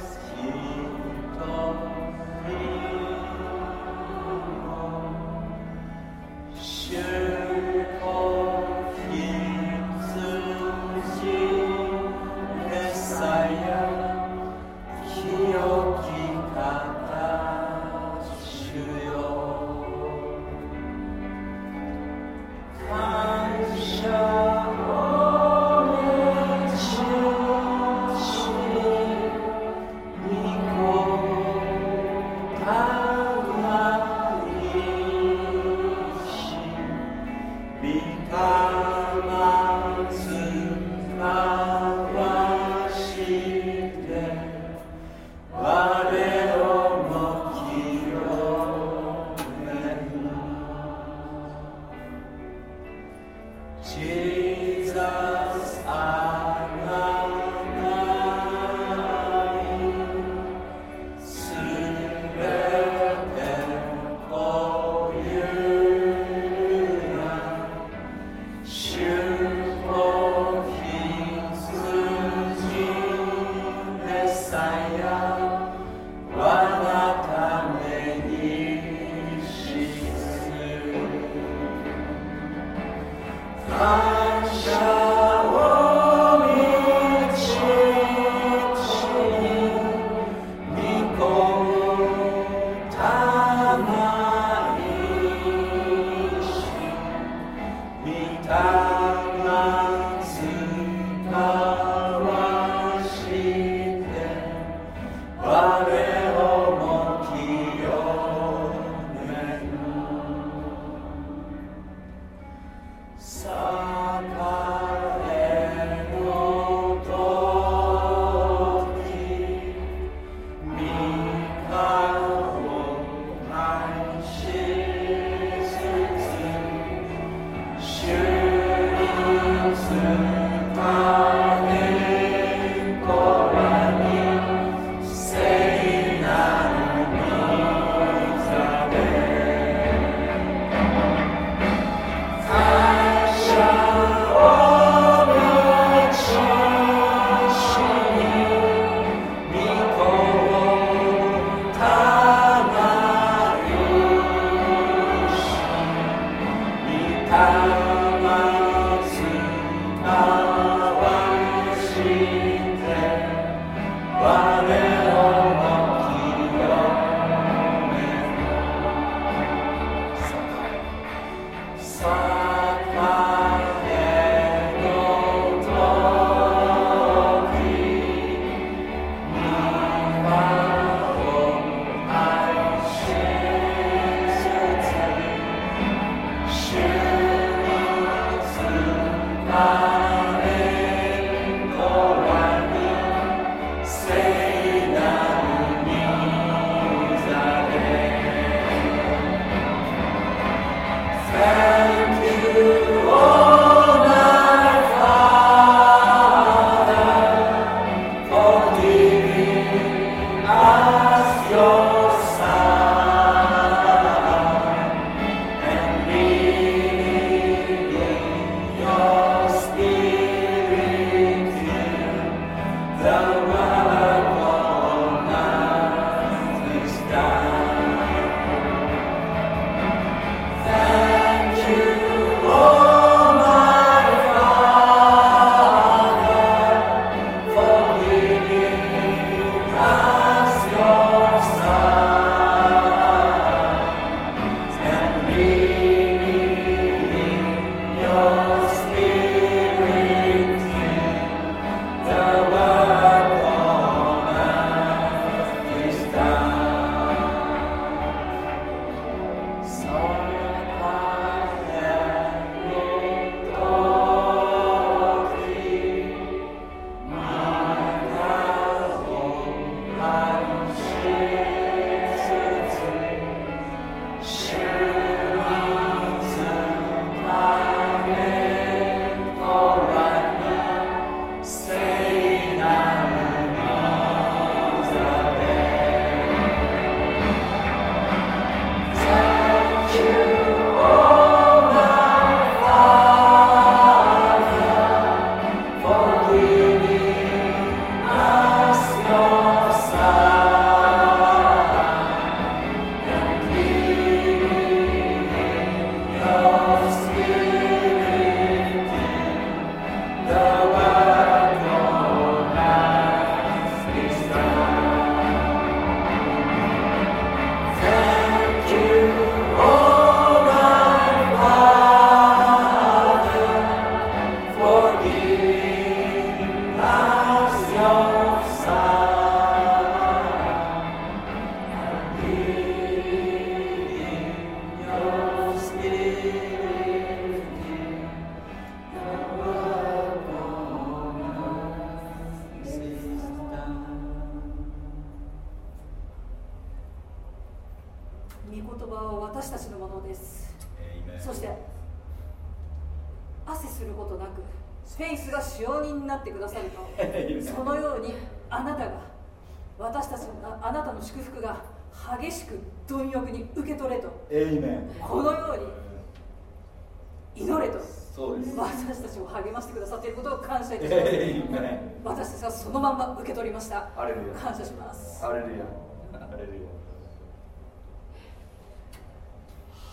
私たちはそのまま受け取りました。感謝します。ハレルヤ。ハレルヤ。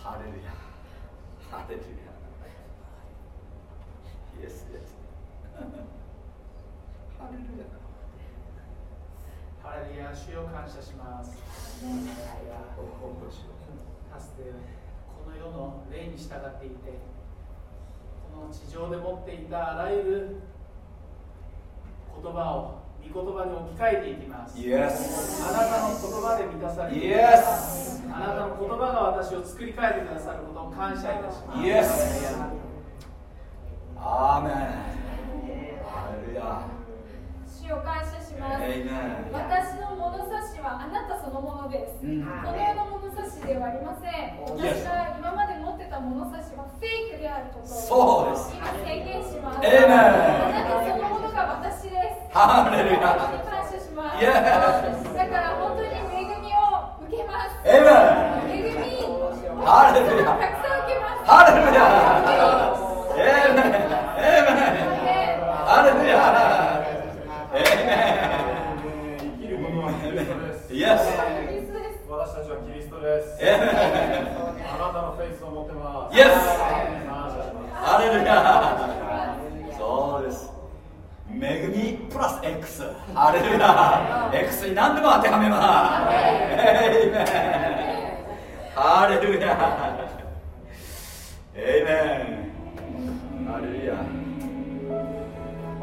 ハレルヤ。ハレルヤ。イエスイエス。ハレルヤ。ハレルヤ主を感謝します。かつてこの世の霊に従っていてこの地上で持っていたあらゆる言葉を御言葉に置き換えていきます。あなたの言葉で満たされて.あなたの言葉が私を作り変えてくださることを感謝いたします。アーメン。主を感謝します。私の物差しはあなたそのものです。この世の物差しではありません。私が今まで持ってた物差しはフェイクであることを今宣言します。エあなたそのものが私です。ハレルヤ。感謝します。だから本当に恵みを受けます。恵み。ハレルヤ。たくさん受けます。ハレルヤ。エメン。エメン。ハレルヤ。イエス私たちはキリストです。あなたのフェイスを持ってます。イエスハレルヤそうです。恵みプラス X。ハレルヤ X に何でも当てはめます。ハレルヤエイメンハレルヤ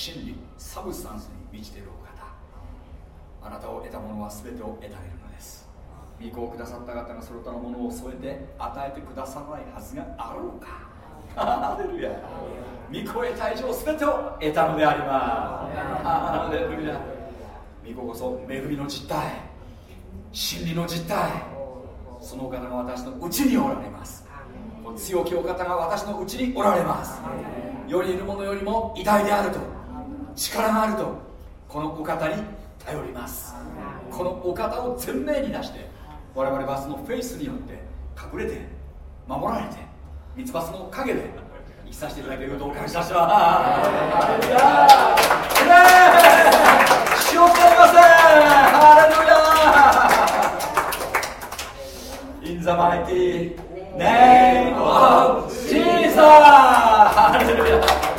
真理、サブスタンスに満ちているお方。あなたを得たものは全てを得たれるのです。御子をくださった方がその他のものを添えて与えてくださらないはずがあるのか。ハレルヤ。御子へ退場全てを得たのであります。ハレルヤ。御子こそ恵みの実体真理の実体そのお方が私のうちにおられます。強きお方が私のうちにおられます。世にいるものよりも偉大であると力があるとこのお方に頼ります。このお方を全面に出して我々はそのフェイスによって隠れて守られて三つ葉の陰で生きさせていただけることを感謝します。主を使いませんハレルヤ In the mighty name of Jesus! ハレルヤ